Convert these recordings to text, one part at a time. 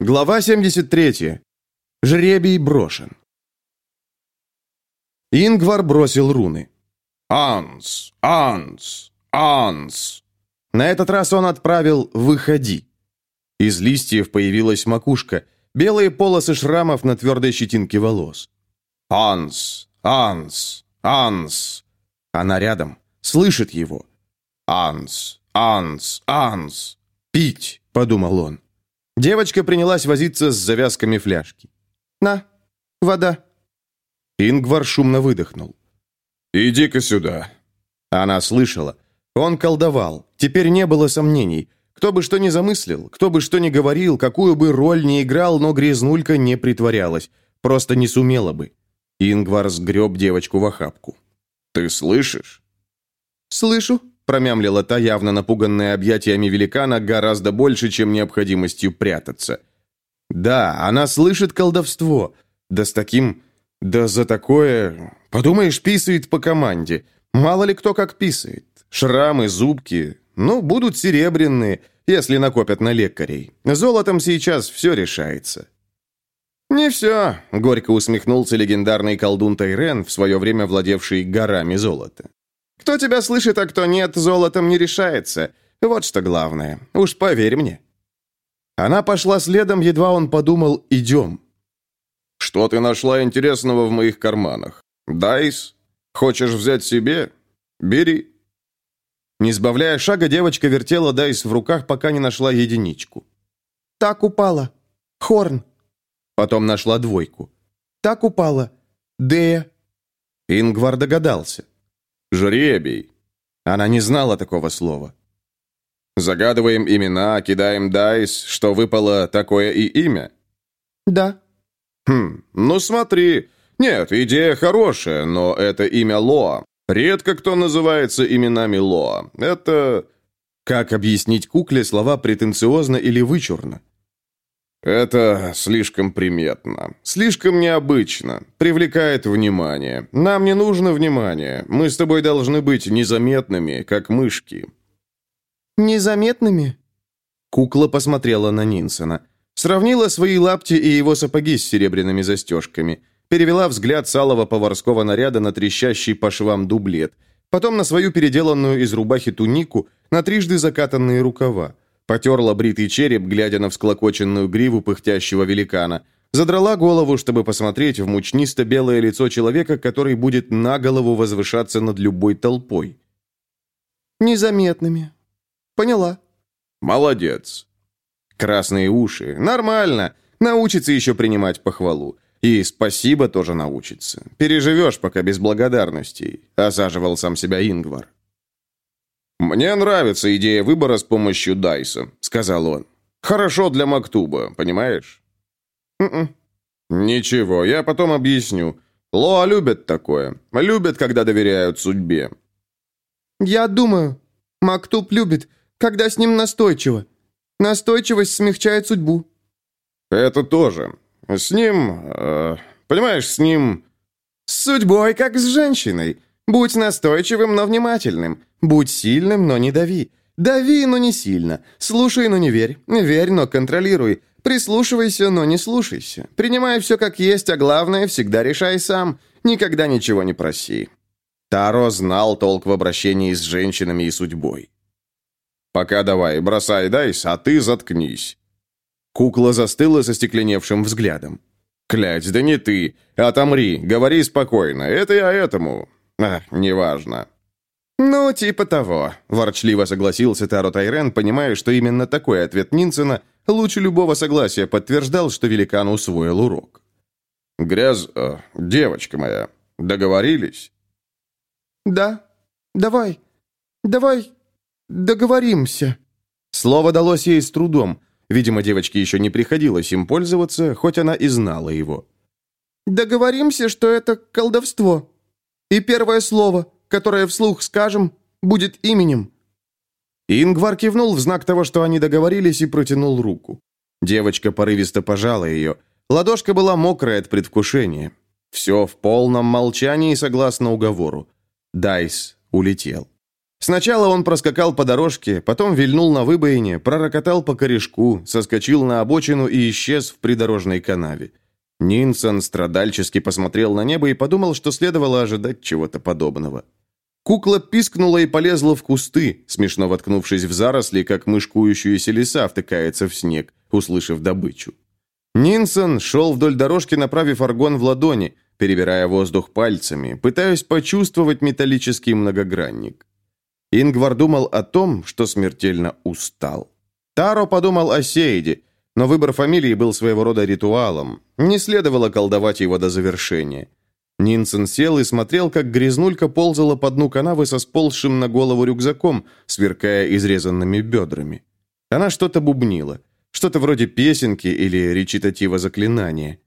Глава 73. Жребий брошен. Ингвар бросил руны. «Анс! Анс! Анс!» На этот раз он отправил «Выходи». Из листьев появилась макушка, белые полосы шрамов на твердой щетинке волос. «Анс! Анс! Анс!» Она рядом, слышит его. «Анс! Анс! Анс!» «Пить!» — подумал он. Девочка принялась возиться с завязками фляжки. «На, вода». Ингвар шумно выдохнул. «Иди-ка сюда». Она слышала. Он колдовал. Теперь не было сомнений. Кто бы что ни замыслил, кто бы что ни говорил, какую бы роль ни играл, но грязнулька не притворялась. Просто не сумела бы. Ингвар сгреб девочку в охапку. «Ты слышишь?» «Слышу», промямлила та, явно напуганная объятиями великана, гораздо больше, чем необходимостью прятаться. «Да, она слышит колдовство. Да с таким... Да за такое... Подумаешь, писает по команде. Мало ли кто как писает. Шрамы, зубки. Ну, будут серебряные, если накопят на лекарей. Золотом сейчас все решается». «Не все», — горько усмехнулся легендарный колдун Тайрен, в свое время владевший горами золота. Кто тебя слышит, а кто нет, золотом не решается. Вот что главное. Уж поверь мне». Она пошла следом, едва он подумал «идем». «Что ты нашла интересного в моих карманах? Дайс? Хочешь взять себе? Бери». Не сбавляя шага, девочка вертела Дайс в руках, пока не нашла единичку. «Так упала. Хорн». Потом нашла двойку. «Так упала. Дея». Ингвар догадался. «Жребий». Она не знала такого слова. «Загадываем имена, кидаем дайс, что выпало такое и имя?» «Да». «Хм, ну смотри. Нет, идея хорошая, но это имя Лоа. Редко кто называется именами Лоа. Это...» Как объяснить кукле слова претенциозно или вычурно? «Это слишком приметно. Слишком необычно. Привлекает внимание. Нам не нужно внимание. Мы с тобой должны быть незаметными, как мышки». «Незаметными?» Кукла посмотрела на Нинсона. Сравнила свои лапти и его сапоги с серебряными застежками. Перевела взгляд с алого поварского наряда на трещащий по швам дублет. Потом на свою переделанную из рубахи тунику, на трижды закатанные рукава. Потерла бритый череп, глядя на всклокоченную гриву пыхтящего великана. Задрала голову, чтобы посмотреть в мучнисто-белое лицо человека, который будет на голову возвышаться над любой толпой. «Незаметными. Поняла». «Молодец». Красные уши. Нормально. Научится еще принимать похвалу. И спасибо тоже научится. Переживешь пока без благодарностей», — осаживал сам себя Ингвар. «Мне нравится идея выбора с помощью Дайса», — сказал он. «Хорошо для Мактуба, понимаешь?» «М-м». «Ничего, я потом объясню. Лоа любят такое. Любят, когда доверяют судьбе». «Я думаю, Мактуб любит, когда с ним настойчиво. Настойчивость смягчает судьбу». «Это тоже. С ним... Э, понимаешь, с ним...» «С судьбой, как с женщиной. Будь настойчивым, но внимательным. Будь сильным, но не дави. Дави, но не сильно. Слушай, но не верь. Верь, но контролируй. Прислушивайся, но не слушайся. Принимай все как есть, а главное, всегда решай сам. Никогда ничего не проси. Таро знал толк в обращении с женщинами и судьбой. «Пока давай, бросай дайс, а ты заткнись». Кукла застыла со стекленевшим взглядом. «Клять, да не ты. Отомри, говори спокойно. Это я этому. А, неважно». «Ну, типа того», – ворчливо согласился Таро Тайрен, понимая, что именно такой ответ Нинсена лучше любого согласия подтверждал, что великан усвоил урок. «Гряз... Э, девочка моя, договорились?» «Да. Давай. Давай договоримся». Слово далось ей с трудом. Видимо, девочке еще не приходилось им пользоваться, хоть она и знала его. «Договоримся, что это колдовство», и первое слово, которое вслух скажем, будет именем». Ингвар кивнул в знак того, что они договорились, и протянул руку. Девочка порывисто пожала ее. Ладошка была мокрая от предвкушения. Все в полном молчании согласно уговору. Дайс улетел. Сначала он проскакал по дорожке, потом вильнул на выбоине, пророкотал по корешку, соскочил на обочину и исчез в придорожной канаве. Нинсон страдальчески посмотрел на небо и подумал, что следовало ожидать чего-то подобного. Кукла пискнула и полезла в кусты, смешно воткнувшись в заросли, как мышкующаяся лиса втыкается в снег, услышав добычу. Нинсон шел вдоль дорожки, направив аргон в ладони, перебирая воздух пальцами, пытаясь почувствовать металлический многогранник. Ингвар думал о том, что смертельно устал. Таро подумал о Сейде, но выбор фамилии был своего рода ритуалом. Не следовало колдовать его до завершения. Нинсен сел и смотрел, как грязнулька ползала по дну канавы со сползшим на голову рюкзаком, сверкая изрезанными бедрами. Она что-то бубнила. Что-то вроде песенки или речитатива заклинания.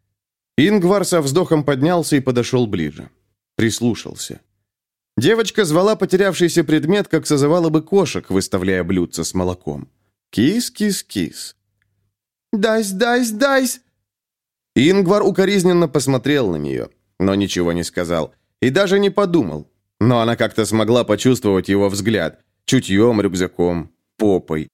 Ингвар со вздохом поднялся и подошел ближе. Прислушался. Девочка звала потерявшийся предмет, как созывала бы кошек, выставляя блюдца с молоком. Кис-кис-кис. «Дайс, дайс, дайс!» Ингвар укоризненно посмотрел на нее, но ничего не сказал. И даже не подумал. Но она как-то смогла почувствовать его взгляд. Чутьем, рюкзаком, попой.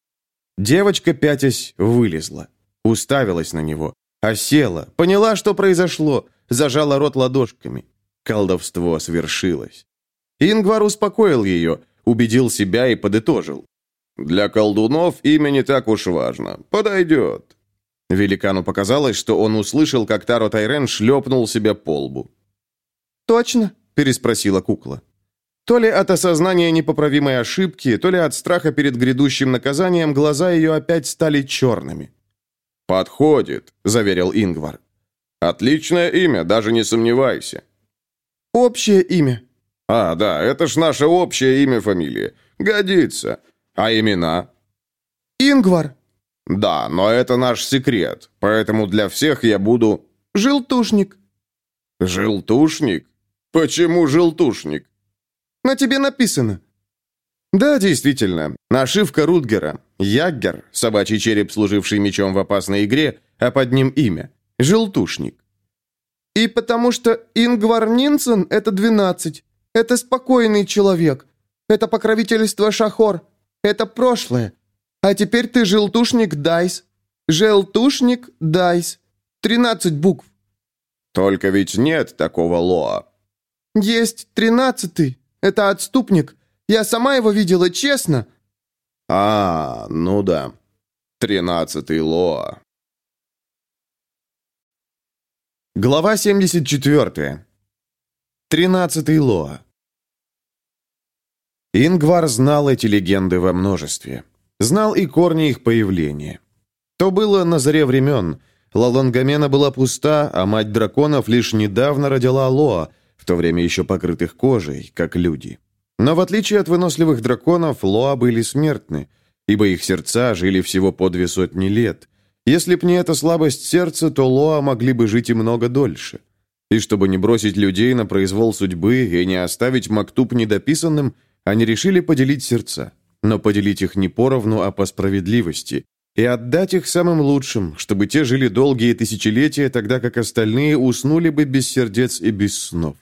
Девочка, пятясь, вылезла. Уставилась на него. Осела. Поняла, что произошло. Зажала рот ладошками. Колдовство свершилось. Ингвар успокоил ее, убедил себя и подытожил. «Для колдунов имя не так уж важно. Подойдет». Великану показалось, что он услышал, как Таро Тайрен шлепнул себя по лбу. «Точно?» – переспросила кукла. То ли от осознания непоправимой ошибки, то ли от страха перед грядущим наказанием глаза ее опять стали черными. «Подходит», – заверил Ингвар. «Отличное имя, даже не сомневайся». «Общее имя», «А, да, это ж наше общее имя-фамилия. Годится. А имена?» «Ингвар». «Да, но это наш секрет, поэтому для всех я буду...» «Желтушник». «Желтушник? Почему желтушник?» «На тебе написано». «Да, действительно. Нашивка Рутгера. Яггер, собачий череп, служивший мечом в опасной игре, а под ним имя. Желтушник». «И потому что Ингвар Нинсен — это двенадцать. Это спокойный человек. Это покровительство Шахор. Это прошлое. А теперь ты желтушник Дайс. Желтушник Дайс. Тринадцать букв. Только ведь нет такого Лоа. Есть тринадцатый. Это отступник. Я сама его видела, честно. А, ну да. Тринадцатый Лоа. Глава 74. Тринадцатый Лоа. Ингвар знал эти легенды во множестве. Знал и корни их появления. То было на заре времен. Лалонгамена была пуста, а мать драконов лишь недавно родила Лоа, в то время еще покрытых кожей, как люди. Но в отличие от выносливых драконов, Лоа были смертны, ибо их сердца жили всего по две сотни лет. Если б не эта слабость сердца, то Лоа могли бы жить и много дольше. И чтобы не бросить людей на произвол судьбы и не оставить Мактуб недописанным, они решили поделить сердца, но поделить их не поровну, а по справедливости, и отдать их самым лучшим, чтобы те жили долгие тысячелетия, тогда как остальные уснули бы без сердец и без снов.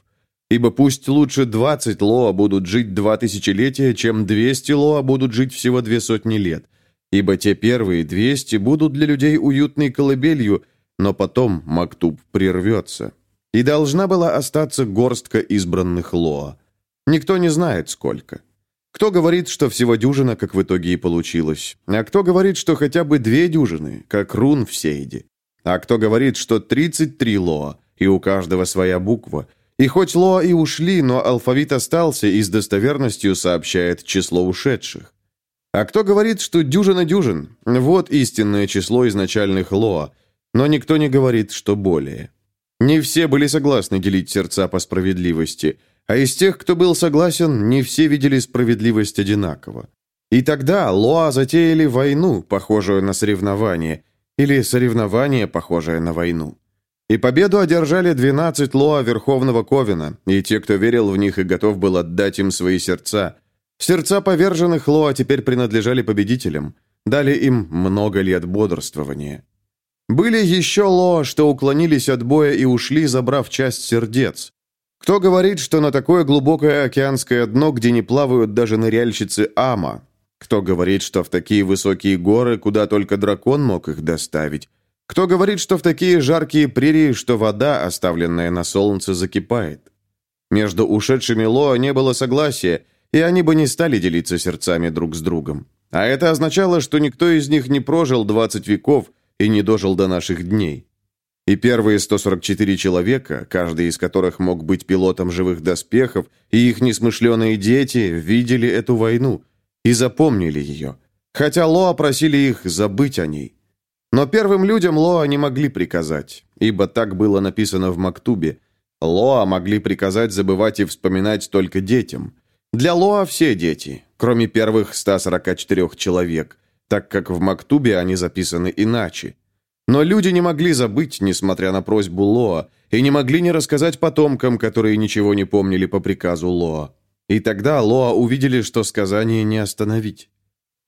Ибо пусть лучше 20 Лоа будут жить два тысячелетия, чем 200 Лоа будут жить всего две сотни лет. Ибо те первые 200 будут для людей уютной колыбелью, но потом Мактуб прервется. И должна была остаться горстка избранных Лоа. Никто не знает, сколько. Кто говорит, что всего дюжина, как в итоге и получилось. А кто говорит, что хотя бы две дюжины, как рун в Сейде. А кто говорит, что 33 лоа, и у каждого своя буква. И хоть лоа и ушли, но алфавит остался и с достоверностью сообщает число ушедших. А кто говорит, что дюжина дюжин, вот истинное число изначальных лоа, но никто не говорит, что более. Не все были согласны делить сердца по справедливости – а из тех, кто был согласен, не все видели справедливость одинаково. И тогда Лоа затеяли войну, похожую на соревнование, или соревнование, похожее на войну. И победу одержали 12 Лоа Верховного Ковина, и те, кто верил в них и готов был отдать им свои сердца. Сердца поверженных Лоа теперь принадлежали победителям, дали им много лет бодрствования. Были еще Лоа, что уклонились от боя и ушли, забрав часть сердец. Кто говорит, что на такое глубокое океанское дно, где не плавают даже ныряльщицы Ама? Кто говорит, что в такие высокие горы, куда только дракон мог их доставить? Кто говорит, что в такие жаркие прерии, что вода, оставленная на солнце, закипает? Между ушедшими Лоа не было согласия, и они бы не стали делиться сердцами друг с другом. А это означало, что никто из них не прожил 20 веков и не дожил до наших дней. И первые 144 человека, каждый из которых мог быть пилотом живых доспехов, и их несмышленые дети видели эту войну и запомнили ее. Хотя Лоа просили их забыть о ней. Но первым людям Лоа не могли приказать, ибо так было написано в Мактубе. Лоа могли приказать забывать и вспоминать только детям. Для Лоа все дети, кроме первых 144 человек, так как в Мактубе они записаны иначе. Но люди не могли забыть, несмотря на просьбу Лоа, и не могли не рассказать потомкам, которые ничего не помнили по приказу Лоа. И тогда Лоа увидели, что сказание не остановить.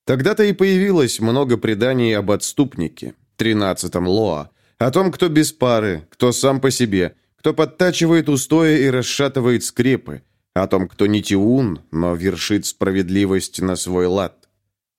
Тогда-то и появилось много преданий об отступнике, тринадцатом Лоа, о том, кто без пары, кто сам по себе, кто подтачивает устои и расшатывает скрепы, о том, кто не тиун, но вершит справедливость на свой лад.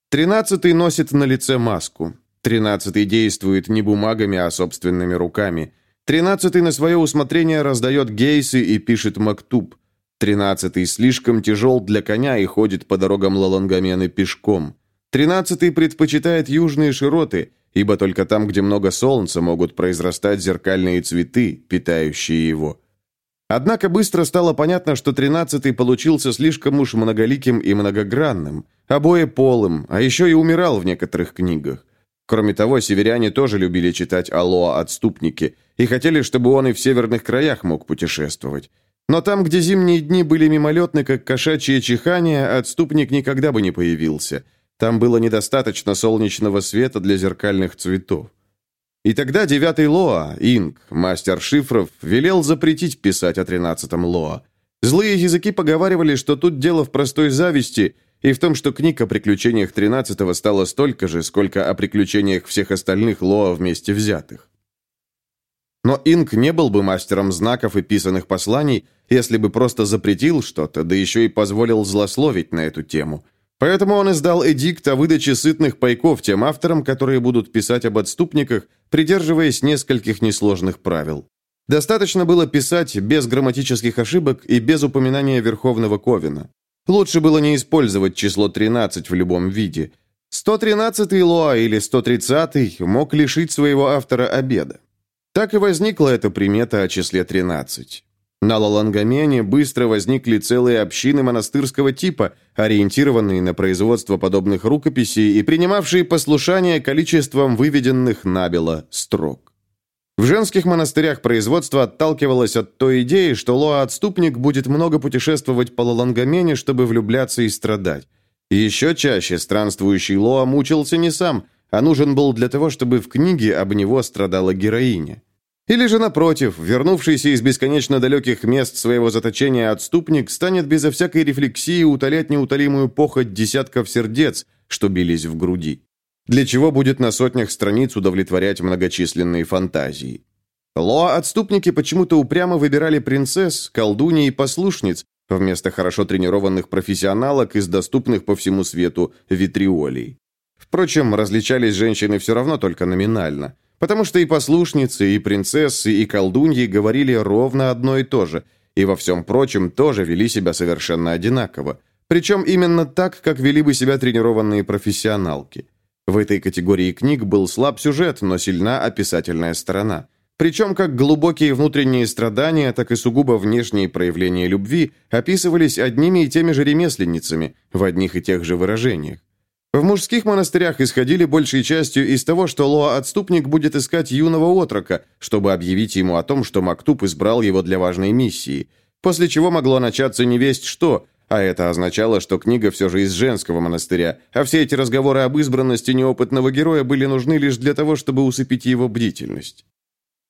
Тринадцатый носит на лице маску, Тринадцатый действует не бумагами, а собственными руками. Тринадцатый на свое усмотрение раздает гейсы и пишет мактуб. Тринадцатый слишком тяжел для коня и ходит по дорогам Лалангамены пешком. Тринадцатый предпочитает южные широты, ибо только там, где много солнца, могут произрастать зеркальные цветы, питающие его. Однако быстро стало понятно, что тринадцатый получился слишком уж многоликим и многогранным, обоеполым, а еще и умирал в некоторых книгах. Кроме того, северяне тоже любили читать «Алоа, отступники» и хотели, чтобы он и в северных краях мог путешествовать. Но там, где зимние дни были мимолетны, как кошачье чихание, отступник никогда бы не появился. Там было недостаточно солнечного света для зеркальных цветов. И тогда девятый Лоа, Инг, мастер шифров, велел запретить писать о тринадцатом Лоа. Злые языки поговаривали, что тут дело в простой зависти – и в том, что книг о приключениях 13-го стало столько же, сколько о приключениях всех остальных Лоа вместе взятых. Но Инк не был бы мастером знаков и писанных посланий, если бы просто запретил что-то, да еще и позволил злословить на эту тему. Поэтому он издал эдикт о выдаче сытных пайков тем авторам, которые будут писать об отступниках, придерживаясь нескольких несложных правил. Достаточно было писать без грамматических ошибок и без упоминания Верховного Ковина. Лучше было не использовать число 13 в любом виде. 113-й Лоа или 130-й мог лишить своего автора обеда. Так и возникла эта примета о числе 13. На Лалангамене быстро возникли целые общины монастырского типа, ориентированные на производство подобных рукописей и принимавшие послушание количеством выведенных набело строк. В женских монастырях производство отталкивалось от той идеи, что Лоа-отступник будет много путешествовать по Лалангамене, чтобы влюбляться и страдать. И еще чаще странствующий Лоа мучился не сам, а нужен был для того, чтобы в книге об него страдала героиня. Или же, напротив, вернувшийся из бесконечно далеких мест своего заточения отступник станет безо всякой рефлексии утолять неутолимую похоть десятков сердец, что бились в груди для чего будет на сотнях страниц удовлетворять многочисленные фантазии. Лоа-отступники почему-то упрямо выбирали принцесс, колдуней и послушниц вместо хорошо тренированных профессионалок из доступных по всему свету витриолей. Впрочем, различались женщины все равно только номинально, потому что и послушницы, и принцессы, и колдуньи говорили ровно одно и то же, и во всем прочем тоже вели себя совершенно одинаково, причем именно так, как вели бы себя тренированные профессионалки – в этой категории книг был слаб сюжет, но сильна описательная сторона. Причем как глубокие внутренние страдания, так и сугубо внешние проявления любви описывались одними и теми же ремесленницами, в одних и тех же выражениях. В мужских монастырях исходили большей частью из того, что Лоа-отступник будет искать юного отрока, чтобы объявить ему о том, что Мактуб избрал его для важной миссии, после чего могло начаться невесть что – а это означало, что книга все же из женского монастыря, а все эти разговоры об избранности неопытного героя были нужны лишь для того, чтобы усыпить его бдительность.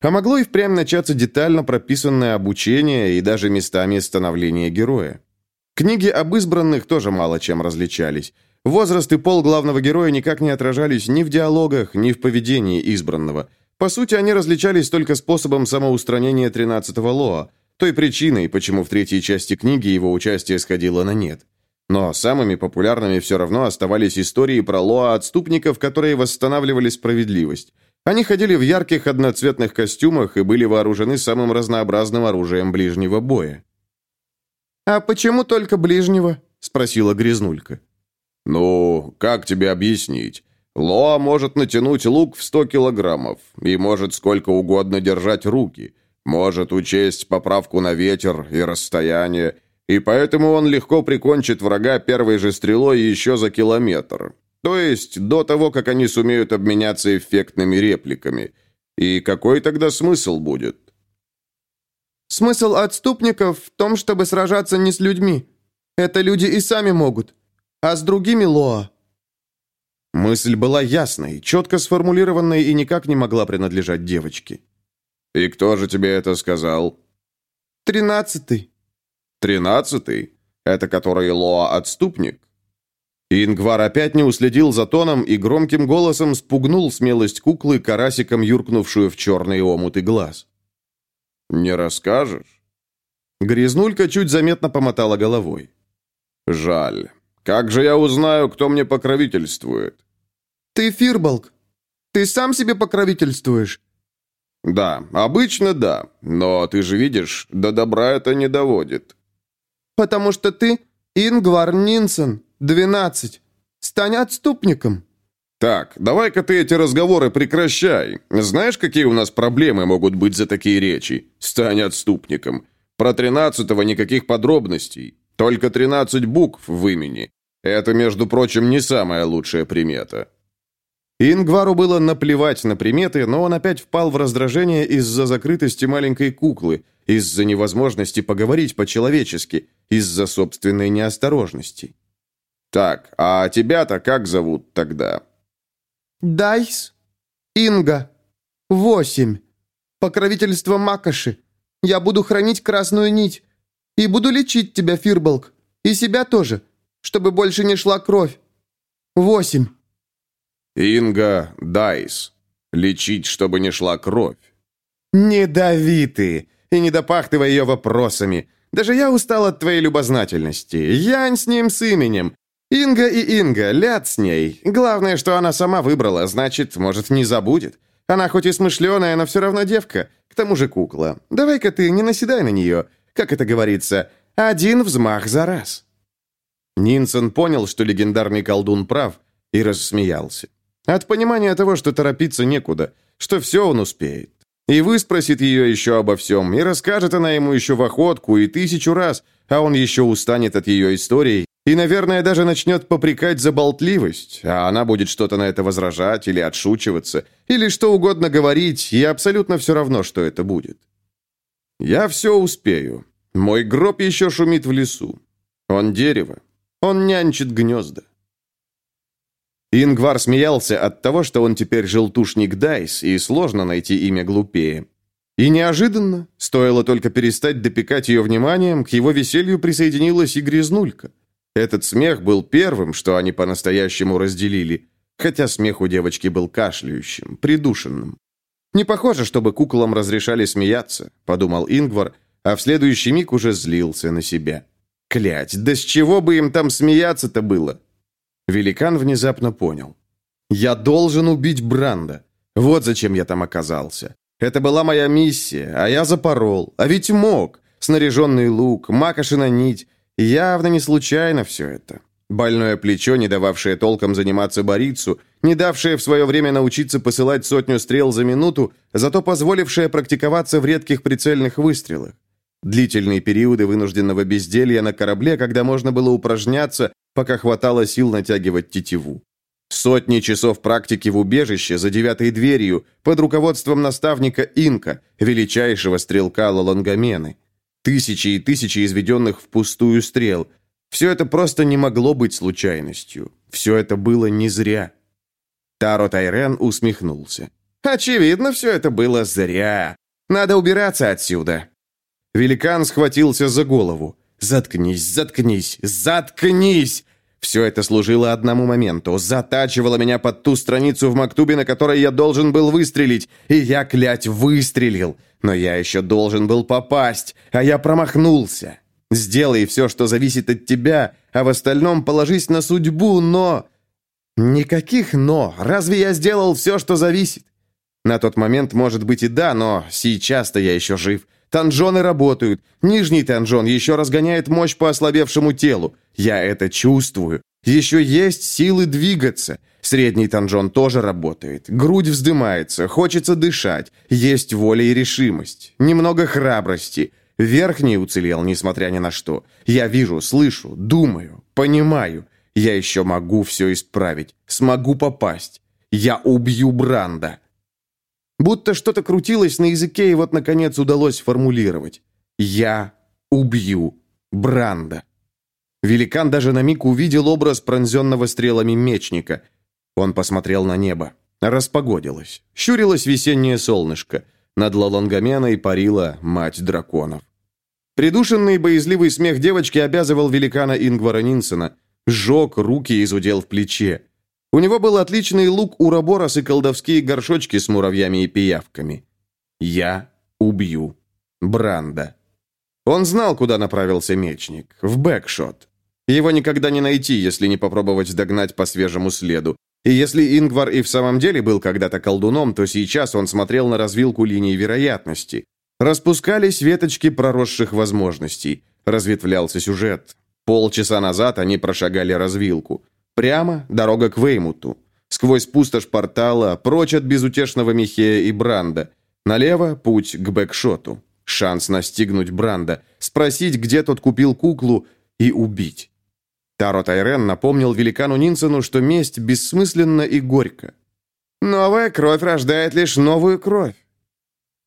А могло и впрямь начаться детально прописанное обучение и даже местами становления героя. Книги об избранных тоже мало чем различались. Возраст и пол главного героя никак не отражались ни в диалогах, ни в поведении избранного. По сути, они различались только способом самоустранения 13-го Лоа, той причиной, почему в третьей части книги его участие сходило на нет. Но самыми популярными все равно оставались истории про Лоа-отступников, которые восстанавливали справедливость. Они ходили в ярких одноцветных костюмах и были вооружены самым разнообразным оружием ближнего боя. «А почему только ближнего?» – спросила Грязнулька. «Ну, как тебе объяснить? Лоа может натянуть лук в сто килограммов и может сколько угодно держать руки, может учесть поправку на ветер и расстояние, и поэтому он легко прикончит врага первой же стрелой еще за километр. То есть до того, как они сумеют обменяться эффектными репликами. И какой тогда смысл будет? Смысл отступников в том, чтобы сражаться не с людьми. Это люди и сами могут. А с другими Лоа. Мысль была ясной, четко сформулированной и никак не могла принадлежать девочке. «И кто же тебе это сказал?» «Тринадцатый». «Тринадцатый? Это который Лоа-отступник?» Ингвар опять не уследил за тоном и громким голосом спугнул смелость куклы, карасиком юркнувшую в черный омут и глаз. «Не расскажешь?» Грязнулька чуть заметно помотала головой. «Жаль. Как же я узнаю, кто мне покровительствует?» «Ты Фирболк. Ты сам себе покровительствуешь?» «Да, обычно да. Но ты же видишь, до добра это не доводит». «Потому что ты Ингвар Нинсен, двенадцать. Стань отступником». «Так, давай-ка ты эти разговоры прекращай. Знаешь, какие у нас проблемы могут быть за такие речи? Стань отступником. Про тринадцатого никаких подробностей. Только тринадцать букв в имени. Это, между прочим, не самая лучшая примета». Ингвару было наплевать на приметы, но он опять впал в раздражение из-за закрытости маленькой куклы, из-за невозможности поговорить по-человечески, из-за собственной неосторожности. «Так, а тебя-то как зовут тогда?» «Дайс. Инга. Восемь. Покровительство Макоши. Я буду хранить красную нить. И буду лечить тебя, Фирболк. И себя тоже, чтобы больше не шла кровь. Восемь». «Инга Дайс. Лечить, чтобы не шла кровь». «Не дави ты, и не допахтывай ее вопросами. Даже я устал от твоей любознательности. Янь с ним с именем. Инга и Инга, ляд с ней. Главное, что она сама выбрала, значит, может, не забудет. Она хоть и смышленая, но все равно девка. К тому же кукла. Давай-ка ты не наседай на нее. Как это говорится, один взмах за раз». Нинсон понял, что легендарный колдун прав, и рассмеялся. От понимания того, что торопиться некуда, что все он успеет. И выспросит ее еще обо всем, и расскажет она ему еще в охотку и тысячу раз, а он еще устанет от ее историй и, наверное, даже начнет попрекать за болтливость, а она будет что-то на это возражать или отшучиваться, или что угодно говорить, и абсолютно все равно, что это будет. Я все успею. Мой гроб еще шумит в лесу. Он дерево. Он нянчит гнезда. Ингвар смеялся от того, что он теперь желтушник Дайс, и сложно найти имя глупее. И неожиданно, стоило только перестать допекать ее вниманием, к его веселью присоединилась и Грязнулька. Этот смех был первым, что они по-настоящему разделили, хотя смех у девочки был кашляющим, придушенным. «Не похоже, чтобы куклам разрешали смеяться», — подумал Ингвар, а в следующий миг уже злился на себя. «Клять, да с чего бы им там смеяться-то было?» Великан внезапно понял. «Я должен убить Бранда. Вот зачем я там оказался. Это была моя миссия, а я запорол. А ведь мог. Снаряженный лук, макошина нить. Явно не случайно все это. Больное плечо, не дававшее толком заниматься Борицу, не давшее в свое время научиться посылать сотню стрел за минуту, зато позволившее практиковаться в редких прицельных выстрелах. Длительные периоды вынужденного безделья на корабле, когда можно было упражняться, пока хватало сил натягивать тетиву. Сотни часов практики в убежище за девятой дверью под руководством наставника Инка, величайшего стрелка Лалангамены. Тысячи и тысячи изведенных впустую стрел. Все это просто не могло быть случайностью. Все это было не зря. Таро Тайрен усмехнулся. «Очевидно, все это было зря. Надо убираться отсюда». Великан схватился за голову. «Заткнись, заткнись, заткнись!» Все это служило одному моменту, затачивало меня под ту страницу в Мактубе, на которой я должен был выстрелить, и я, клять, выстрелил. Но я еще должен был попасть, а я промахнулся. Сделай все, что зависит от тебя, а в остальном положись на судьбу, но... Никаких «но». Разве я сделал все, что зависит? На тот момент, может быть, и да, но сейчас-то я еще жив. Танжоны работают. Нижний танжон еще разгоняет мощь по ослабевшему телу. Я это чувствую. Еще есть силы двигаться. Средний танжон тоже работает. Грудь вздымается, хочется дышать. Есть воля и решимость. Немного храбрости. Верхний уцелел, несмотря ни на что. Я вижу, слышу, думаю, понимаю. Я еще могу все исправить. Смогу попасть. Я убью Бранда. Будто что-то крутилось на языке, и вот, наконец, удалось формулировать. «Я убью Бранда». Великан даже на миг увидел образ пронзенного стрелами мечника. Он посмотрел на небо. Распогодилось. Щурилось весеннее солнышко. Над Лалангаменой парила мать драконов. Придушенный боязливый смех девочки обязывал великана Ингвара Нинсена. Сжег руки и изудел в плече. У него был отличный лук ураборос и колдовские горшочки с муравьями и пиявками. «Я убью Бранда». Он знал, куда направился мечник. В бэкшот. Его никогда не найти, если не попробовать догнать по свежему следу. И если Ингвар и в самом деле был когда-то колдуном, то сейчас он смотрел на развилку линий вероятности. Распускались веточки проросших возможностей. Разветвлялся сюжет. Полчаса назад они прошагали развилку. Прямо дорога к Веймуту. Сквозь пустошь портала, прочь от безутешного Михея и Бранда. Налево путь к бэкшоту. Шанс настигнуть Бранда, спросить, где тот купил куклу, и убить. Таро Тайрен напомнил великану Нинсену, что месть бессмысленна и горька. «Новая кровь рождает лишь новую кровь».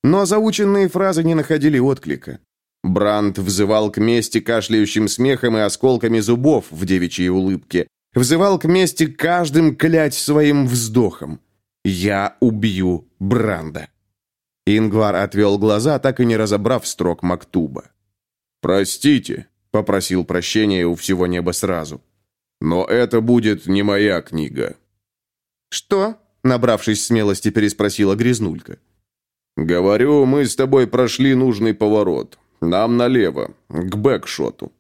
Но заученные фразы не находили отклика. Бранд взывал к мести кашляющим смехом и осколками зубов в девичьей улыбке, Взывал к мести каждым клять своим вздохом. «Я убью Бранда». Ингвар отвел глаза, так и не разобрав строк Мактуба. «Простите», — попросил прощения у всего неба сразу. «Но это будет не моя книга». «Что?» — набравшись смелости, переспросила Грязнулька. «Говорю, мы с тобой прошли нужный поворот. Нам налево, к бэкшоту».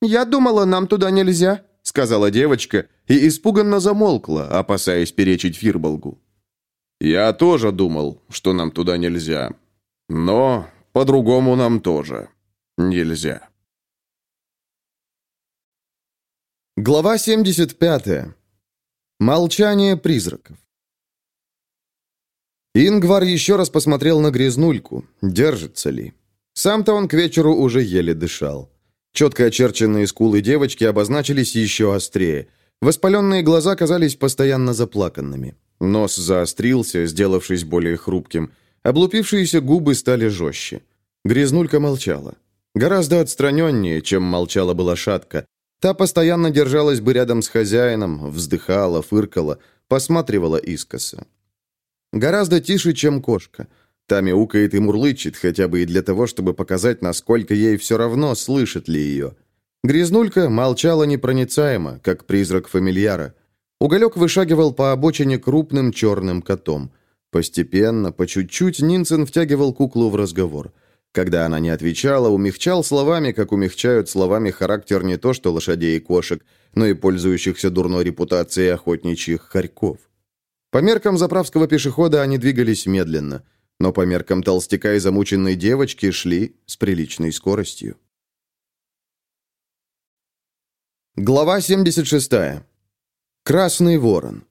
«Я думала, нам туда нельзя», — сказала девочка и испуганно замолкла, опасаясь перечить Фирболгу. «Я тоже думал, что нам туда нельзя. Но по-другому нам тоже нельзя». Глава 75. Молчание призраков. Ингвар еще раз посмотрел на грязнульку, держится ли. Сам-то он к вечеру уже еле дышал. Четко очерченные скулы девочки обозначились еще острее. Воспаленные глаза казались постоянно заплаканными. Нос заострился, сделавшись более хрупким. Облупившиеся губы стали жестче. Грязнулька молчала. Гораздо отстраненнее, чем молчала была шатка. Та постоянно держалась бы рядом с хозяином, вздыхала, фыркала, посматривала искоса. Гораздо тише, чем кошка – Та мяукает и мурлычет, хотя бы и для того, чтобы показать, насколько ей все равно, слышит ли ее. Грязнулька молчала непроницаемо, как призрак фамильяра. Уголек вышагивал по обочине крупным черным котом. Постепенно, по чуть-чуть, Нинсен втягивал куклу в разговор. Когда она не отвечала, умягчал словами, как умягчают словами характер не то что лошадей и кошек, но и пользующихся дурной репутацией охотничьих хорьков. По меркам заправского пешехода они двигались медленно – но по меркам толстяка и замученной девочки шли с приличной скоростью. Глава 76. Красный ворон.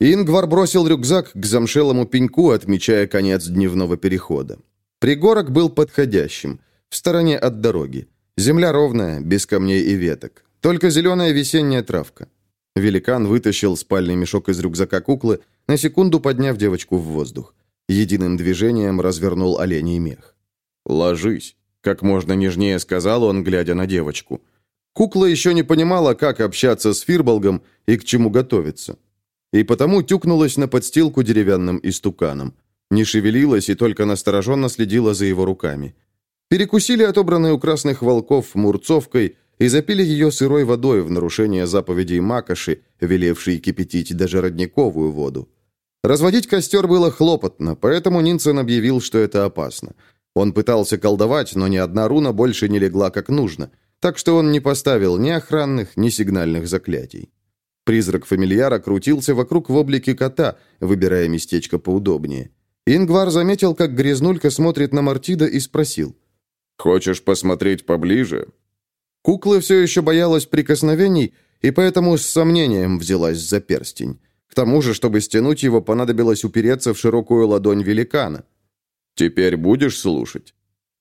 Ингвар бросил рюкзак к замшелому пеньку, отмечая конец дневного перехода. Пригорок был подходящим, в стороне от дороги. Земля ровная, без камней и веток. Только зеленая весенняя травка. Великан вытащил спальный мешок из рюкзака куклы, на секунду подняв девочку в воздух. Единым движением развернул оленей мех. «Ложись», — как можно нежнее сказал он, глядя на девочку. Кукла еще не понимала, как общаться с Фирболгом и к чему готовиться. И потому тюкнулась на подстилку деревянным истуканом. Не шевелилась и только настороженно следила за его руками. Перекусили отобранные у красных волков мурцовкой и запили ее сырой водой в нарушение заповедей Макоши, велевшей кипятить даже родниковую воду. Разводить костер было хлопотно, поэтому Нинсен объявил, что это опасно. Он пытался колдовать, но ни одна руна больше не легла как нужно, так что он не поставил ни охранных, ни сигнальных заклятий. Призрак фамильяра крутился вокруг в облике кота, выбирая местечко поудобнее. Ингвар заметил, как Грязнулька смотрит на Мартида и спросил. «Хочешь посмотреть поближе?» Кукла все еще боялась прикосновений, и поэтому с сомнением взялась за перстень. К тому же, чтобы стянуть его, понадобилось упереться в широкую ладонь великана. «Теперь будешь слушать?»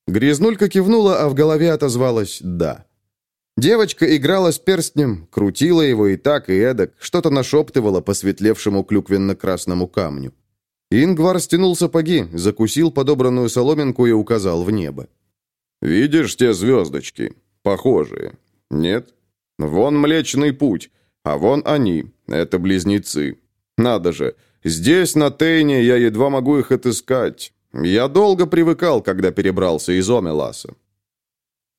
Грязнулька кивнула, а в голове отозвалась «да». Девочка играла с перстнем, крутила его и так, и эдак, что-то нашептывала по светлевшему клюквенно-красному камню. Ингвар стянул сапоги, закусил подобранную соломинку и указал в небо. «Видишь те звездочки? Похожие. Нет? Вон Млечный Путь, а вон они, это близнецы. Надо же, здесь, на Тейне, я едва могу их отыскать. Я долго привыкал, когда перебрался из Омеласа.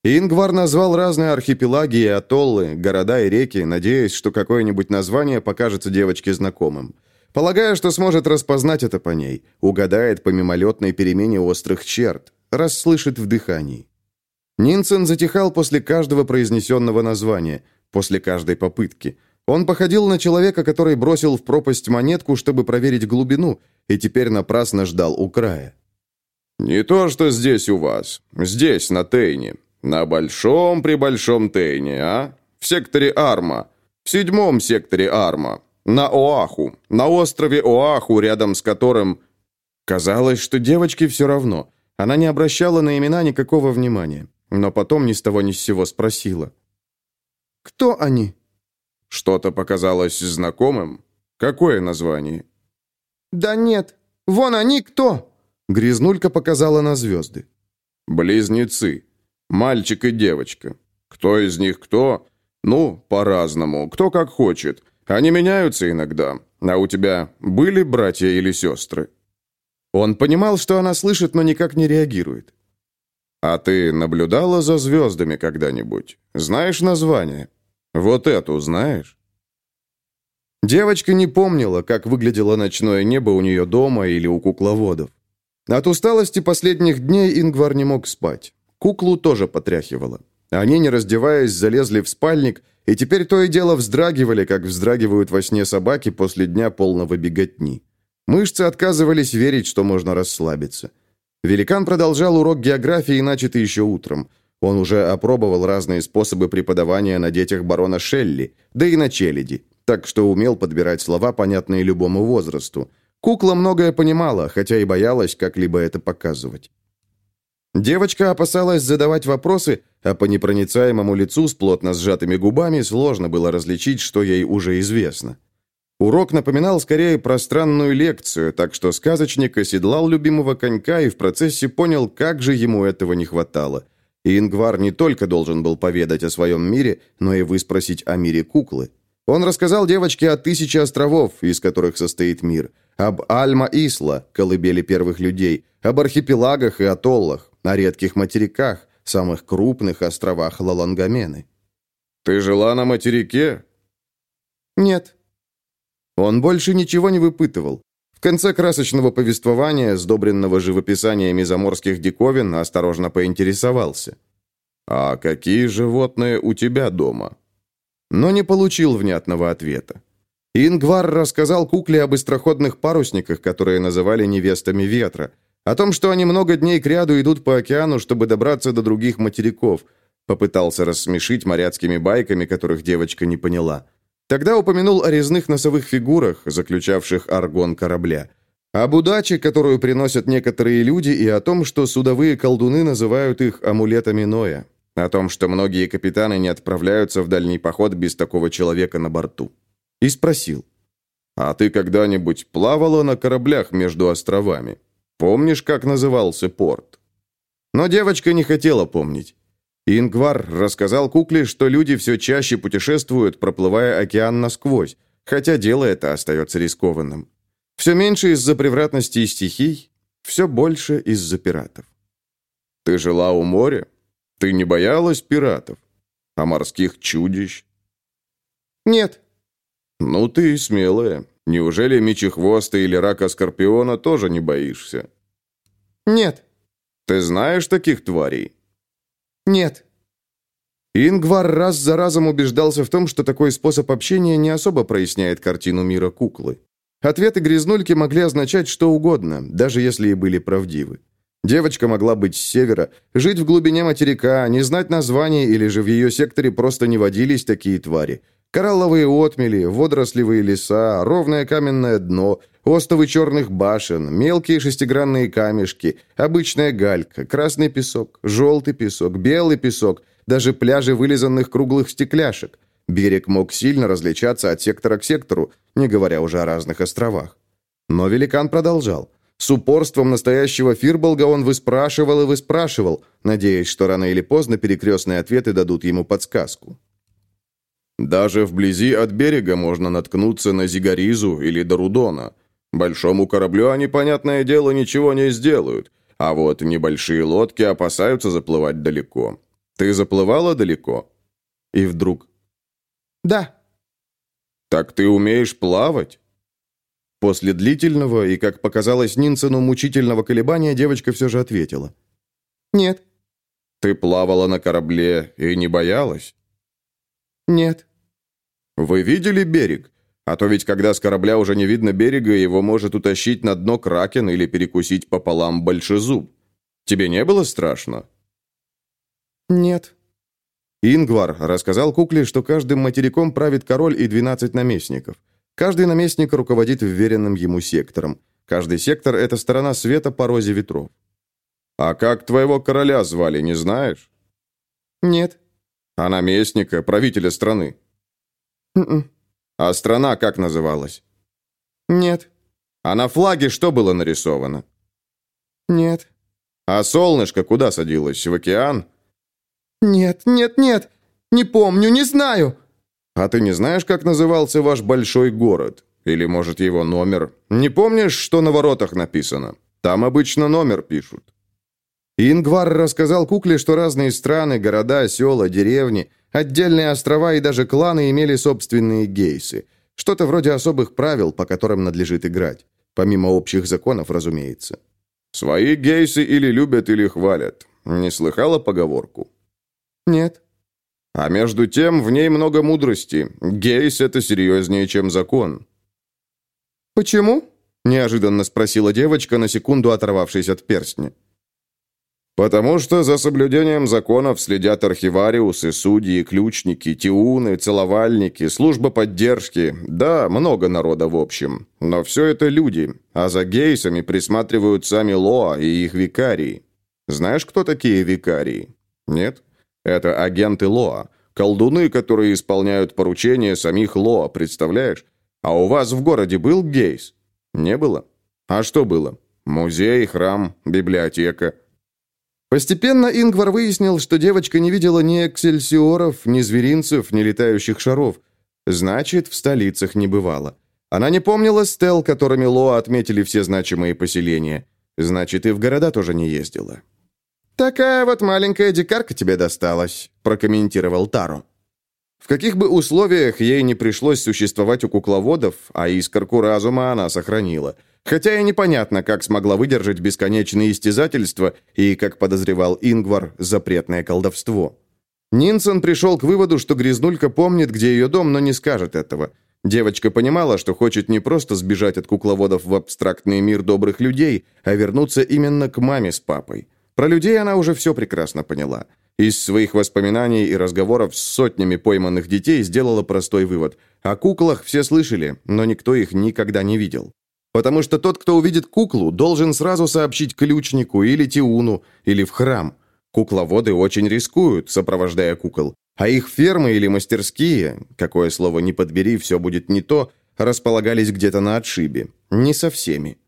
Ингвар назвал разные архипелаги и атоллы, города и реки, надеясь, что какое-нибудь название покажется девочке знакомым. Полагая, что сможет распознать это по ней, угадает по мимолетной перемене острых черт, расслышит в дыхании. Нинсен затихал после каждого произнесенного названия, после каждой попытки. Он походил на человека, который бросил в пропасть монетку, чтобы проверить глубину, и теперь напрасно ждал у края. «Не то, что здесь у вас. Здесь, на Тейне. На большом-пребольшом Тейне, а? В секторе Арма. В седьмом секторе Арма. На Оаху. На острове Оаху, рядом с которым...» Казалось, что девочке все равно. Она не обращала на имена никакого внимания. Но потом ни с того ни с сего спросила. «Кто они?» «Что-то показалось знакомым? Какое название?» «Да нет. Вон они кто?» Грязнулька показала на звезды. «Близнецы. Мальчик и девочка. Кто из них кто? Ну, по-разному. Кто как хочет. Они меняются иногда. А у тебя были братья или сестры?» Он понимал, что она слышит, но никак не реагирует. «А ты наблюдала за звездами когда-нибудь? Знаешь название? Вот эту знаешь?» Девочка не помнила, как выглядело ночное небо у нее дома или у кукловодов. От усталости последних дней Ингвар не мог спать. Куклу тоже потряхивало. Они, не раздеваясь, залезли в спальник, и теперь то и дело вздрагивали, как вздрагивают во сне собаки после дня полного беготни. Мышцы отказывались верить, что можно расслабиться. Великан продолжал урок географии, начатый еще утром. Он уже опробовал разные способы преподавания на детях барона Шелли, да и на челяди, так что умел подбирать слова, понятные любому возрасту. Кукла многое понимала, хотя и боялась как-либо это показывать. Девочка опасалась задавать вопросы, а по непроницаемому лицу с плотно сжатыми губами сложно было различить, что ей уже известно. Урок напоминал скорее пространную лекцию, так что сказочник оседлал любимого конька и в процессе понял, как же ему этого не хватало. И Ингвар не только должен был поведать о своем мире, но и выспросить о мире куклы. Он рассказал девочке о тысяче островов, из которых состоит мир, об Альма-Исла, колыбели первых людей, об архипелагах и атоллах, о редких материках, самых крупных островах Лалангамены. «Ты жила на материке?» «Нет», он больше ничего не выпытывал. В конце красочного повествования, сдобренного живописаниями заморских диковин, осторожно поинтересовался. «А какие животные у тебя дома?» Но не получил внятного ответа. Ингвар рассказал кукле об быстроходных парусниках, которые называли невестами ветра, о том, что они много дней кряду идут по океану, чтобы добраться до других материков, попытался рассмешить моряцкими байками, которых девочка не поняла. Тогда упомянул о резных носовых фигурах, заключавших аргон корабля, об удаче, которую приносят некоторые люди, и о том, что судовые колдуны называют их амулетами Ноя, о том, что многие капитаны не отправляются в дальний поход без такого человека на борту. И спросил, «А ты когда-нибудь плавала на кораблях между островами? Помнишь, как назывался порт?» Но девочка не хотела помнить. Ингвар рассказал кукле, что люди все чаще путешествуют, проплывая океан насквозь, хотя дело это остается рискованным. Все меньше из-за превратности и стихий, все больше из-за пиратов. «Ты жила у моря? Ты не боялась пиратов? А морских чудищ?» «Нет». «Ну, ты смелая. Неужели мечехвоста или рака скорпиона тоже не боишься?» «Нет». «Ты знаешь таких тварей?» «Нет». Ингвар раз за разом убеждался в том, что такой способ общения не особо проясняет картину мира куклы. Ответы грязнульки могли означать что угодно, даже если и были правдивы. Девочка могла быть с севера, жить в глубине материка, не знать названий или же в ее секторе просто не водились такие твари. Коралловые отмели, водорослевые леса, ровное каменное дно, остовы черных башен, мелкие шестигранные камешки, обычная галька, красный песок, желтый песок, белый песок, даже пляжи вылизанных круглых стекляшек. Берег мог сильно различаться от сектора к сектору, не говоря уже о разных островах. Но великан продолжал. С упорством настоящего Фирболга он выспрашивал и выспрашивал, надеясь, что рано или поздно перекрестные ответы дадут ему подсказку. «Даже вблизи от берега можно наткнуться на Зигаризу или Дарудона. Большому кораблю они, понятное дело, ничего не сделают, а вот небольшие лодки опасаются заплывать далеко. Ты заплывала далеко?» И вдруг... «Да». «Так ты умеешь плавать?» После длительного и, как показалось Нинсену, мучительного колебания девочка все же ответила. «Нет». «Ты плавала на корабле и не боялась?» «Нет». «Вы видели берег? А то ведь когда с корабля уже не видно берега, его может утащить на дно кракен или перекусить пополам большезуб. Тебе не было страшно?» «Нет». Ингвар рассказал кукле, что каждым материком правит король и 12 наместников. Каждый наместник руководит вверенным ему сектором. Каждый сектор – это сторона света по розе ветров. «А как твоего короля звали, не знаешь?» «Нет». «А наместника, правителя страны?» «Н-н». «А страна как называлась?» «Нет». «А на флаге что было нарисовано?» «Нет». «А солнышко куда садилось, в океан?» «Нет, нет, нет! Не помню, не знаю!» «А ты не знаешь, как назывался ваш большой город? Или, может, его номер? Не помнишь, что на воротах написано? Там обычно номер пишут». Ингвар рассказал кукле, что разные страны, города, села, деревни, отдельные острова и даже кланы имели собственные гейсы. Что-то вроде особых правил, по которым надлежит играть. Помимо общих законов, разумеется. «Свои гейсы или любят, или хвалят. Не слыхала поговорку?» «Нет». А между тем в ней много мудрости. Гейс – это серьезнее, чем закон. «Почему?» – неожиданно спросила девочка, на секунду оторвавшись от перстня. «Потому что за соблюдением законов следят архивариусы, судьи, ключники, тиуны, целовальники, служба поддержки. Да, много народа в общем. Но все это люди, а за гейсами присматривают сами Лоа и их викарии. Знаешь, кто такие викарии? Нет? Это агенты Лоа, колдуны, которые исполняют поручения самих Лоа, представляешь? А у вас в городе был гейс? Не было? А что было? Музей, храм, библиотека. Постепенно Ингвар выяснил, что девочка не видела ни эксельсиоров, ни зверинцев, ни летающих шаров. Значит, в столицах не бывало. Она не помнила стел, которыми Лоа отметили все значимые поселения. Значит, и в города тоже не ездила. «Такая вот маленькая дикарка тебе досталась», – прокомментировал Таро. В каких бы условиях ей не пришлось существовать у кукловодов, а искорку разума она сохранила. Хотя и непонятно, как смогла выдержать бесконечные истязательства и, как подозревал Ингвар, запретное колдовство. Нинсон пришел к выводу, что Грязнулька помнит, где ее дом, но не скажет этого. Девочка понимала, что хочет не просто сбежать от кукловодов в абстрактный мир добрых людей, а вернуться именно к маме с папой. Про людей она уже все прекрасно поняла. Из своих воспоминаний и разговоров с сотнями пойманных детей сделала простой вывод. О куклах все слышали, но никто их никогда не видел. Потому что тот, кто увидит куклу, должен сразу сообщить ключнику или тиуну, или в храм. Кукловоды очень рискуют, сопровождая кукол. А их фермы или мастерские, какое слово не подбери, все будет не то, располагались где-то на отшибе. Не со всеми.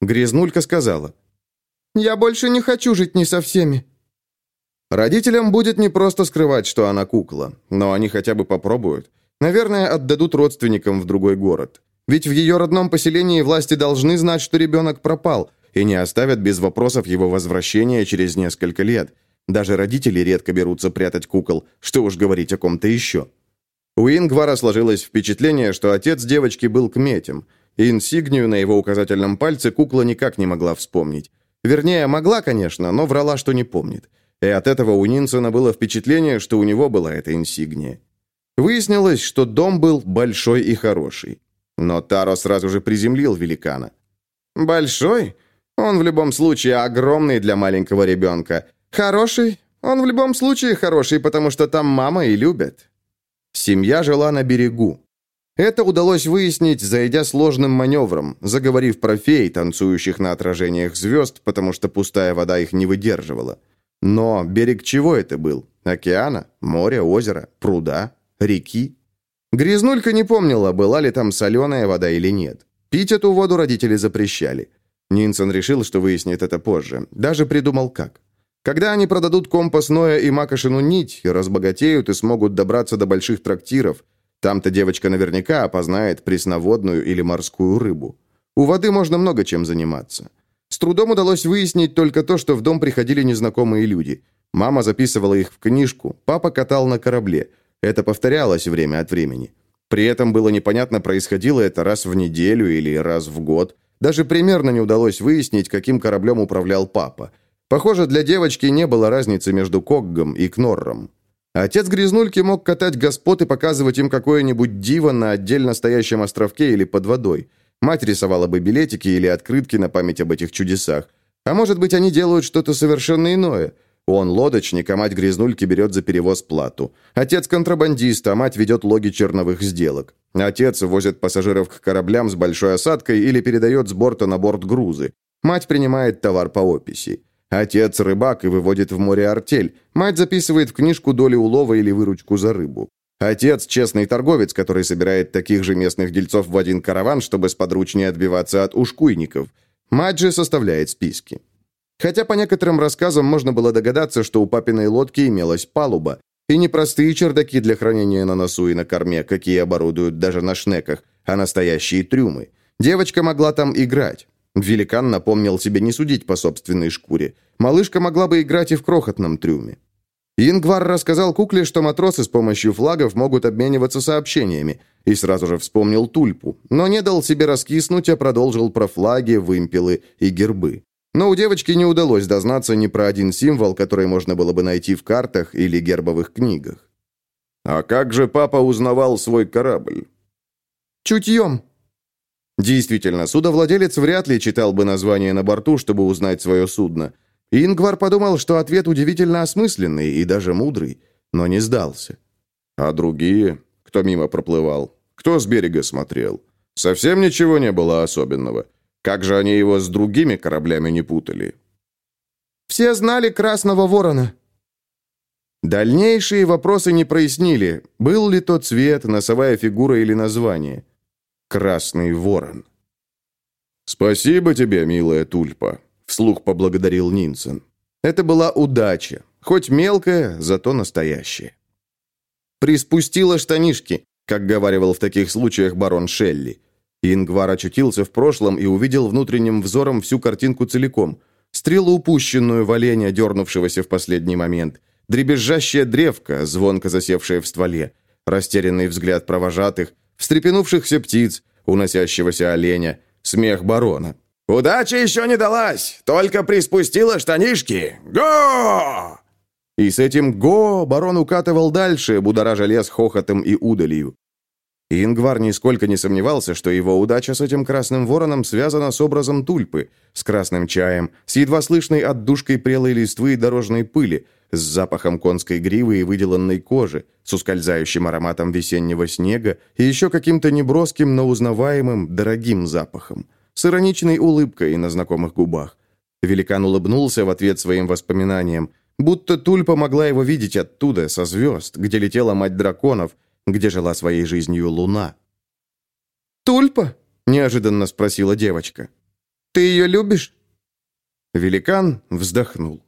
Грязнулька сказала, я больше не хочу жить не со всеми». Родителям будет не просто скрывать, что она кукла, но они хотя бы попробуют. Наверное, отдадут родственникам в другой город. Ведь в ее родном поселении власти должны знать, что ребенок пропал, и не оставят без вопросов его возвращения через несколько лет. Даже родители редко берутся прятать кукол, что уж говорить о ком-то еще. У Ингвара сложилось впечатление, что отец девочки был кметем. Инсигнию на его указательном пальце кукла никак не могла вспомнить. Вернее, могла, конечно, но врала, что не помнит. И от этого у Нинсона было впечатление, что у него была эта инсигния. Выяснилось, что дом был большой и хороший. Но Таро сразу же приземлил великана. «Большой? Он в любом случае огромный для маленького ребенка. Хороший? Он в любом случае хороший, потому что там мама и любят». Семья жила на берегу. Это удалось выяснить, зайдя сложным маневром, заговорив про фей, танцующих на отражениях звезд, потому что пустая вода их не выдерживала. Но берег чего это был? Океана? Моря? Озера? Пруда? Реки? Грязнулька не помнила, была ли там соленая вода или нет. Пить эту воду родители запрещали. Нинсон решил, что выяснит это позже. Даже придумал как. Когда они продадут компас Ноя и Макошину нить, разбогатеют и смогут добраться до больших трактиров, там-то девочка наверняка опознает пресноводную или морскую рыбу. У воды можно много чем заниматься. С трудом удалось выяснить только то, что в дом приходили незнакомые люди. Мама записывала их в книжку, папа катал на корабле. Это повторялось время от времени. При этом было непонятно, происходило это раз в неделю или раз в год. Даже примерно не удалось выяснить, каким кораблем управлял папа – Похоже, для девочки не было разницы между Коггом и Кнорром. Отец Грязнульки мог катать господ и показывать им какое-нибудь диво на отдельно стоящем островке или под водой. Мать рисовала бы билетики или открытки на память об этих чудесах. А может быть, они делают что-то совершенно иное. Он лодочник, а мать Грязнульки берет за перевоз плату. Отец контрабандист, а мать ведет логи черновых сделок. Отец возит пассажиров к кораблям с большой осадкой или передает с борта на борт грузы. Мать принимает товар по описи. Отец рыбак и выводит в море артель. Мать записывает в книжку доли улова или выручку за рыбу. Отец – честный торговец, который собирает таких же местных дельцов в один караван, чтобы сподручнее отбиваться от ушкуйников. Мать же составляет списки. Хотя по некоторым рассказам можно было догадаться, что у папиной лодки имелась палуба. И не простые чердаки для хранения на носу и на корме, какие оборудуют даже на шнеках, а настоящие трюмы. Девочка могла там играть. Великан напомнил себе не судить по собственной шкуре. Малышка могла бы играть и в крохотном трюме. Ингвар рассказал кукле, что матросы с помощью флагов могут обмениваться сообщениями, и сразу же вспомнил тульпу, но не дал себе раскиснуть, а продолжил про флаги, вымпелы и гербы. Но у девочки не удалось дознаться ни про один символ, который можно было бы найти в картах или гербовых книгах. «А как же папа узнавал свой корабль?» «Чутьем», Действительно, судовладелец вряд ли читал бы название на борту, чтобы узнать свое судно. Ингвар подумал, что ответ удивительно осмысленный и даже мудрый, но не сдался. А другие? Кто мимо проплывал? Кто с берега смотрел? Совсем ничего не было особенного. Как же они его с другими кораблями не путали? Все знали Красного Ворона. Дальнейшие вопросы не прояснили, был ли тот цвет, носовая фигура или название. Красный ворон. «Спасибо тебе, милая тульпа», — вслух поблагодарил Нинсен. Это была удача, хоть мелкая, зато настоящая. «Приспустила штанишки», как говаривал в таких случаях барон Шелли. Ингвар очутился в прошлом и увидел внутренним взором всю картинку целиком. Стрелу, упущенную в оленя, дернувшегося в последний момент. Дребезжащая древка, звонко засевшая в стволе. Растерянный взгляд провожатых, встрепенувшихся птиц, уносящегося оленя, смех барона. «Удача еще не далась, только приспустила штанишки! Го!» И с этим «го» барон укатывал дальше, будоража лес хохотом и удалью. Ингвар нисколько не сомневался, что его удача с этим красным вороном связана с образом тульпы, с красным чаем, с едва слышной отдушкой прелой листвы и дорожной пыли, с запахом конской гривы и выделанной кожи, с ускользающим ароматом весеннего снега и еще каким-то неброским, но узнаваемым, дорогим запахом, с ироничной улыбкой на знакомых губах. Великан улыбнулся в ответ своим воспоминаниям, будто Тульпа могла его видеть оттуда, со звезд, где летела мать драконов, где жила своей жизнью луна. «Тульпа?» – неожиданно спросила девочка. «Ты ее любишь?» Великан вздохнул.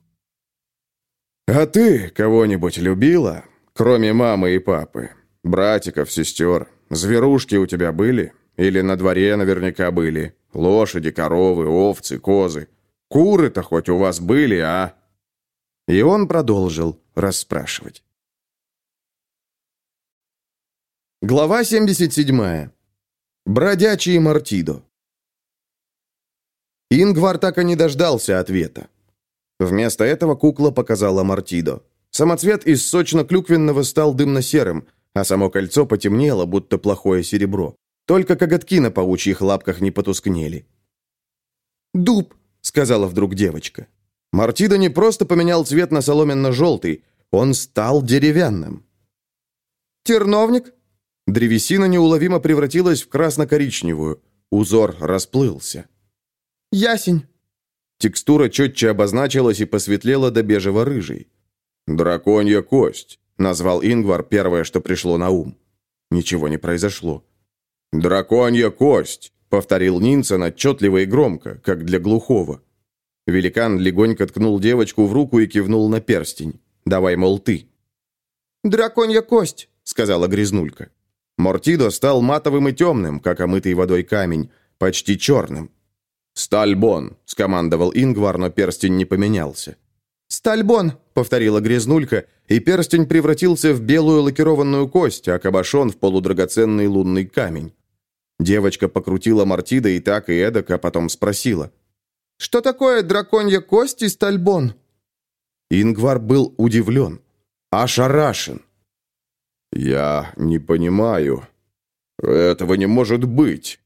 «А ты кого-нибудь любила, кроме мамы и папы? Братиков, сестер? Зверушки у тебя были? Или на дворе наверняка были? Лошади, коровы, овцы, козы? Куры-то хоть у вас были, а?» И он продолжил расспрашивать. Глава 77. Бродячий Мартидо. Ингвар так и не дождался ответа. Вместо этого кукла показала Мартидо. Самоцвет из сочно-клюквенного стал дымно-серым, а само кольцо потемнело, будто плохое серебро. Только коготки на паучьих лапках не потускнели. «Дуб», — сказала вдруг девочка. Мартидо не просто поменял цвет на соломенно-желтый, он стал деревянным. «Терновник?» Древесина неуловимо превратилась в красно-коричневую. Узор расплылся. «Ясень!» Текстура четче обозначилась и посветлела до бежево-рыжей. «Драконья кость», — назвал Ингвар первое, что пришло на ум. Ничего не произошло. «Драконья кость», — повторил Нинсен отчетливо и громко, как для глухого. Великан легонько ткнул девочку в руку и кивнул на перстень. «Давай, мол, ты». «Драконья кость», — сказала Грязнулька. Мортидо стал матовым и темным, как омытый водой камень, почти черным. «Стальбон», — скомандовал Ингвар, но перстень не поменялся. «Стальбон», — повторила Грязнулька, и перстень превратился в белую лакированную кость, а кабошон в полудрагоценный лунный камень. Девочка покрутила Мартида и так, и эдак, а потом спросила. «Что такое драконья кость и стальбон?» Ингвар был удивлен, ошарашен. «Я не понимаю. Этого не может быть».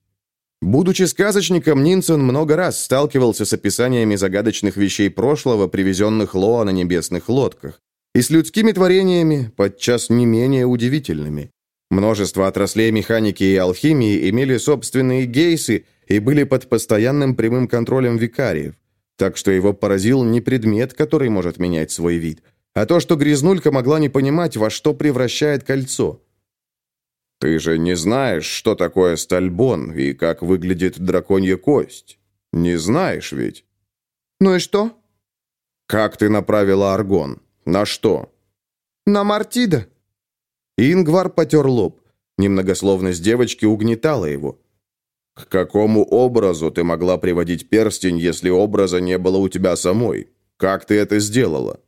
Будучи сказочником, Нинсен много раз сталкивался с описаниями загадочных вещей прошлого, привезенных Лоа на небесных лодках, и с людскими творениями, подчас не менее удивительными. Множество отраслей механики и алхимии имели собственные гейсы и были под постоянным прямым контролем викариев, так что его поразил не предмет, который может менять свой вид, а то, что Грязнулька могла не понимать, во что превращает кольцо. «Ты же не знаешь, что такое стальбон и как выглядит драконья кость. Не знаешь ведь?» «Ну и что?» «Как ты направила аргон? На что?» «На Мартида». Ингвар потер лоб. Немногословность девочки угнетала его. «К какому образу ты могла приводить перстень, если образа не было у тебя самой? Как ты это сделала?»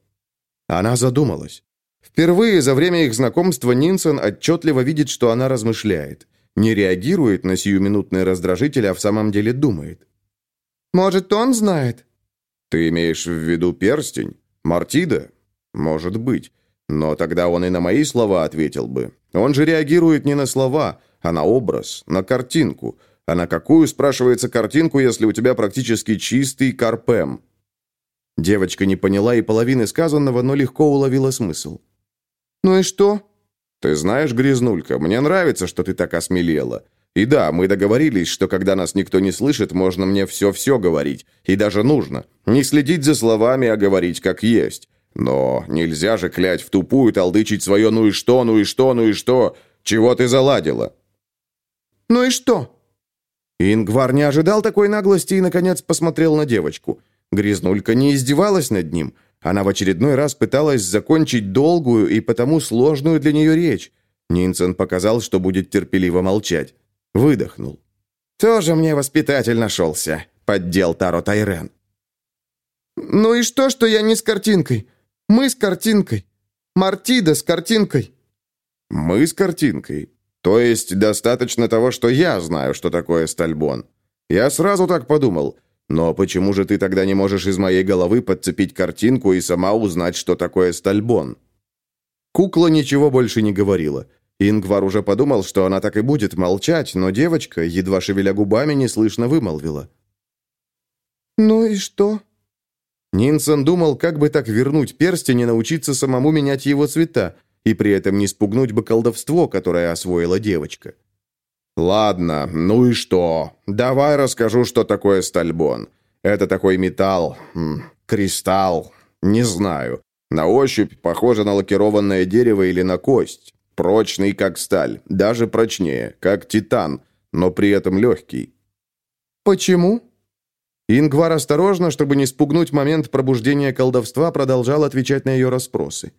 Она задумалась. Впервые за время их знакомства Нинсон отчетливо видит, что она размышляет. Не реагирует на сиюминутный раздражитель, а в самом деле думает. «Может, он знает?» «Ты имеешь в виду перстень? Мартида? Может быть. Но тогда он и на мои слова ответил бы. Он же реагирует не на слова, а на образ, на картинку. А на какую, спрашивается, картинку, если у тебя практически чистый карпем?» Девочка не поняла и половины сказанного, но легко уловила смысл. «Ну и что?» «Ты знаешь, Грязнулька, мне нравится, что ты так осмелела. И да, мы договорились, что когда нас никто не слышит, можно мне все-все говорить. И даже нужно. Не следить за словами, а говорить как есть. Но нельзя же клять в тупую, толдычить свое «ну и что, ну и что, ну и что». Чего ты заладила?» «Ну и что?» Ингвар не ожидал такой наглости и, наконец, посмотрел на девочку – Грязнулька не издевалась над ним. Она в очередной раз пыталась закончить долгую и потому сложную для нее речь. Нинсен показал, что будет терпеливо молчать. Выдохнул. «Тоже мне воспитатель нашелся», — поддел Таро Тайрен. «Ну и что, что я не с картинкой? Мы с картинкой. Мартида с картинкой». «Мы с картинкой. То есть достаточно того, что я знаю, что такое стальбон. Я сразу так подумал. Но почему же ты тогда не можешь из моей головы подцепить картинку и сама узнать, что такое стальбон?» Кукла ничего больше не говорила. Ингвар уже подумал, что она так и будет молчать, но девочка, едва шевеля губами, неслышно вымолвила. «Ну и что?» Нинсон думал, как бы так вернуть перстень и научиться самому менять его цвета, и при этом не спугнуть бы колдовство, которое освоила девочка. «Ладно, ну и что? Давай расскажу, что такое стальбон. Это такой металл, кристалл, не знаю. На ощупь похоже на лакированное дерево или на кость. Прочный, как сталь, даже прочнее, как титан, но при этом легкий». «Почему?» Ингвар осторожно, чтобы не спугнуть момент пробуждения колдовства, продолжал отвечать на ее расспросы.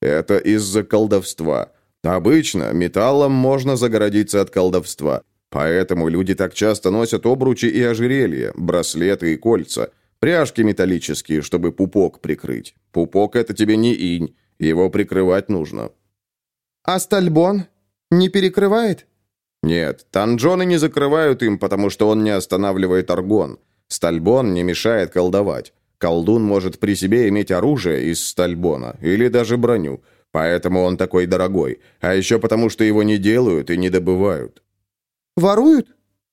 «Это из-за колдовства. Обычно металлом можно загородиться от колдовства, поэтому люди так часто носят обручи и ожерелья, браслеты и кольца, пряжки металлические, чтобы пупок прикрыть. Пупок — это тебе не инь, его прикрывать нужно. А стальбон? Не перекрывает? Нет, танжоны не закрывают им, потому что он не останавливает аргон. Стальбон не мешает колдовать. Колдун может при себе иметь оружие из стальбона или даже броню, поэтому он такой дорогой. А еще потому, что его не делают и не добывают. Воруют?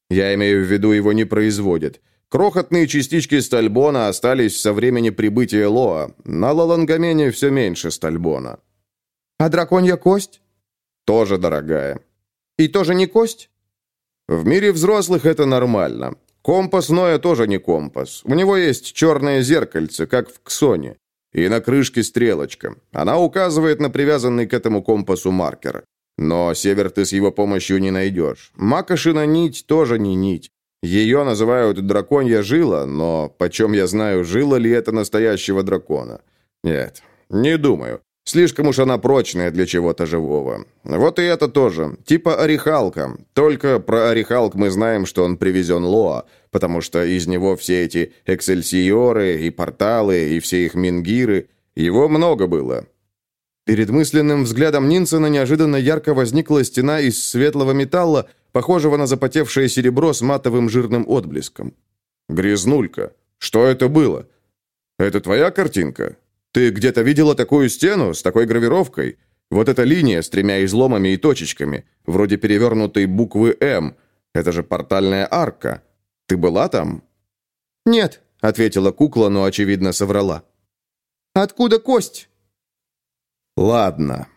Я имею в виду, его не производят. Крохотные частички стальбона остались со времени прибытия Лоа. На Лалангамене все меньше стальбона. А драконья кость? Тоже дорогая. И тоже не кость? В мире взрослых это нормально. Компас Ноя тоже не компас. У него есть черное зеркальце, как в Ксоне. И на крышке стрелочка. Она указывает на привязанный к этому компасу маркер. Но север ты с его помощью не найдешь. Макошина нить тоже не нить. Ее называют драконья жила, но почем я знаю, жила ли это настоящего дракона? Нет, не думаю. Слишком уж она прочная для чего-то живого. Вот и это тоже. Типа орехалка. Только про орехалк мы знаем, что он привезен Лоа, потому что из него все эти эксельсиоры и порталы, и все их мингиры. Его много было. Перед мысленным взглядом Нинсена неожиданно ярко возникла стена из светлого металла, похожего на запотевшее серебро с матовым жирным отблеском. «Грязнулька. Что это было? Это твоя картинка?» Ты где-то видела такую стену с такой гравировкой? Вот эта линия с тремя изломами и точечками, вроде перевернутой буквы «М». Это же портальная арка. Ты была там?» «Нет», — ответила кукла, но, очевидно, соврала. «Откуда кость?» «Ладно».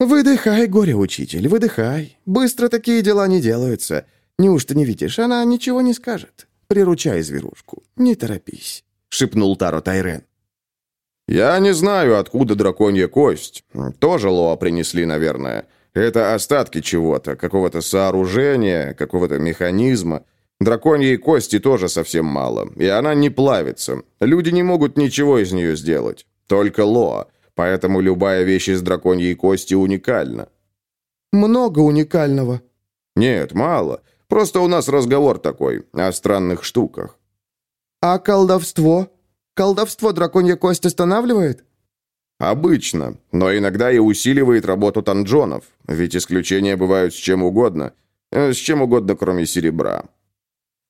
«Выдыхай, горе-учитель, выдыхай. Быстро такие дела не делаются. Неужто не видишь, она ничего не скажет. Приручай зверушку, не торопись», — шепнул Таро Тайрен. «Я не знаю, откуда драконья кость. Тоже Лоа принесли, наверное. Это остатки чего-то, какого-то сооружения, какого-то механизма. Драконьей кости тоже совсем мало, и она не плавится. Люди не могут ничего из нее сделать. Только Лоа. Поэтому любая вещь из драконьей кости уникальна». «Много уникального». «Нет, мало. Просто у нас разговор такой, о странных штуках». «А колдовство?» Колдовство драконья кость останавливает? Обычно, но иногда и усиливает работу танджонов, ведь исключения бывают с чем угодно, э, с чем угодно, кроме серебра.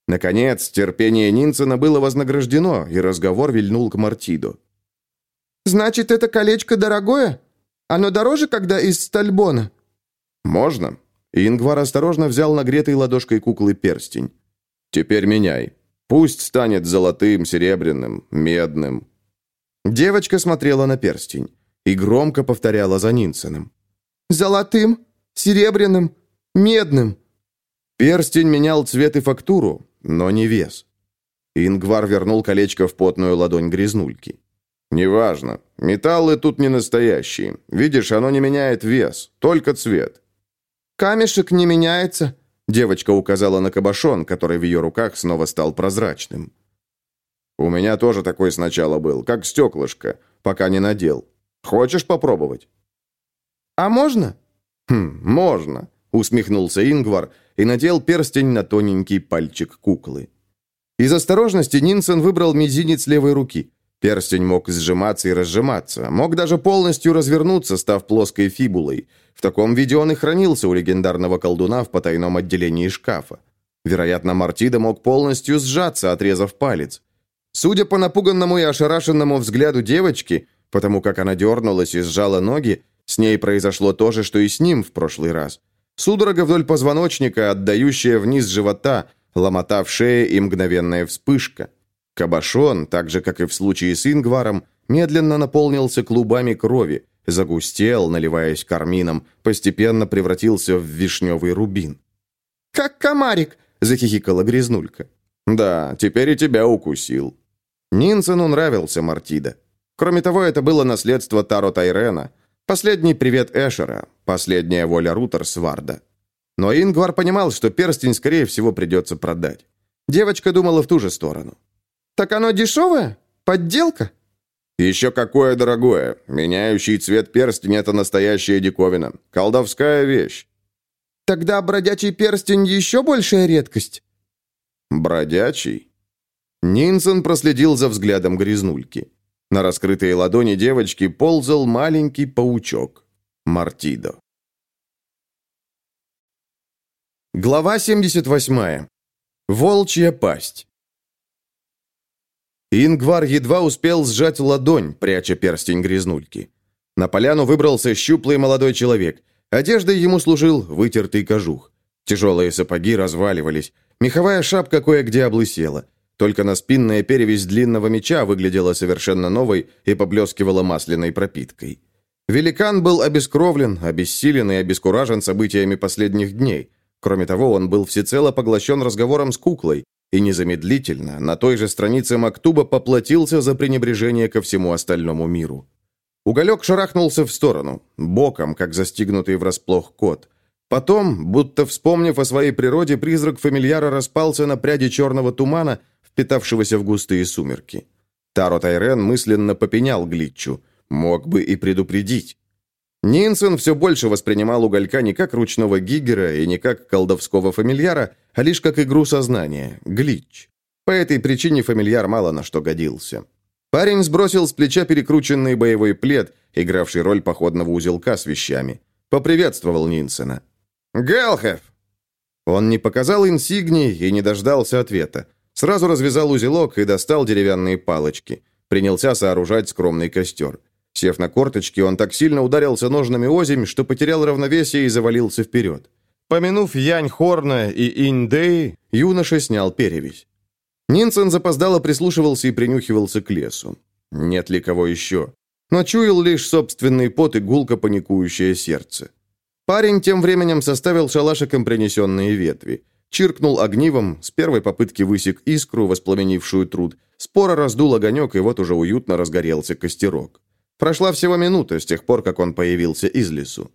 Наконец, терпение Нинсена было вознаграждено, и разговор вильнул к Мартиду. «Значит, это колечко дорогое? Оно дороже, когда из стальбона?» «Можно». Ингвар осторожно взял нагретой ладошкой куклы перстень. «Теперь меняй. Пусть станет золотым, серебряным, медным». Девочка смотрела на перстень и громко повторяла за Нинсеном. «Золотым, серебряным, медным». Перстень менял цвет и фактуру, но не вес. Ингвар вернул колечко в потную ладонь грязнульки. «Неважно. Металлы тут не настоящие. Видишь, оно не меняет вес, только цвет». «Камешек не меняется», Девочка указала на кабошон, который в ее руках снова стал прозрачным. «У меня тоже такой сначала был, как стеклышко, пока не надел. Хочешь попробовать?» «А можно?» «Хм, можно», — усмехнулся Ингвар и надел перстень на тоненький пальчик куклы. Из осторожности Нинсен выбрал мизинец левой руки. Перстень мог сжиматься и разжиматься, мог даже полностью развернуться, став плоской фибулой — в таком виде он и хранился у легендарного колдуна в потайном отделении шкафа. Вероятно, Мартида мог полностью сжаться, отрезав палец. Судя по напуганному и ошарашенному взгляду девочки, потому как она дернулась и сжала ноги, с ней произошло то же, что и с ним в прошлый раз. Судорога вдоль позвоночника, отдающая вниз живота, ломота в шее и мгновенная вспышка. Кабашон, так же, как и в случае с Ингваром, медленно наполнился клубами крови, загустел, наливаясь кармином, постепенно превратился в вишневый рубин. «Как комарик!» — захихикала грязнулька. «Да, теперь и тебя укусил». Нинсену нравился Мартида. Кроме того, это было наследство Таро Тайрена, последний привет Эшера, последняя воля Рутер Сварда. Но Ингвар понимал, что перстень, скорее всего, придется продать. Девочка думала в ту же сторону. «Так оно дешевое? Подделка?» «Еще какое дорогое! Меняющий цвет перстень — это настоящая диковина. Колдовская вещь!» «Тогда бродячий перстень еще большая редкость?» «Бродячий?» Нинсон проследил за взглядом грязнульки. На раскрытой ладони девочки ползал маленький паучок. Мартидо. Глава 78. Волчья пасть. Ингвар едва успел сжать ладонь, пряча перстень грязнульки. На поляну выбрался щуплый молодой человек. Одеждой ему служил вытертый кожух. Тяжелые сапоги разваливались. Меховая шапка кое-где облысела. Только на спинная перевязь длинного меча выглядела совершенно новой и поблескивала масляной пропиткой. Великан был обескровлен, обессилен и обескуражен событиями последних дней. Кроме того, он был всецело поглощен разговором с куклой и незамедлительно на той же странице Мактуба поплатился за пренебрежение ко всему остальному миру. Уголек шарахнулся в сторону, боком, как застигнутый врасплох кот. Потом, будто вспомнив о своей природе, призрак фамильяра распался на пряди черного тумана, впитавшегося в густые сумерки. Таро Тайрен мысленно попенял Глитчу. Мог бы и предупредить. Нинсен все больше воспринимал уголька не как ручного гигера и не как колдовского фамильяра, а лишь как игру сознания, глич. По этой причине фамильяр мало на что годился. Парень сбросил с плеча перекрученный боевой плед, игравший роль походного узелка с вещами. Поприветствовал Нинсена. «Гелхев!» Он не показал инсигний и не дождался ответа. Сразу развязал узелок и достал деревянные палочки. Принялся сооружать скромный костер. Сев на корточки, он так сильно ударился ножными озимь, что потерял равновесие и завалился вперед. Помянув Янь Хорна и Инь Дэй, юноша снял перевязь. Нинсен запоздало прислушивался и принюхивался к лесу. Нет ли кого еще? Но чуял лишь собственный пот и гулко паникующее сердце. Парень тем временем составил шалашиком принесенные ветви. Чиркнул огнивом, с первой попытки высек искру, воспламенившую труд. Споро раздул огонек, и вот уже уютно разгорелся костерок. Прошла всего минута с тех пор, как он появился из лесу.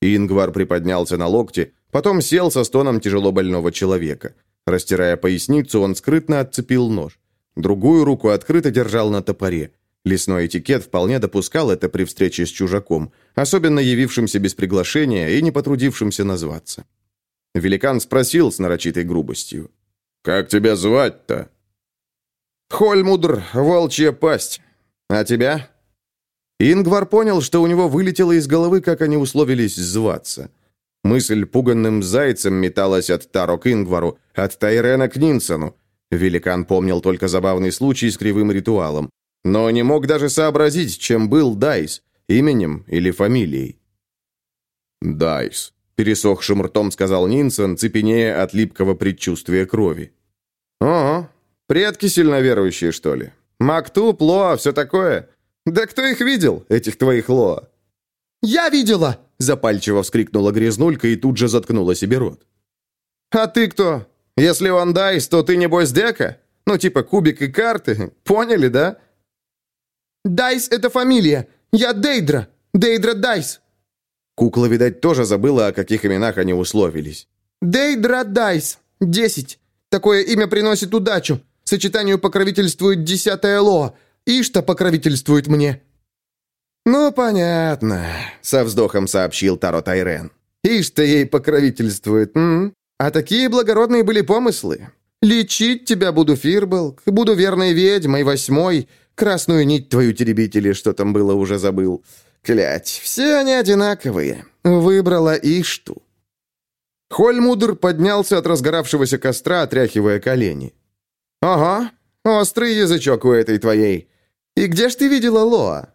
Ингвар приподнялся на локте, потом сел со стоном тяжело больного человека. Растирая поясницу, он скрытно отцепил нож. Другую руку открыто держал на топоре. Лесной этикет вполне допускал это при встрече с чужаком, особенно явившимся без приглашения и не потрудившимся назваться. Великан спросил с нарочитой грубостью. «Как тебя звать-то?» «Хольмудр, волчья пасть. А тебя?» Ингвар понял, что у него вылетело из головы, как они условились зваться. Мысль пуганным зайцем металась от Таро к Ингвару, от Тайрена к Нинсону. Великан помнил только забавный случай с кривым ритуалом, но не мог даже сообразить, чем был Дайс, именем или фамилией. «Дайс», — пересохшим ртом сказал Нинсон, цепенея от липкого предчувствия крови. «Ого, предки сильноверующие, что ли? Мактуб, Лоа, все такое? «Да кто их видел, этих твоих Лоа?» «Я видела!» – запальчиво вскрикнула грязнулька и тут же заткнула себе рот. «А ты кто? Если он Дайс, то ты, небось, Дека? Ну, типа кубик и карты. Поняли, да?» «Дайс – это фамилия. Я Дейдра. Дейдра Дайс». Кукла, видать, тоже забыла, о каких именах они условились. «Дейдра Дайс. Десять. Такое имя приносит удачу. Сочетанию покровительствует десятая Лоа. Ишта покровительствует мне». «Ну, понятно», — со вздохом сообщил Таро Тайрен. «Ишта ей покровительствует, м? А такие благородные были помыслы. Лечить тебя буду, Фирболг, буду верной ведьмой, восьмой, красную нить твою теребители, что там было, уже забыл. Клять, все они одинаковые. Выбрала Ишту». Хольмудр поднялся от разгоравшегося костра, отряхивая колени. «Ага, острый язычок у этой твоей. «И где ж ты видела Лоа?»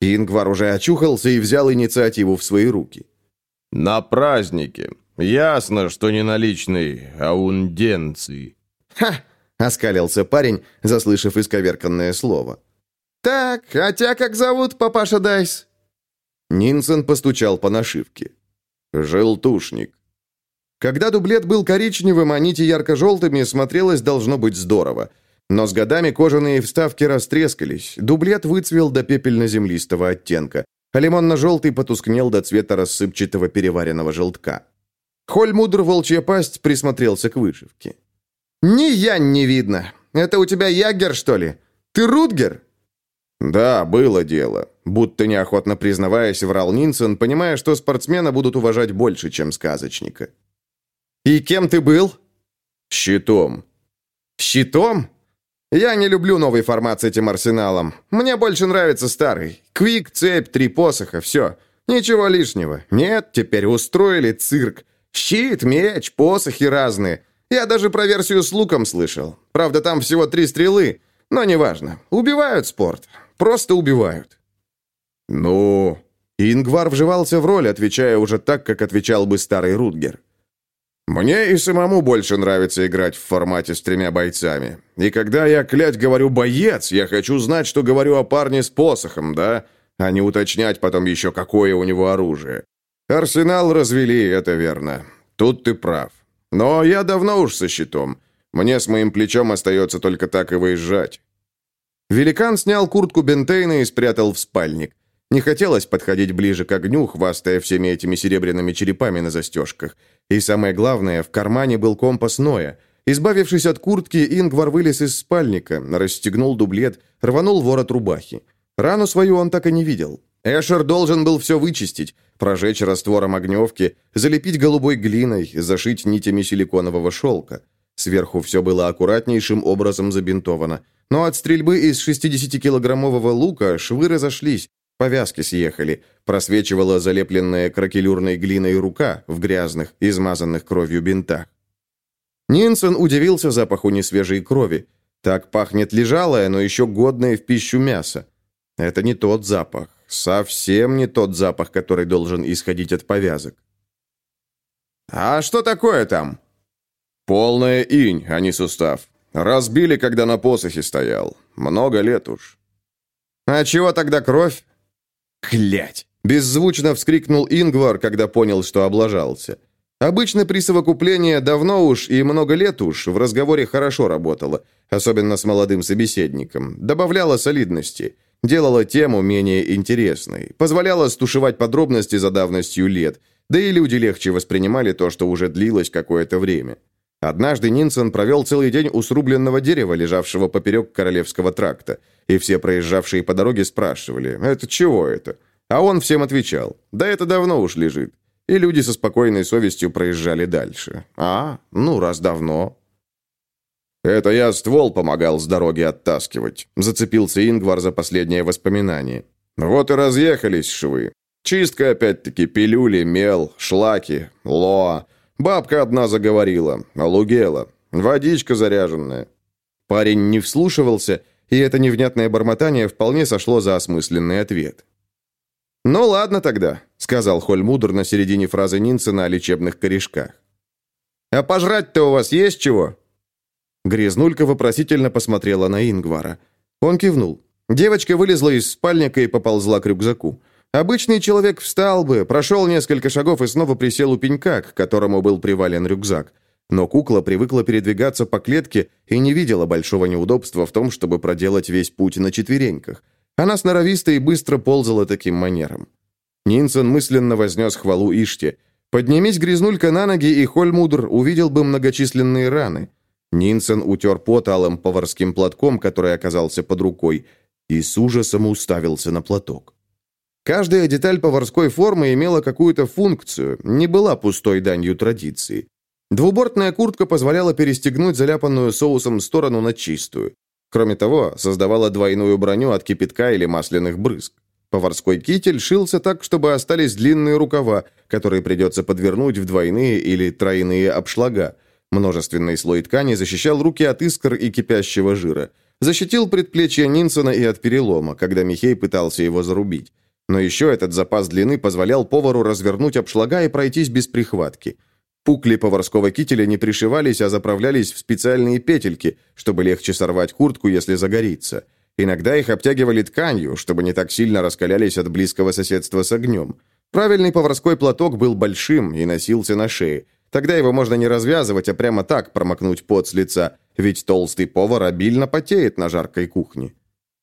Ингвар уже очухался и взял инициативу в свои руки. «На празднике. Ясно, что не на личной аунденции». «Ха!» — оскалился парень, заслышав исковерканное слово. «Так, а тебя как зовут, папаша Дайс?» Нинсен постучал по нашивке. «Желтушник». Когда дублет был коричневым, а нити ярко-желтыми, смотрелось должно быть здорово — но с годами кожаные вставки растрескались, дублет выцвел до пепельно-землистого оттенка, а лимонно-желтый потускнел до цвета рассыпчатого переваренного желтка. Хольмудр волчья пасть присмотрелся к вышивке. «Ни я не видно. Это у тебя ягер, что ли? Ты Рутгер?» «Да, было дело», будто неохотно признаваясь, врал Нинсен, понимая, что спортсмена будут уважать больше, чем сказочника. «И кем ты был?» «Щитом». «Щитом? Я не люблю новый формат с этим арсеналом. Мне больше нравится старый. Квик, цепь, три посоха, все. Ничего лишнего. Нет, теперь устроили цирк. Щит, меч, посохи разные. Я даже про версию с луком слышал. Правда, там всего три стрелы. Но неважно. Убивают спорт. Просто убивают. Ну... Ингвар вживался в роль, отвечая уже так, как отвечал бы старый Рутгер. Мне и самому больше нравится играть в формате с тремя бойцами. И когда я, клять, говорю «боец», я хочу знать, что говорю о парне с посохом, да? А не уточнять потом еще, какое у него оружие. Арсенал развели, это верно. Тут ты прав. Но я давно уж со щитом. Мне с моим плечом остается только так и выезжать. Великан снял куртку Бентейна и спрятал в спальник. Не хотелось подходить ближе к огню, хвастая всеми этими серебряными черепами на застежках. И самое главное, в кармане был компас Ноя. Избавившись от куртки, Ингвар вылез из спальника, расстегнул дублет, рванул ворот рубахи. Рану свою он так и не видел. Эшер должен был все вычистить, прожечь раствором огневки, залепить голубой глиной, зашить нитями силиконового шелка. Сверху все было аккуратнейшим образом забинтовано. Но от стрельбы из 60-килограммового лука швы разошлись, повязки съехали, просвечивала залепленная кракелюрной глиной рука в грязных, измазанных кровью бинтах. Нинсон удивился запаху несвежей крови. Так пахнет лежалое, но еще годное в пищу мясо. Это не тот запах. Совсем не тот запах, который должен исходить от повязок. «А что такое там?» «Полная инь, а не сустав. Разбили, когда на посохе стоял. Много лет уж». «А чего тогда кровь?» «Клять!» – беззвучно вскрикнул Ингвар, когда понял, что облажался. Обычно присовокупление давно уж и много лет уж в разговоре хорошо работало, особенно с молодым собеседником, добавляло солидности – Делала тему менее интересной, позволяла стушевать подробности за давностью лет, да и люди легче воспринимали то, что уже длилось какое-то время. Однажды Нинсон провел целый день у срубленного дерева, лежавшего поперек Королевского тракта, и все проезжавшие по дороге спрашивали, «Это чего это?» А он всем отвечал, «Да это давно уж лежит». И люди со спокойной совестью проезжали дальше. «А, ну, раз давно, «Это я ствол помогал с дороги оттаскивать», — зацепился Ингвар за последнее воспоминание. «Вот и разъехались швы. Чистка опять-таки, пилюли, мел, шлаки, лоа. Бабка одна заговорила, алугела, водичка заряженная». Парень не вслушивался, и это невнятное бормотание вполне сошло за осмысленный ответ. «Ну ладно тогда», — сказал Хольмудр на середине фразы Нинсена о лечебных корешках. «А пожрать-то у вас есть чего?» Грязнулька вопросительно посмотрела на Ингвара. Он кивнул. Девочка вылезла из спальника и поползла к рюкзаку. Обычный человек встал бы, прошел несколько шагов и снова присел у пенька, к которому был привален рюкзак. Но кукла привыкла передвигаться по клетке и не видела большого неудобства в том, чтобы проделать весь путь на четвереньках. Она сноровисто и быстро ползала таким манером. Нинсон мысленно вознес хвалу Иште. Поднимись грязнулька на ноги, и Хольмудр увидел бы многочисленные раны. Нинсен утер пот алым поварским платком, который оказался под рукой, и с ужасом уставился на платок. Каждая деталь поварской формы имела какую-то функцию, не была пустой данью традиции. Двубортная куртка позволяла перестегнуть заляпанную соусом сторону на чистую. Кроме того, создавала двойную броню от кипятка или масляных брызг. Поварской китель шился так, чтобы остались длинные рукава, которые придется подвернуть в двойные или тройные обшлага, Множественный слой ткани защищал руки от искр и кипящего жира. Защитил предплечье Нинсона и от перелома, когда Михей пытался его зарубить. Но еще этот запас длины позволял повару развернуть обшлага и пройтись без прихватки. Пукли поварского кителя не пришивались, а заправлялись в специальные петельки, чтобы легче сорвать куртку, если загорится. Иногда их обтягивали тканью, чтобы не так сильно раскалялись от близкого соседства с огнем. Правильный поварской платок был большим и носился на шее. Тогда его можно не развязывать, а прямо так промокнуть пот с лица, ведь толстый повар обильно потеет на жаркой кухне.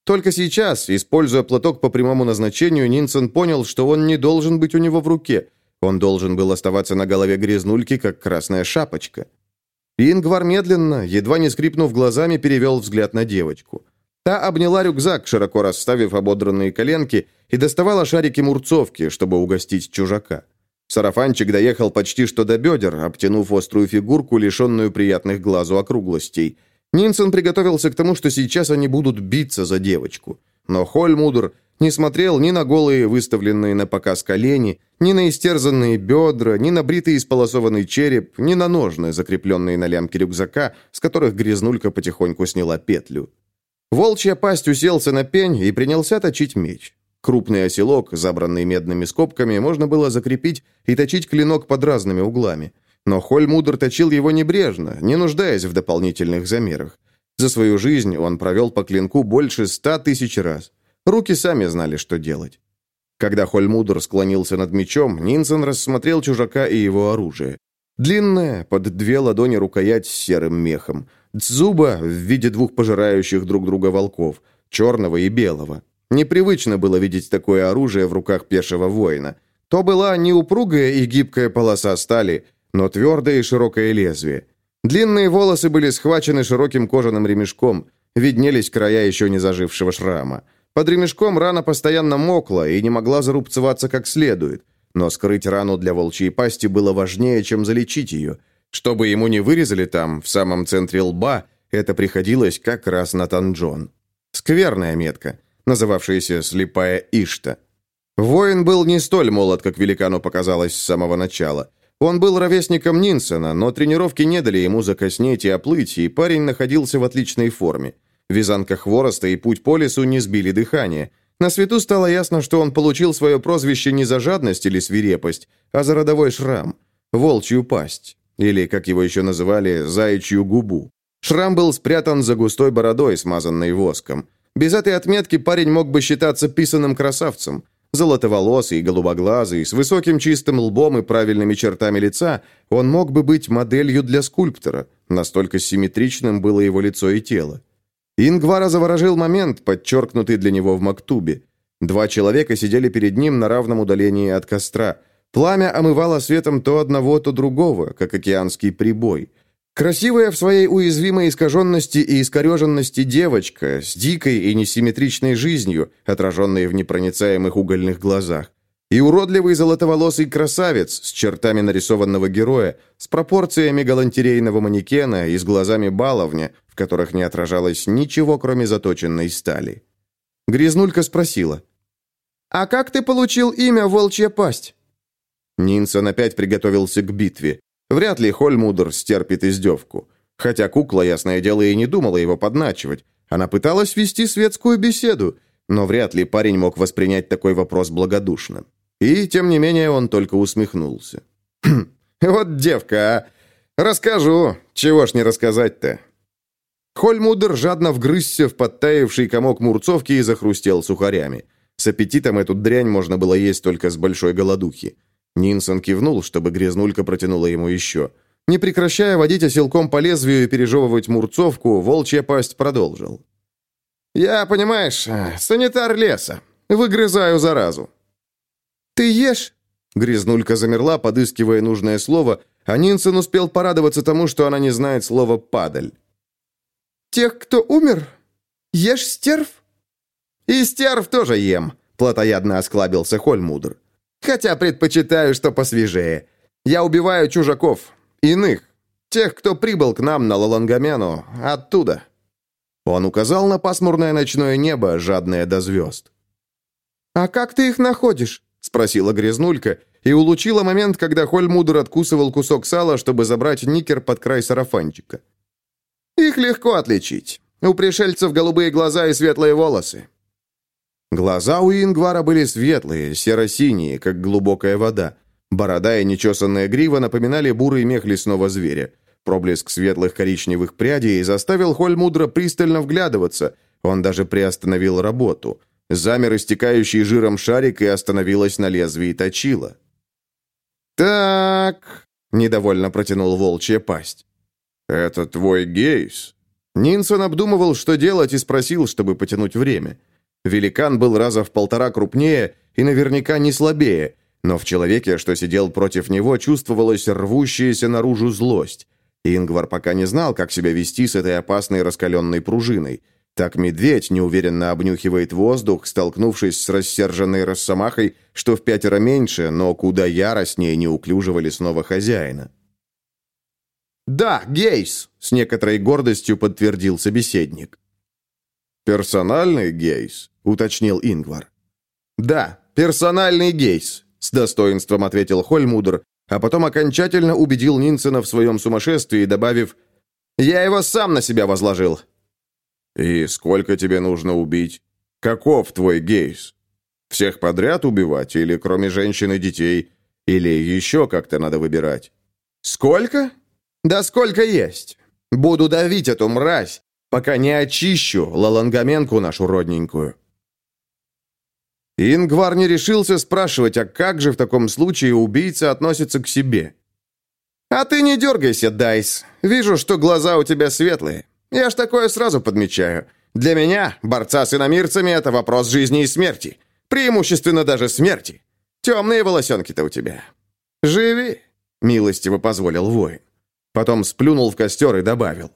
Только сейчас, используя платок по прямому назначению, Нинсон понял, что он не должен быть у него в руке. Он должен был оставаться на голове грязнульки, как красная шапочка. Ингвар медленно, едва не скрипнув глазами, перевел взгляд на девочку. Та обняла рюкзак, широко расставив ободранные коленки, и доставала шарики мурцовки, чтобы угостить чужака. Сарафанчик доехал почти что до бедер, обтянув острую фигурку, лишенную приятных глазу округлостей. Нинсон приготовился к тому, что сейчас они будут биться за девочку. Но Хольмудр Не смотрел ни на голые, выставленные на показ колени, ни на истерзанные бедра, ни на бритый исполосованный череп, ни на ножны, закрепленные на лямке рюкзака, с которых грязнулька потихоньку сняла петлю. Волчья пасть уселся на пень и принялся точить меч. Крупный оселок, забранный медными скобками, можно было закрепить и точить клинок под разными углами. Но Хольмудр точил его небрежно, не нуждаясь в дополнительных замерах. За свою жизнь он провел по клинку больше ста тысяч раз. Руки сами знали, что делать. Когда Хольмудр склонился над мечом, Нинсен рассмотрел чужака и его оружие. Длинная, под две ладони рукоять с серым мехом. Дзуба в виде двух пожирающих друг друга волков, черного и белого. Непривычно было видеть такое оружие в руках пешего воина. То была не упругая и гибкая полоса стали, но твердое и широкое лезвие. Длинные волосы были схвачены широким кожаным ремешком, виднелись края еще не зажившего шрама. Под ремешком рана постоянно мокла и не могла зарубцеваться как следует, но скрыть рану для волчьей пасти было важнее, чем залечить ее. Чтобы ему не вырезали там, в самом центре лба, это приходилось как раз на танджон. Скверная метка, называвшаяся «слепая Ишта». Воин был не столь молод, как великану показалось с самого начала – он был ровесником Нинсона, но тренировки не дали ему закоснеть и оплыть, и парень находился в отличной форме. Вязанка хвороста и путь по лесу не сбили дыхание. На свету стало ясно, что он получил свое прозвище не за жадность или свирепость, а за родовой шрам – волчью пасть, или, как его еще называли, заячью губу. Шрам был спрятан за густой бородой, смазанной воском. Без этой отметки парень мог бы считаться писаным красавцем. Золотоволосый голубоглазый, с высоким чистым лбом и правильными чертами лица, он мог бы быть моделью для скульптора. Настолько симметричным было его лицо и тело. Ингвара заворожил момент, подчеркнутый для него в Мактубе. Два человека сидели перед ним на равном удалении от костра. Пламя омывало светом то одного, то другого, как океанский прибой. Красивая в своей уязвимой искаженности и искореженности девочка с дикой и несимметричной жизнью, отраженной в непроницаемых угольных глазах. И уродливый золотоволосый красавец с чертами нарисованного героя, с пропорциями галантерейного манекена и с глазами баловня, в которых не отражалось ничего, кроме заточенной стали. Грязнулька спросила. «А как ты получил имя «Волчья пасть»?» Нинсон опять приготовился к битве. Вряд ли Хольмудр стерпит издевку. Хотя кукла, ясное дело, и не думала его подначивать. Она пыталась вести светскую беседу, но вряд ли парень мог воспринять такой вопрос благодушно. И, тем не менее, он только усмехнулся. «Вот девка, а! Расскажу! Чего ж не рассказать-то?» Хольмудер жадно вгрызся в подтаявший комок мурцовки и захрустел сухарями. С аппетитом эту дрянь можно было есть только с большой голодухи. Нинсон кивнул, чтобы грязнулька протянула ему еще. Не прекращая водить оселком по лезвию и пережевывать мурцовку, волчья пасть продолжил. «Я, понимаешь, санитар леса. Выгрызаю заразу». «Ты ешь?» Грязнулька замерла, подыскивая нужное слово, а Нинсон успел порадоваться тому, что она не знает слова «падаль». «Тех, кто умер? Ешь стерв?» «И стерв тоже ем», — плотоядно осклабился Хольмудр. Хотя предпочитаю, что посвежее. Я убиваю чужаков, иных, тех, кто прибыл к нам на Лалангамену, оттуда». Он указал на пасмурное ночное небо, жадное до звезд. «А как ты их находишь?» — спросила Грязнулька, и улучила момент, когда Хольмудр откусывал кусок сала, чтобы забрать никер под край сарафанчика. «Их легко отличить. У пришельцев голубые глаза и светлые волосы. Глаза у Ингвара были светлые, серо-синие, как глубокая вода. Борода и нечесанная грива напоминали бурый мех лесного зверя. Проблеск светлых коричневых прядей заставил Хольмудра пристально вглядываться. Он даже приостановил работу. Замер истекающий жиром шарик и остановилась на лезвии точила. «Так...» — недовольно протянул волчья пасть. «Это твой гейс?» Нинсон обдумывал, что делать, и спросил, чтобы потянуть время. Великан был раза в полтора крупнее и наверняка не слабее, но в человеке, что сидел против него, чувствовалась рвущаяся наружу злость. Ингвар пока не знал, как себя вести с этой опасной раскаленной пружиной. Так медведь неуверенно обнюхивает воздух, столкнувшись с рассерженной росомахой, что в пятеро меньше, но куда яростнее неуклюжего лесного хозяина. «Да, Гейс!» — с некоторой гордостью подтвердил собеседник. «Персональный гейс», — уточнил Ингвар. «Да, персональный гейс», — с достоинством ответил Хольмудр, а потом окончательно убедил Нинсена в своем сумасшествии, добавив «Я его сам на себя возложил». «И сколько тебе нужно убить? Каков твой гейс? Всех подряд убивать или кроме женщин и детей? Или еще как-то надо выбирать?» «Сколько? Да сколько есть. Буду давить эту мразь, пока не очищу лалангаменку нашу родненькую». Ингвар не решился спрашивать, а как же в таком случае убийца относится к себе. «А ты не дергайся, Дайс. Вижу, что глаза у тебя светлые. Я ж такое сразу подмечаю. Для меня, борца с иномирцами, это вопрос жизни и смерти. Преимущественно даже смерти. Темные волосенки-то у тебя. Живи!» Милостиво позволил воин. Потом сплюнул в костер и добавил.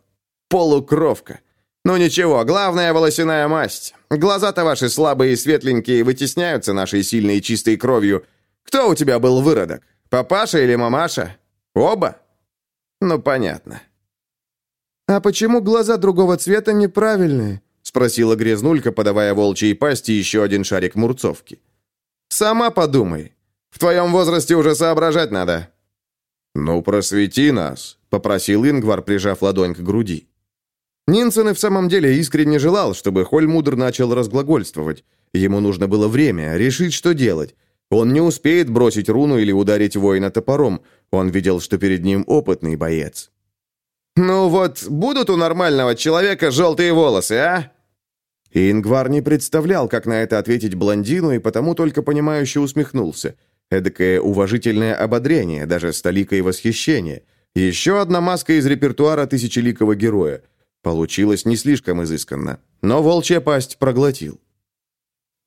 «Полукровка. Ну ничего, главная волосяная масть. Глаза-то ваши слабые и светленькие вытесняются нашей сильной и чистой кровью. Кто у тебя был выродок? Папаша или мамаша? Оба? Ну, понятно». «А почему глаза другого цвета неправильные?» спросила грязнулька, подавая волчьей пасти еще один шарик мурцовки. «Сама подумай. В твоем возрасте уже соображать надо. «Ну, просвети нас», — попросил Ингвар, прижав ладонь к груди. Нинсен и в самом деле искренне желал, чтобы Хольмудр начал разглагольствовать. Ему нужно было время, решить, что делать. Он не успеет бросить руну или ударить воина топором. Он видел, что перед ним опытный боец. «Ну вот, будут у нормального человека желтые волосы, а?» Ингвар не представлял, как на это ответить блондину, и потому только понимающе усмехнулся. Эдакое уважительное ободрение, даже с толикой восхищения. Еще одна маска из репертуара тысячеликого героя. Получилось не слишком изысканно, но волчья пасть проглотил.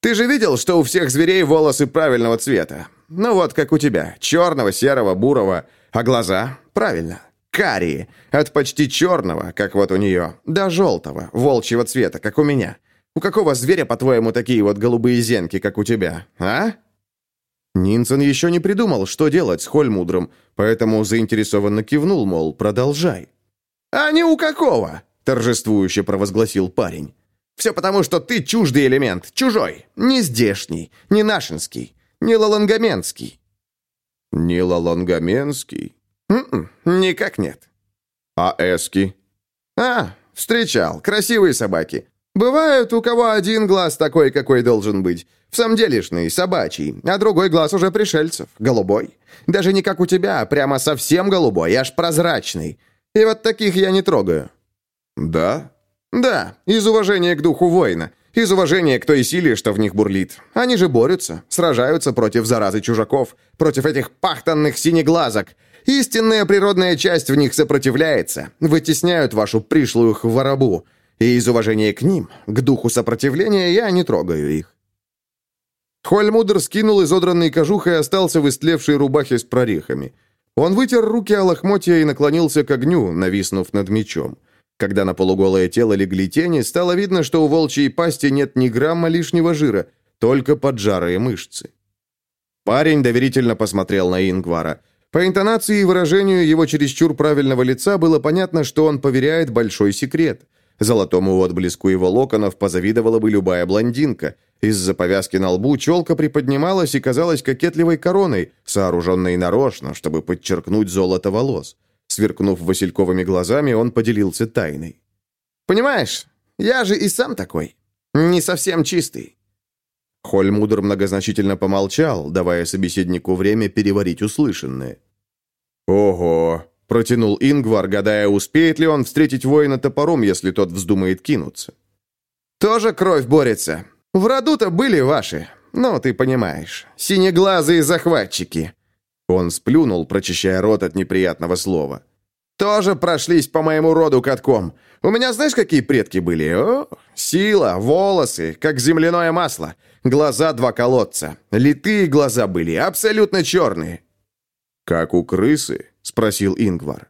«Ты же видел, что у всех зверей волосы правильного цвета? Ну вот, как у тебя, черного, серого, бурого, а глаза? Правильно, карие, от почти черного, как вот у нее, до желтого, волчьего цвета, как у меня. У какого зверя, по-твоему, такие вот голубые зенки, как у тебя, а?» Нинсон еще не придумал, что делать с Хольмудром, поэтому заинтересованно кивнул, мол, продолжай. «А не у какого!» – торжествующе провозгласил парень. «Все потому, что ты чуждый элемент, чужой, не здешний, не нашинский, не лалангаменский». «Не лалангаменский?» М-м, «Никак нет». «А эски?» «А, встречал, красивые собаки. Бывают, у кого один глаз такой, какой должен быть. В самом делешный, собачий, а другой глаз уже пришельцев, голубой. Даже не как у тебя, а прямо совсем голубой, аж прозрачный. И вот таких я не трогаю». «Да?» «Да, из уважения к духу воина, из уважения к той силе, что в них бурлит. Они же борются, сражаются против заразы чужаков, против этих пахтанных синеглазок. Истинная природная часть в них сопротивляется, вытесняют вашу пришлую хворобу. И из уважения к ним, к духу сопротивления, я не трогаю их. Хольмудр скинул изодранный кожух и остался в истлевшей рубахе с прорехами. Он вытер руки о лохмотья и наклонился к огню, нависнув над мечом. Когда на полуголое тело легли тени, стало видно, что у волчьей пасти нет ни грамма лишнего жира, только поджарые мышцы. Парень доверительно посмотрел на Ингвара. По интонации и выражению его чересчур правильного лица было понятно, что он поверяет большой секрет. Золотому отблеску его локонов позавидовала бы любая блондинка – из-за повязки на лбу челка приподнималась и казалась кокетливой короной, сооруженной нарочно, чтобы подчеркнуть золото волос. Сверкнув васильковыми глазами, он поделился тайной. «Понимаешь, я же и сам такой. Не совсем чистый». Хольмудр многозначительно помолчал, давая собеседнику время переварить услышанное. «Ого!» — протянул Ингвар, гадая, успеет ли он встретить воина топором, если тот вздумает кинуться. «Тоже кровь борется. В роду-то были ваши. Ну, ты понимаешь. Синеглазые захватчики». Он сплюнул, прочищая рот от неприятного слова. «Тоже прошлись по моему роду катком. У меня знаешь, какие предки были? О, сила, волосы, как земляное масло. Глаза два колодца. Литые глаза были, абсолютно черные». «Как у крысы?» — спросил Ингвар.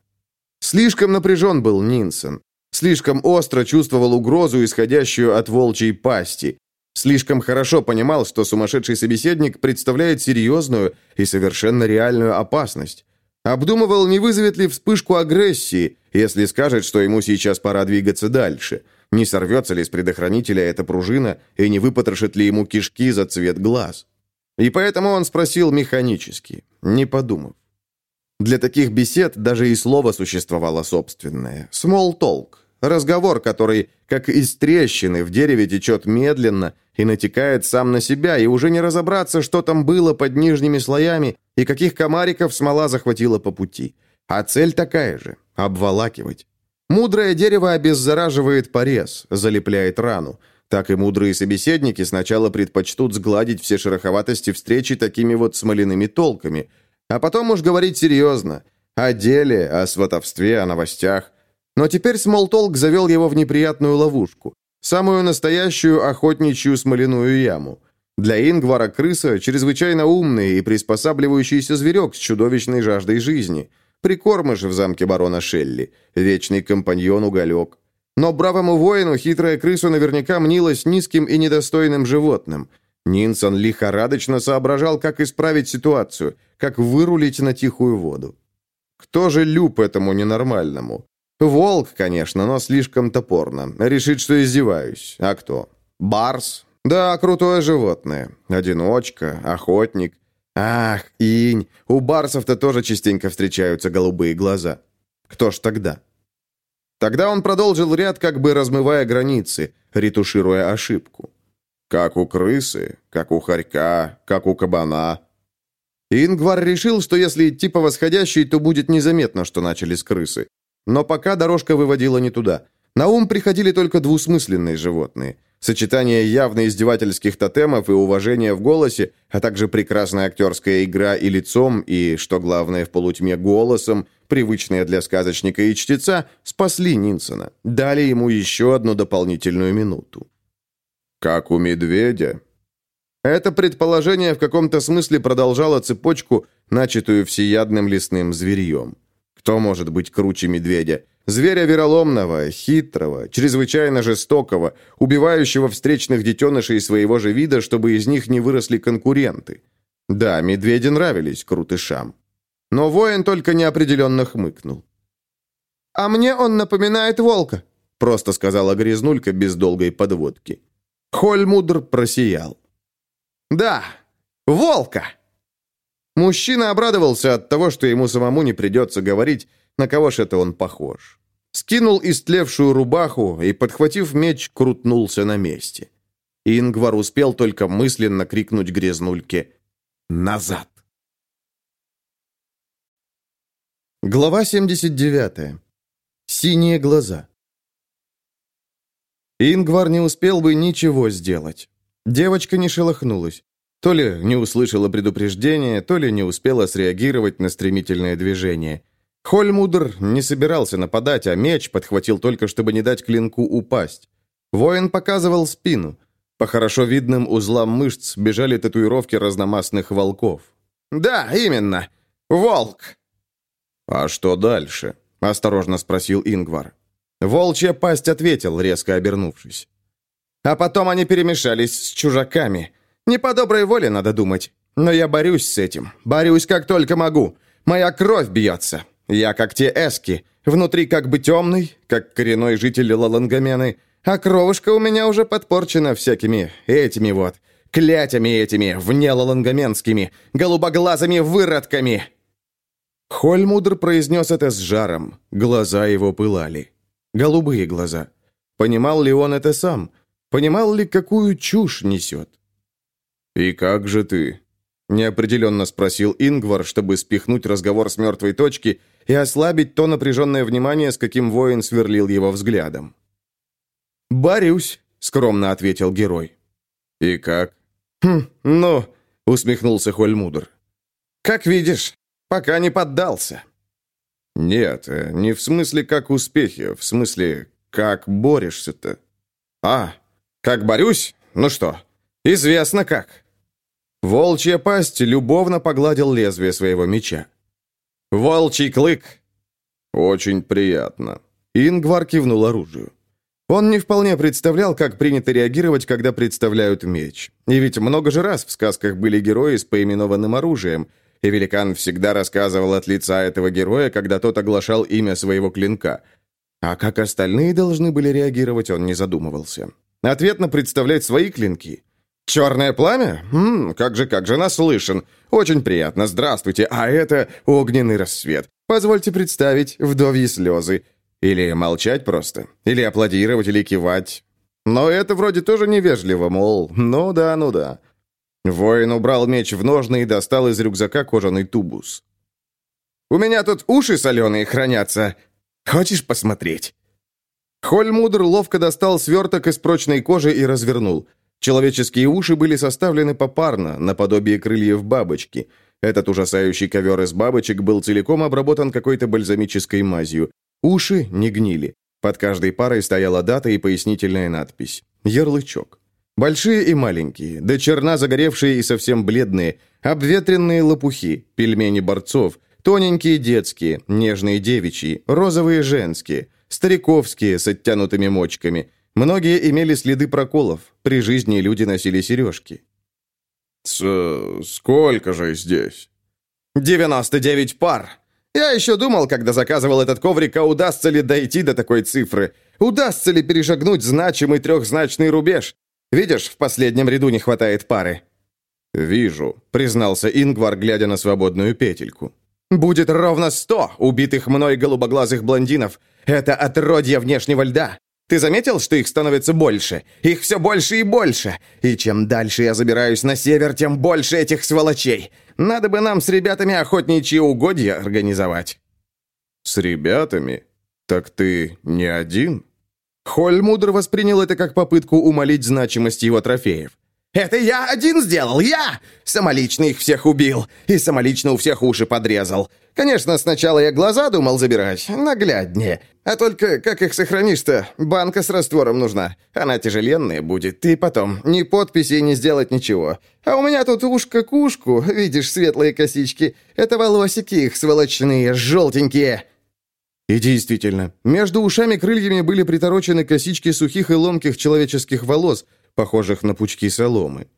Слишком напряжен был Нинсон. Слишком остро чувствовал угрозу, исходящую от волчьей пасти. Слишком хорошо понимал, что сумасшедший собеседник представляет серьезную и совершенно реальную опасность. Обдумывал, не вызовет ли вспышку агрессии, если скажет, что ему сейчас пора двигаться дальше. Не сорвется ли с предохранителя эта пружина и не выпотрошит ли ему кишки за цвет глаз? И поэтому он спросил механически, не подумав. Для таких бесед даже и слово существовало собственное. Small talk. Разговор, который, как из трещины, в дереве течет медленно и натекает сам на себя, и уже не разобраться, что там было под нижними слоями и каких комариков смола захватила по пути. А цель такая же – обволакивать. Мудрое дерево обеззараживает порез, залепляет рану. Так и мудрые собеседники сначала предпочтут сгладить все шероховатости встречи такими вот смоляными толками, а потом уж говорить серьезно. О деле, о сватовстве, о новостях. Но теперь Смолтолк завел его в неприятную ловушку. Самую настоящую охотничью смоляную яму. Для Ингвара крыса – чрезвычайно умный и приспосабливающийся зверек с чудовищной жаждой жизни. Прикормыш в замке барона Шелли. Вечный компаньон Уголек. Но бравому воину хитрая крыса наверняка мнилась низким и недостойным животным. Нинсон лихорадочно соображал, как исправить ситуацию, как вырулить на тихую воду. Кто же люб этому ненормальному? Волк, конечно, но слишком топорно. Решит, что издеваюсь. А кто? Барс? Да, крутое животное. Одиночка, охотник. Ах, инь, у барсов-то тоже частенько встречаются голубые глаза. Кто ж тогда? Тогда он продолжил ряд, как бы размывая границы, ретушируя ошибку. Как у крысы, как у хорька, как у кабана. Ингвар решил, что если идти по восходящей, то будет незаметно, что начали с крысы. Но пока дорожка выводила не туда. На ум приходили только двусмысленные животные. Сочетание явно издевательских тотемов и уважения в голосе, а также прекрасная актерская игра и лицом, и, что главное, в полутьме голосом, привычные для сказочника и чтеца, спасли Нинсона, дали ему еще одну дополнительную минуту. «Как у медведя?» Это предположение в каком-то смысле продолжало цепочку, начатую всеядным лесным зверьем. Кто может быть круче медведя? Зверя вероломного, хитрого, чрезвычайно жестокого, убивающего встречных детенышей своего же вида, чтобы из них не выросли конкуренты. Да, медведи нравились крутышам. Но воин только неопределенно хмыкнул. «А мне он напоминает волка», — просто сказала Грязнулька без долгой подводки. Хольмудр просиял. «Да, волка!» Мужчина обрадовался от того, что ему самому не придется говорить, на кого ж это он похож. Скинул истлевшую рубаху и, подхватив меч, крутнулся на месте. Ингвар успел только мысленно крикнуть грязнульке «Назад!». Глава 79. Синие глаза. Ингвар не успел бы ничего сделать. Девочка не шелохнулась. То ли не услышала предупреждения, то ли не успела среагировать на стремительное движение. Хольмудр не собирался нападать, а меч подхватил только, чтобы не дать клинку упасть. Воин показывал спину. По хорошо видным узлам мышц бежали татуировки разномастных волков. «Да, именно. Волк!» «А что дальше?» – осторожно спросил Ингвар. Волчья пасть ответил, резко обернувшись. А потом они перемешались с чужаками. Не по доброй воле, надо думать. Но я борюсь с этим. Борюсь как только могу. Моя кровь бьется. Я как те эски. Внутри как бы темный, как коренной житель Лалангамены. А кровушка у меня уже подпорчена всякими этими вот. Клятями этими, внелалангаменскими, голубоглазыми выродками. Хольмудр произнес это с жаром. Глаза его пылали. Голубые глаза. Понимал ли он это сам? Понимал ли, какую чушь несет? «И как же ты?» – неопределенно спросил Ингвар, чтобы спихнуть разговор с мертвой точки и ослабить то напряженное внимание, с каким воин сверлил его взглядом. «Борюсь», – скромно ответил герой. «И как?» «Хм, ну», – усмехнулся Хольмудр. «Как видишь, пока не поддался». «Нет, э, не в смысле как успехи, в смысле как борешься-то». «А, как борюсь? Ну что, известно как». Волчья пасть любовно погладил лезвие своего меча. «Волчий клык!» «Очень приятно». Ингвар кивнул оружию. Он не вполне представлял, как принято реагировать, когда представляют меч. И ведь много же раз в сказках были герои с поименованным оружием, и великан всегда рассказывал от лица этого героя, когда тот оглашал имя своего клинка. А как остальные должны были реагировать, он не задумывался. Ответно представлять свои клинки. «Черное пламя? Ммм, как же, как же, наслышан. Очень приятно, здравствуйте. А это огненный рассвет. Позвольте представить вдовьи слезы. Или молчать просто. Или аплодировать, или кивать. Но это вроде тоже невежливо, мол, ну да, ну да. Воин убрал меч в ножны и достал из рюкзака кожаный тубус. «У меня тут уши соленые хранятся. Хочешь посмотреть?» Хольмудр ловко достал сверток из прочной кожи и развернул. Человеческие уши были составлены попарно, наподобие крыльев бабочки. Этот ужасающий ковер из бабочек был целиком обработан какой-то бальзамической мазью. Уши не гнили. Под каждой парой стояла дата и пояснительная надпись. Ярлычок. Большие и маленькие, до черна загоревшие и совсем бледные, обветренные лопухи, пельмени борцов, тоненькие детские, нежные девичьи, розовые женские, стариковские с оттянутыми мочками. Многие имели следы проколов. При жизни люди носили сережки. С «Сколько же здесь?» «Девяносто девять пар!» Я еще думал, когда заказывал этот коврик, а удастся ли дойти до такой цифры. Удастся ли перешагнуть значимый трехзначный рубеж? Видишь, в последнем ряду не хватает пары». «Вижу», — признался Ингвар, глядя на свободную петельку. «Будет ровно сто убитых мной голубоглазых блондинов. Это отродье внешнего льда. Ты заметил, что их становится больше? Их все больше и больше. И чем дальше я забираюсь на север, тем больше этих сволочей. Надо бы нам с ребятами охотничьи угодья организовать». «С ребятами? Так ты не один?» Хольмудр воспринял это как попытку умолить значимость его трофеев. «Это я один сделал, я! Самолично их всех убил, и самолично у всех уши подрезал. Конечно, сначала я глаза думал забирать, нагляднее. А только как их сохранишь-то? Банка с раствором нужна. Она тяжеленная будет, и потом ни подписи, ни сделать ничего. А у меня тут ушко к ушку, видишь, светлые косички. Это волосики их сволочные, желтенькие». И действительно, между ушами-крыльями были приторочены косички сухих и ломких человеческих волос – похожих на пучки соломы.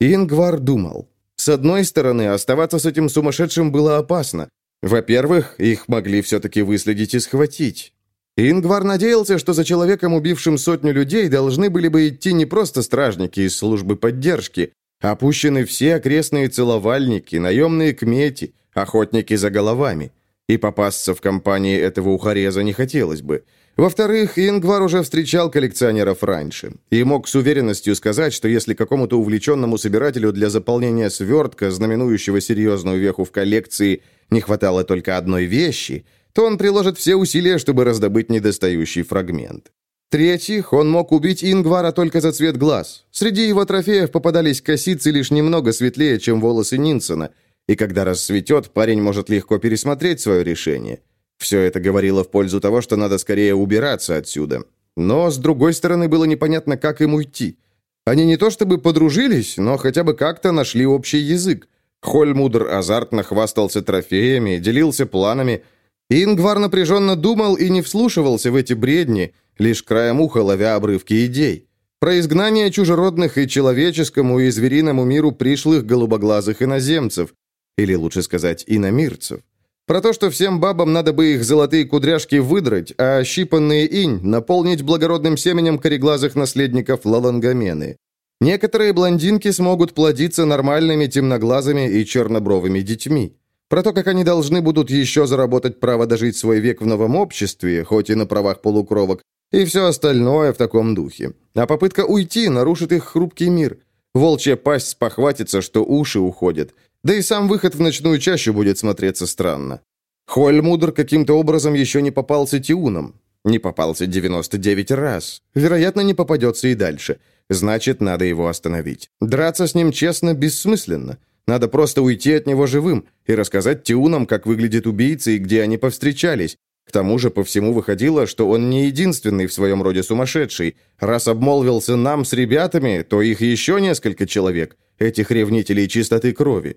Ингвар думал. С одной стороны, оставаться с этим сумасшедшим было опасно. Во-первых, их могли все-таки выследить и схватить. Ингвар надеялся, что за человеком, убившим сотню людей, должны были бы идти не просто стражники из службы поддержки, а опущены все окрестные целовальники, наемные кмети, охотники за головами. И попасться в компании этого ухареза не хотелось бы. Во-вторых, Ингвар уже встречал коллекционеров раньше и мог с уверенностью сказать, что если какому-то увлеченному собирателю для заполнения свертка, знаменующего серьезную веху в коллекции, не хватало только одной вещи, то он приложит все усилия, чтобы раздобыть недостающий фрагмент. В-третьих, он мог убить Ингвара только за цвет глаз. Среди его трофеев попадались косицы лишь немного светлее, чем волосы Нинсона, и когда рассветет, парень может легко пересмотреть свое решение. Все это говорило в пользу того, что надо скорее убираться отсюда. Но, с другой стороны, было непонятно, как им уйти. Они не то чтобы подружились, но хотя бы как-то нашли общий язык. Хольмудр азартно хвастался трофеями, делился планами. Ингвар напряженно думал и не вслушивался в эти бредни, лишь краем уха ловя обрывки идей. Про изгнание чужеродных и человеческому, и звериному миру пришлых голубоглазых иноземцев. Или, лучше сказать, иномирцев. Про то, что всем бабам надо бы их золотые кудряшки выдрать, а щипанные инь наполнить благородным семенем кореглазых наследников Лалангамены. Некоторые блондинки смогут плодиться нормальными темноглазыми и чернобровыми детьми. Про то, как они должны будут еще заработать право дожить свой век в новом обществе, хоть и на правах полукровок, и все остальное в таком духе. А попытка уйти нарушит их хрупкий мир. Волчья пасть спохватится, что уши уходят. Да и сам выход в ночную чащу будет смотреться странно. Хольмудр каким-то образом еще не попался Тиуном. Не попался 99 раз. Вероятно, не попадется и дальше. Значит, надо его остановить. Драться с ним честно бессмысленно. Надо просто уйти от него живым и рассказать Тиунам, как выглядит убийца и где они повстречались. К тому же по всему выходило, что он не единственный в своем роде сумасшедший. Раз обмолвился нам с ребятами, то их еще несколько человек, этих ревнителей чистоты крови.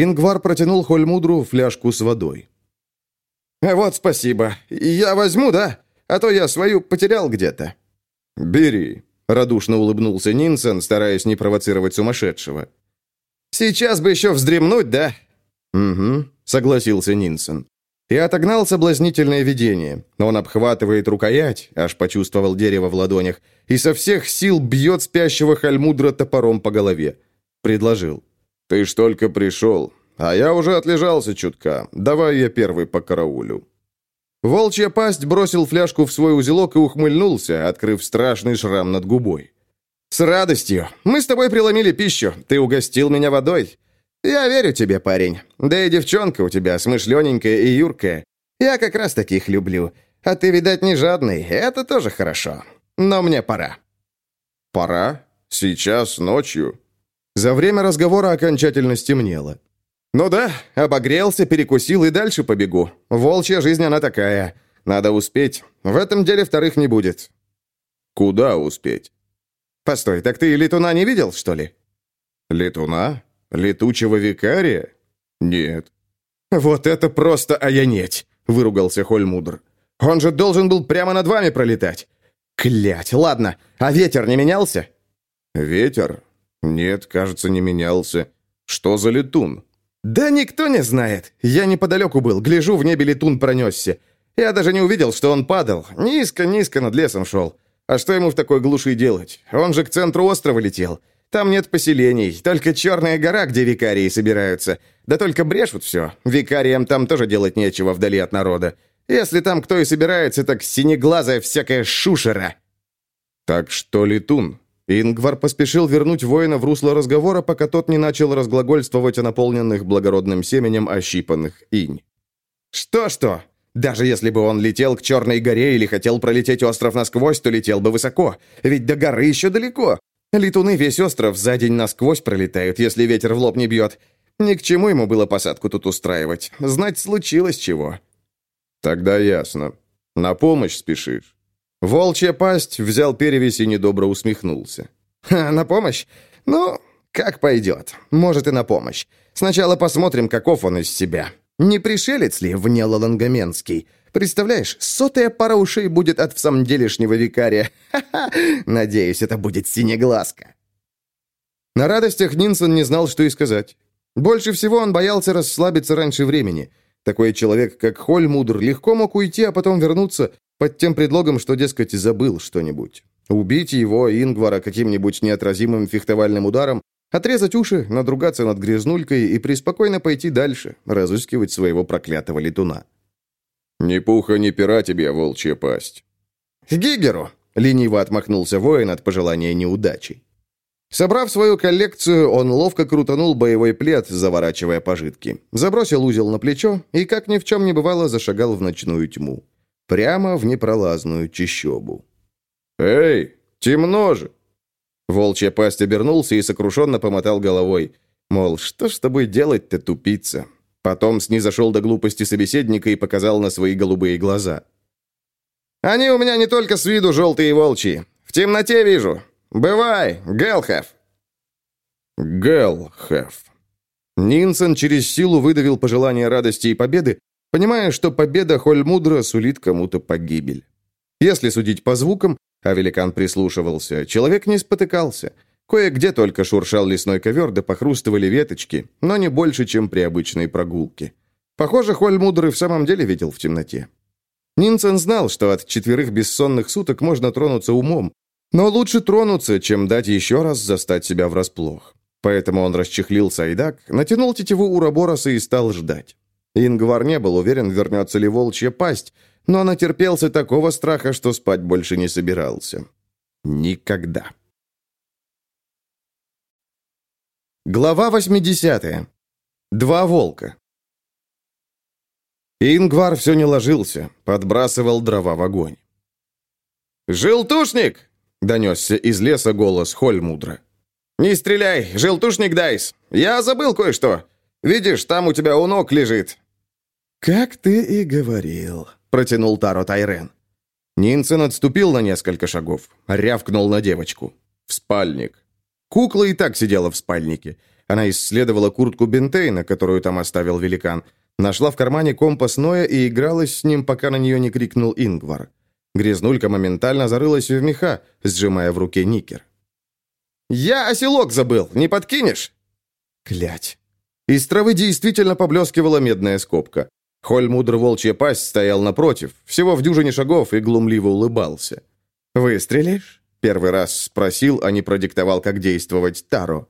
Ингвар протянул Хольмудру фляжку с водой. «Вот спасибо. Я возьму, да? А то я свою потерял где-то». «Бери», — радушно улыбнулся Нинсен, стараясь не провоцировать сумасшедшего. «Сейчас бы еще вздремнуть, да?» «Угу», — согласился Нинсен. и отогнал соблазнительное видение. Он обхватывает рукоять, аж почувствовал дерево в ладонях, и со всех сил бьет спящего Хальмудра топором по голове. Предложил. «Ты ж только пришел, а я уже отлежался чутка. Давай я первый по караулю». Волчья пасть бросил фляжку в свой узелок и ухмыльнулся, открыв страшный шрам над губой. «С радостью. Мы с тобой преломили пищу. Ты угостил меня водой. Я верю тебе, парень. Да и девчонка у тебя смышлененькая и юркая. Я как раз таких люблю. А ты, видать, не жадный. Это тоже хорошо. Но мне пора». «Пора? Сейчас, ночью?» За время разговора окончательно стемнело. «Ну да, обогрелся, перекусил и дальше побегу. Волчья жизнь она такая. Надо успеть. В этом деле вторых не будет». «Куда успеть?» «Постой, так ты летуна не видел, что ли?» «Летуна? Летучего викария? Нет». «Вот это просто аянеть!» — выругался Хольмудр. «Он же должен был прямо над вами пролетать!» «Клять! Ладно, а ветер не менялся?» «Ветер? Нет, кажется, не менялся. Что за летун?» «Да никто не знает. Я неподалеку был, гляжу, в небе летун пронесся. Я даже не увидел, что он падал. Низко-низко над лесом шел. А что ему в такой глуши делать? Он же к центру острова летел. Там нет поселений, только Черная гора, где викарии собираются. Да только брешут все. Викариям там тоже делать нечего вдали от народа. Если там кто и собирается, так синеглазая всякая шушера». «Так что летун?» Ингвар поспешил вернуть воина в русло разговора, пока тот не начал разглагольствовать о наполненных благородным семенем ощипанных инь. «Что-что? Даже если бы он летел к Черной горе или хотел пролететь остров насквозь, то летел бы высоко, ведь до горы еще далеко. Летуны весь остров за день насквозь пролетают, если ветер в лоб не бьет. Ни к чему ему было посадку тут устраивать. Знать случилось чего». «Тогда ясно. На помощь спешишь?» Волчья пасть взял перевесь и недобро усмехнулся. «Ха, на помощь? Ну, как пойдет. Может, и на помощь. Сначала посмотрим, каков он из себя. Не пришелец ли вне Лалангаменский? Представляешь, сотая пара ушей будет от в самом делешнего викария. Ха-ха! Надеюсь, это будет синеглазка». На радостях Нинсон не знал, что и сказать. Больше всего он боялся расслабиться раньше времени. Такой человек, как Хольмудр, легко мог уйти, а потом вернуться, под тем предлогом, что, дескать, забыл что-нибудь. Убить его, Ингвара, каким-нибудь неотразимым фехтовальным ударом, отрезать уши, надругаться над грязнулькой и преспокойно пойти дальше, разыскивать своего проклятого летуна. «Ни пуха, ни пера тебе, волчья пасть». «К Гигеру!» — лениво отмахнулся воин от пожелания неудачи. Собрав свою коллекцию, он ловко крутанул боевой плед, заворачивая пожитки, забросил узел на плечо и, как ни в чем не бывало, зашагал в ночную тьму прямо в непролазную чащобу. «Эй, темно же!» Волчья пасть обернулся и сокрушенно помотал головой. Мол, что ж с тобой делать-то, тупица? Потом снизошел до глупости собеседника и показал на свои голубые глаза. «Они у меня не только с виду желтые волчьи. В темноте вижу. Бывай, Гелхеф!» «Гелхеф!» Нинсон через силу выдавил пожелание радости и победы, понимая, что победа Хольмудра сулит кому-то погибель. Если судить по звукам, а великан прислушивался, человек не спотыкался. Кое-где только шуршал лесной ковер, да похрустывали веточки, но не больше, чем при обычной прогулке. Похоже, Хольмудр и в самом деле видел в темноте. Нинсен знал, что от четверых бессонных суток можно тронуться умом, но лучше тронуться, чем дать еще раз застать себя врасплох. Поэтому он расчехлил сайдак, натянул тетиву Урабороса и стал ждать. Ингвар не был уверен, вернется ли волчья пасть, но натерпелся такого страха, что спать больше не собирался. Никогда. Глава 80. Два волка. Ингвар все не ложился, подбрасывал дрова в огонь. «Желтушник!» — донесся из леса голос Хольмудра. «Не стреляй! Желтушник Дайс! Я забыл кое-что! Видишь, там у тебя у ног лежит. «Как ты и говорил», — протянул Таро Тайрен. Нинсен отступил на несколько шагов, рявкнул на девочку. «В спальник». Кукла и так сидела в спальнике. Она исследовала куртку Бентейна, которую там оставил великан, нашла в кармане компас Ноя и игралась с ним, пока на нее не крикнул Ингвар. Грязнулька моментально зарылась в меха, сжимая в руке никер. «Я оселок забыл, не подкинешь?» Клять. Из травы действительно поблескивала медная скобка. Хольмудр Волчья Пасть стоял напротив, всего в дюжине шагов и глумливо улыбался. «Выстрелишь?» — первый раз спросил, а не продиктовал, как действовать Таро.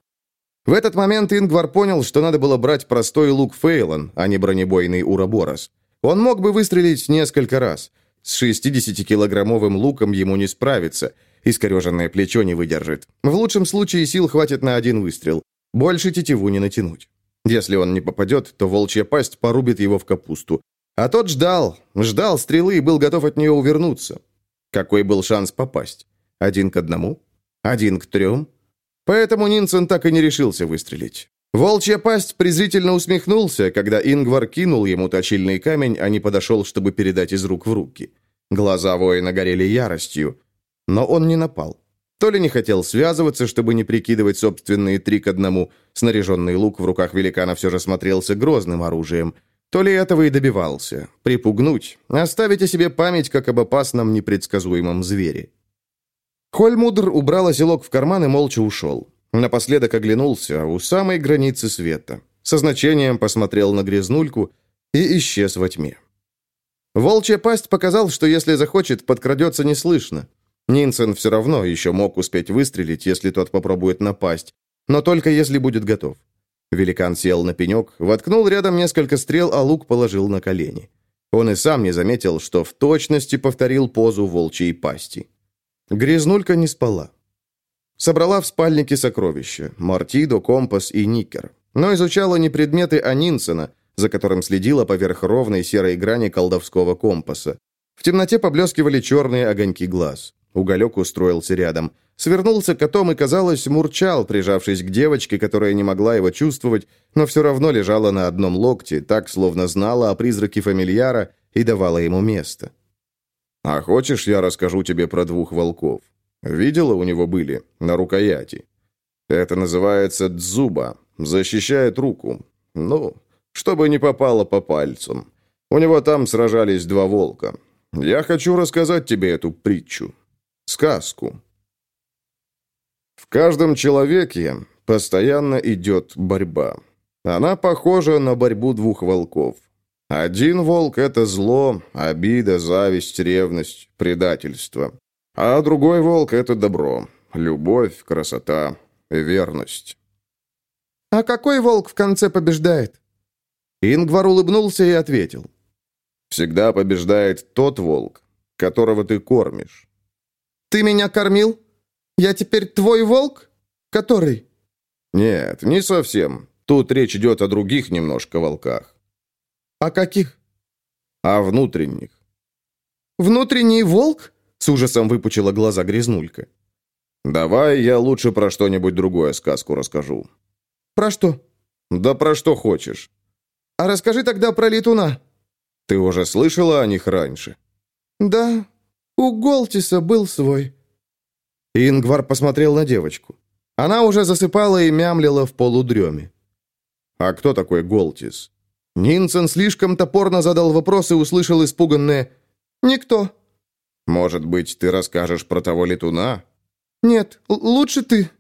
В этот момент Ингвар понял, что надо было брать простой лук Фейлон, а не бронебойный Ураборос. Он мог бы выстрелить несколько раз. С 60-килограммовым луком ему не справиться, искореженное плечо не выдержит. В лучшем случае сил хватит на один выстрел. Больше тетиву не натянуть. Если он не попадет, то волчья пасть порубит его в капусту. А тот ждал, ждал стрелы и был готов от нее увернуться. Какой был шанс попасть? Один к одному? Один к трем? Поэтому Нинсен так и не решился выстрелить. Волчья пасть презрительно усмехнулся, когда Ингвар кинул ему точильный камень, а не подошел, чтобы передать из рук в руки. Глаза воина горели яростью, но он не напал. То ли не хотел связываться, чтобы не прикидывать собственные три к одному, снаряженный лук в руках великана все же смотрелся грозным оружием, то ли этого и добивался – припугнуть, оставить о себе память, как об опасном непредсказуемом звере. Хольмудр убрал оселок в карман и молча ушел. Напоследок оглянулся у самой границы света. Со значением посмотрел на грязнульку и исчез во тьме. Волчья пасть показал, что если захочет, подкрадется неслышно. Нинсен все равно еще мог успеть выстрелить, если тот попробует напасть, но только если будет готов. Великан сел на пенек, воткнул рядом несколько стрел, а лук положил на колени. Он и сам не заметил, что в точности повторил позу волчьей пасти. Грязнулька не спала. Собрала в спальнике сокровища – Мартидо, компас и никер. Но изучала не предметы, а Нинсена, за которым следила поверх ровной серой грани колдовского компаса. В темноте поблескивали черные огоньки глаз. Уголек устроился рядом. Свернулся котом и, казалось, мурчал, прижавшись к девочке, которая не могла его чувствовать, но все равно лежала на одном локте, так, словно знала о призраке фамильяра и давала ему место. А хочешь, я расскажу тебе про двух волков? Видела, у него были, на рукояти. Это называется дзуба, защищает руку. Ну, чтобы не попало по пальцам. У него там сражались два волка. Я хочу рассказать тебе эту притчу. Сказку. В каждом человеке постоянно идет борьба. Она похожа на борьбу двух волков. Один волк — это зло, обида, зависть, ревность, предательство. А другой волк — это добро, любовь, красота, верность. «А какой волк в конце побеждает?» Ингвар улыбнулся и ответил. «Всегда побеждает тот волк, которого ты кормишь». «Ты меня кормил? Я теперь твой волк? Который?» «Нет, не совсем. Тут речь идет о других немножко волках. «О каких?» «О внутренних». «Внутренний волк?» С ужасом выпучила глаза грязнулька. «Давай я лучше про что-нибудь другое сказку расскажу». «Про что?» «Да про что хочешь». «А расскажи тогда про летуна». «Ты уже слышала о них раньше?» «Да, у Голтиса был свой». Ингвар посмотрел на девочку. Она уже засыпала и мямлила в полудреме. «А кто такой Голтис?» Нинсен слишком топорно задал вопрос и услышал испуганное «Никто». «Может быть, ты расскажешь про того летуна?» «Нет, лучше ты».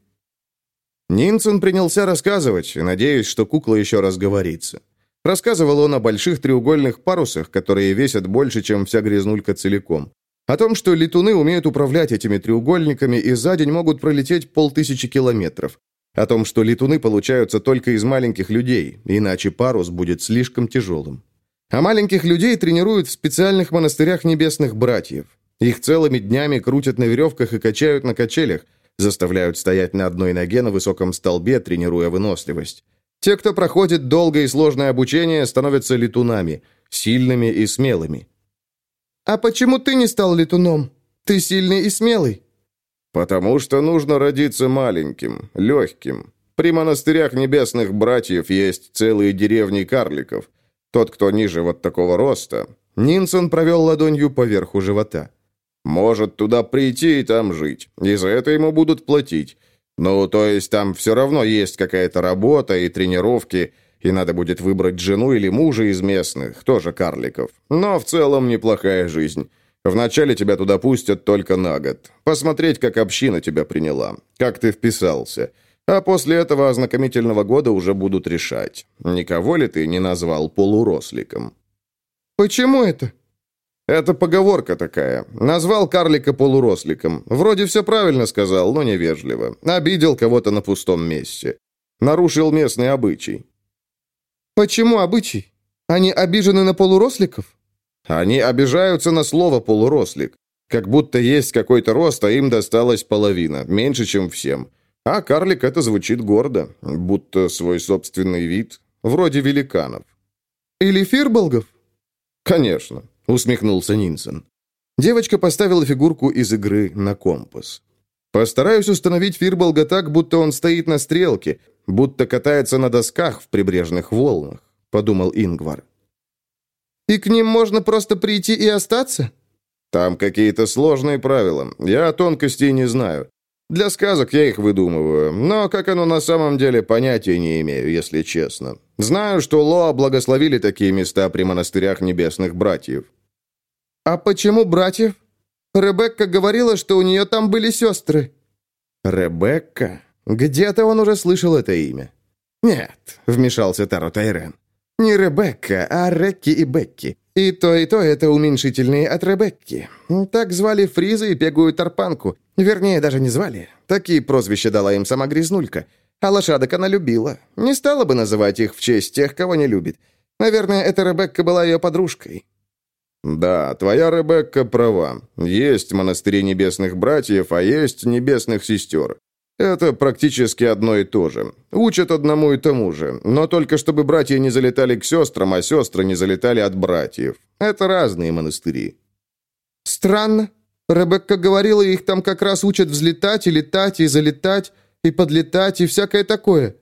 Нинсен принялся рассказывать, надеясь, что кукла еще раз говорится. Рассказывал он о больших треугольных парусах, которые весят больше, чем вся грязнулька целиком. О том, что летуны умеют управлять этими треугольниками и за день могут пролететь полтысячи километров. О том, что летуны получаются только из маленьких людей, иначе парус будет слишком тяжелым. А маленьких людей тренируют в специальных монастырях небесных братьев. Их целыми днями крутят на веревках и качают на качелях, заставляют стоять на одной ноге на высоком столбе, тренируя выносливость. Те, кто проходит долгое и сложное обучение, становятся летунами, сильными и смелыми. «А почему ты не стал летуном? Ты сильный и смелый?» «Потому что нужно родиться маленьким, легким. При монастырях небесных братьев есть целые деревни карликов. Тот, кто ниже вот такого роста...» Нинсон провел ладонью поверху живота. «Может туда прийти и там жить. И за это ему будут платить. Ну, то есть там все равно есть какая-то работа и тренировки, и надо будет выбрать жену или мужа из местных, тоже карликов. Но в целом неплохая жизнь». Вначале тебя туда пустят только на год. Посмотреть, как община тебя приняла, как ты вписался. А после этого ознакомительного года уже будут решать, никого ли ты не назвал полуросликом. Почему это?» «Это поговорка такая. Назвал карлика полуросликом. Вроде все правильно сказал, но невежливо. Обидел кого-то на пустом месте. Нарушил местный обычай». «Почему обычай? Они обижены на полуросликов?» «Они обижаются на слово «полурослик». Как будто есть какой-то рост, а им досталась половина, меньше, чем всем. А карлик это звучит гордо, будто свой собственный вид, вроде великанов. «Или фирболгов?» «Конечно», — усмехнулся Нинсон. Девочка поставила фигурку из игры на компас. «Постараюсь установить фирболга так, будто он стоит на стрелке, будто катается на досках в прибрежных волнах», — подумал Ингвар. «И к ним можно просто прийти и остаться?» Там какие-то сложные правила. Я тонкостей не знаю. Для сказок я их выдумываю, но как оно на самом деле, понятия не имею, если честно. Знаю, что Лоа благословили такие места при монастырях небесных братьев. А почему братьев? Ребекка говорила, что у нее там были сестры. Ребекка? Где-то он уже слышал это имя. Нет, вмешался Таро Тайрен. Не Ребекка, а Рекки и Бекки. И то, и то это уменьшительные от Ребекки. Так звали Фриза и Пегую Тарпанку. Вернее, даже не звали. Такие прозвища дала им сама Грязнулька. А лошадок она любила. Не стала бы называть их в честь тех, кого не любит. Наверное, эта Ребекка была ее подружкой. «Да, твоя Ребекка права. Есть монастыри небесных братьев, а есть небесных сестер. Это практически одно и то же. Учат одному и тому же, но только чтобы братья не залетали к сестрам, а сестры не залетали от братьев. Это разные монастыри. Странно. Ребекка говорила, их там как раз учат взлетать и летать, и залетать, и подлетать, и всякое такое.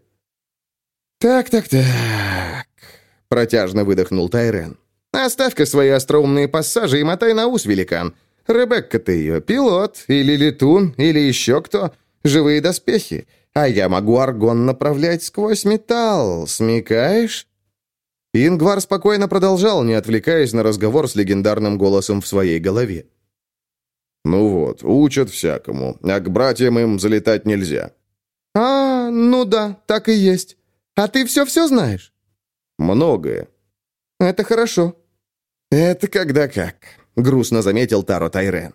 «Так-так-так», — протяжно выдохнул Тайрен. «Оставь-ка свои остроумные пассажи и мотай на ус, великан. Ребекка ты ее пилот, или летун, или еще кто живые доспехи, а я могу аргон направлять сквозь металл, смекаешь?» Ингвар спокойно продолжал, не отвлекаясь на разговор с легендарным голосом в своей голове. «Ну вот, учат всякому, а к братьям им залетать нельзя». «А, ну да, так и есть. А ты все-все знаешь?» «Многое». «Это хорошо». «Это когда как», — грустно заметил Таро Тайрен.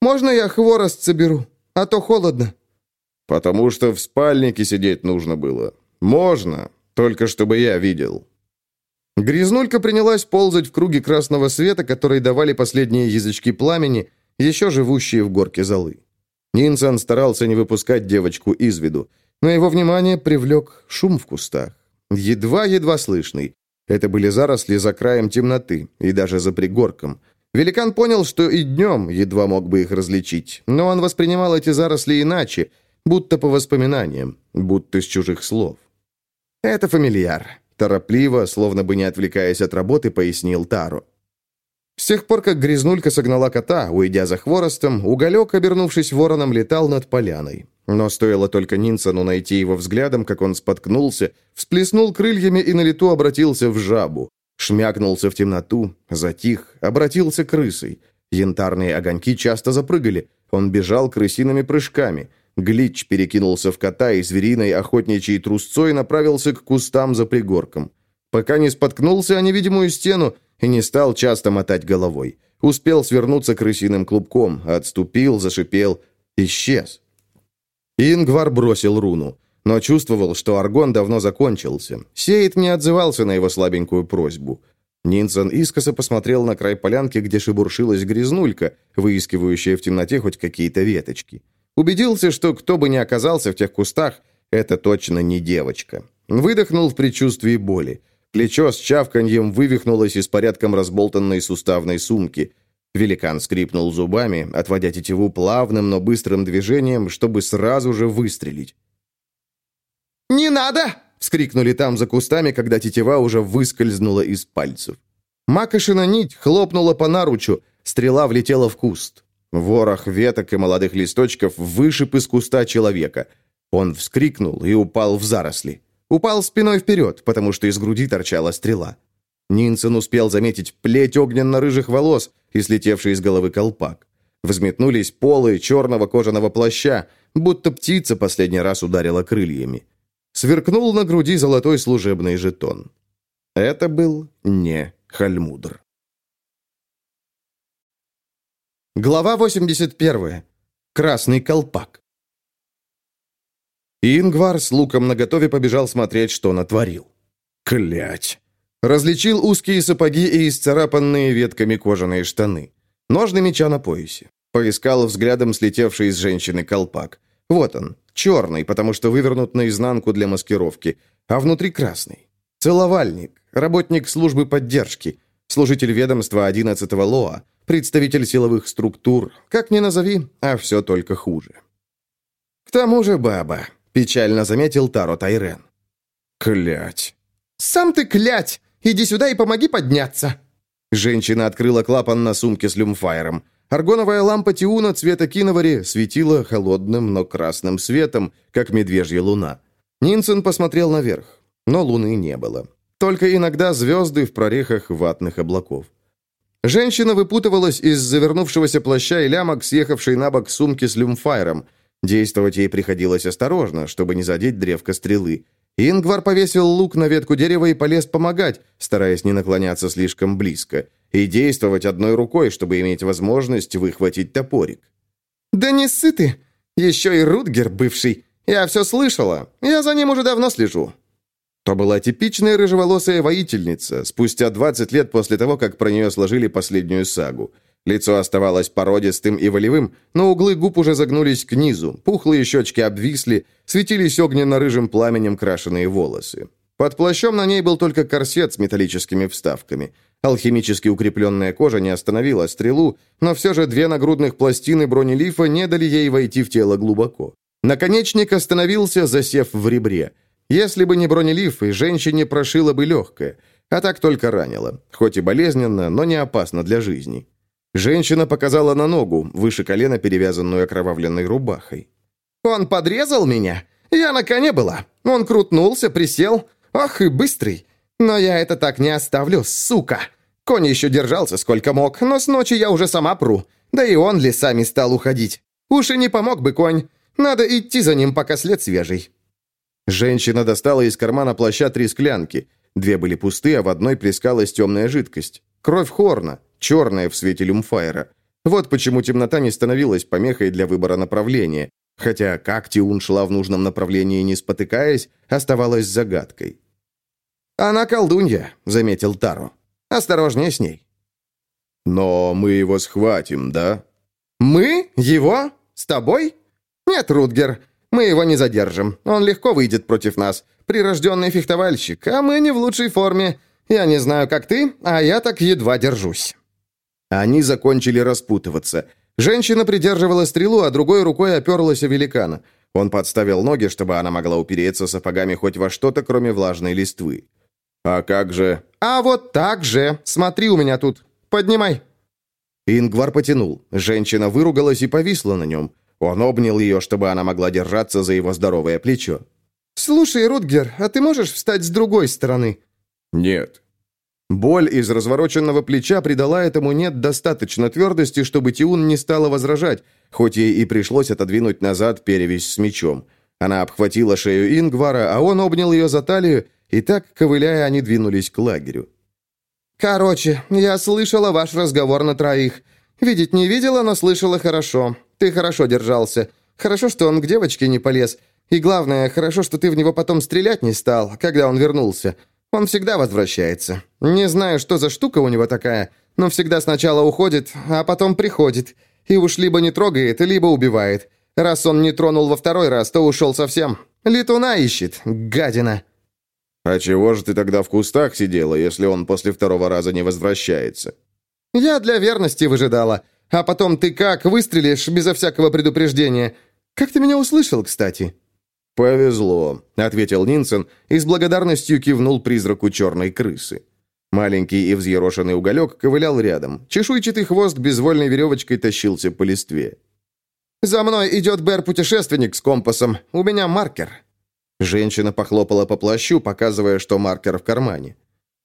«Можно я хворост соберу?» А то холодно». «Потому что в спальнике сидеть нужно было. Можно, только чтобы я видел». Грязнулька принялась ползать в круге красного света, который давали последние язычки пламени, еще живущие в горке золы. Нинсан старался не выпускать девочку из виду, но его внимание привлек шум в кустах. Едва-едва слышный. Это были заросли за краем темноты и даже за пригорком – Великан понял, что и днем едва мог бы их различить, но он воспринимал эти заросли иначе, будто по воспоминаниям, будто с чужих слов. «Это фамильяр», — торопливо, словно бы не отвлекаясь от работы, пояснил Таро. С тех пор, как Грязнулька согнала кота, уйдя за хворостом, уголек, обернувшись вороном, летал над поляной. Но стоило только Нинсону найти его взглядом, как он споткнулся, всплеснул крыльями и на лету обратился в жабу. Шмякнулся в темноту, затих, обратился крысой. Янтарные огоньки часто запрыгали. Он бежал крысиными прыжками. Глич перекинулся в кота и звериной охотничьей трусцой направился к кустам за пригорком. Пока не споткнулся о невидимую стену и не стал часто мотать головой. Успел свернуться крысиным клубком, отступил, зашипел, исчез. Ингвар бросил руну но чувствовал, что аргон давно закончился. Сейд не отзывался на его слабенькую просьбу. Нинсон искоса посмотрел на край полянки, где шебуршилась грязнулька, выискивающая в темноте хоть какие-то веточки. Убедился, что кто бы ни оказался в тех кустах, это точно не девочка. Выдохнул в предчувствии боли. Плечо с чавканьем вывихнулось из порядком разболтанной суставной сумки. Великан скрипнул зубами, отводя тетиву плавным, но быстрым движением, чтобы сразу же выстрелить. «Не надо!» — вскрикнули там за кустами, когда тетива уже выскользнула из пальцев. Макошина нить хлопнула по наручу, стрела влетела в куст. Ворох веток и молодых листочков вышиб из куста человека. Он вскрикнул и упал в заросли. Упал спиной вперед, потому что из груди торчала стрела. Нинсен успел заметить плеть огненно-рыжих волос и слетевший из головы колпак. Взметнулись полы черного кожаного плаща, будто птица последний раз ударила крыльями. Сверкнул на груди золотой служебный жетон. Это был не Хальмудр. Глава 81. Красный колпак. Ингвар с луком наготове побежал смотреть, что натворил. Клять! Различил узкие сапоги и исцарапанные ветками кожаные штаны. Ножны меча на поясе. Поискал взглядом слетевший из женщины колпак. Вот он, черный, потому что вывернут наизнанку для маскировки, а внутри красный. Целовальник, работник службы поддержки, служитель ведомства 11-го ЛОА, представитель силовых структур, как ни назови, а все только хуже. «К тому же баба», — печально заметил Таро Тайрен. «Клять!» «Сам ты клять! Иди сюда и помоги подняться!» Женщина открыла клапан на сумке с люмфайером. Аргоновая лампа Тиуна цвета киновари светила холодным, но красным светом, как медвежья луна. Нинсен посмотрел наверх, но луны не было. Только иногда звезды в прорехах ватных облаков. Женщина выпутывалась из завернувшегося плаща и лямок, съехавшей на бок сумки с люмфайром. Действовать ей приходилось осторожно, чтобы не задеть древко стрелы. Ингвар повесил лук на ветку дерева и полез помогать, стараясь не наклоняться слишком близко, и действовать одной рукой, чтобы иметь возможность выхватить топорик. «Да не сыты! Еще и Рутгер бывший! Я все слышала! Я за ним уже давно слежу!» То была типичная рыжеволосая воительница, спустя 20 лет после того, как про нее сложили последнюю сагу. Лицо оставалось породистым и волевым, но углы губ уже загнулись к низу, пухлые щечки обвисли, светились огненно-рыжим пламенем крашеные волосы. Под плащом на ней был только корсет с металлическими вставками. Алхимически укрепленная кожа не остановила стрелу, но все же две нагрудных пластины бронелифа не дали ей войти в тело глубоко. Наконечник остановился, засев в ребре – если бы не бронелиф, и женщине прошила бы легкое, а так только ранила, хоть и болезненно, но не опасно для жизни. Женщина показала на ногу, выше колена перевязанную окровавленной рубахой. «Он подрезал меня? Я на коне была. Он крутнулся, присел. Ах, и быстрый. Но я это так не оставлю, сука. Конь еще держался сколько мог, но с ночи я уже сама пру. Да и он лесами стал уходить. Уж и не помог бы конь. Надо идти за ним, пока след свежий. Женщина достала из кармана плаща три склянки. Две были пусты, а в одной плескалась темная жидкость. Кровь Хорна, черная в свете люмфайра. Вот почему темнота не становилась помехой для выбора направления. Хотя как Тиун шла в нужном направлении, не спотыкаясь, оставалась загадкой. «Она колдунья», — заметил Таро. «Осторожнее с ней». «Но мы его схватим, да?» «Мы? Его? С тобой?» «Нет, Рутгер, мы его не задержим. Он легко выйдет против нас. Прирожденный фехтовальщик, а мы не в лучшей форме. Я не знаю, как ты, а я так едва держусь». Они закончили распутываться. Женщина придерживала стрелу, а другой рукой оперлась о великана. Он подставил ноги, чтобы она могла упереться сапогами хоть во что-то, кроме влажной листвы. «А как же?» «А вот так же. Смотри у меня тут. Поднимай». Ингвар потянул. Женщина выругалась и повисла на нем. Он обнял ее, чтобы она могла держаться за его здоровое плечо. «Слушай, Рутгер, а ты можешь встать с другой стороны?» «Нет». Боль из развороченного плеча придала этому «нет» достаточно твердости, чтобы Тиун не стала возражать, хоть ей и пришлось отодвинуть назад перевязь с мечом. Она обхватила шею Ингвара, а он обнял ее за талию, и так, ковыляя, они двинулись к лагерю. «Короче, я слышала ваш разговор на троих. Видеть не видела, но слышала хорошо. Ты хорошо держался. Хорошо, что он к девочке не полез. И главное, хорошо, что ты в него потом стрелять не стал, когда он вернулся. Он всегда возвращается. Не знаю, что за штука у него такая, но всегда сначала уходит, а потом приходит. И уж либо не трогает, либо убивает. Раз он не тронул во второй раз, то ушел совсем. Летуна ищет, гадина». «А чего же ты тогда в кустах сидела, если он после второго раза не возвращается?» «Я для верности выжидала. А потом ты как, выстрелишь безо всякого предупреждения? Как ты меня услышал, кстати?» «Повезло», — ответил Нинсен и с благодарностью кивнул призраку черной крысы. Маленький и взъерошенный уголек ковылял рядом. Чешуйчатый хвост безвольной веревочкой тащился по листве. «За мной идет Бэр-путешественник с компасом. У меня маркер». Женщина похлопала по плащу, показывая, что маркер в кармане.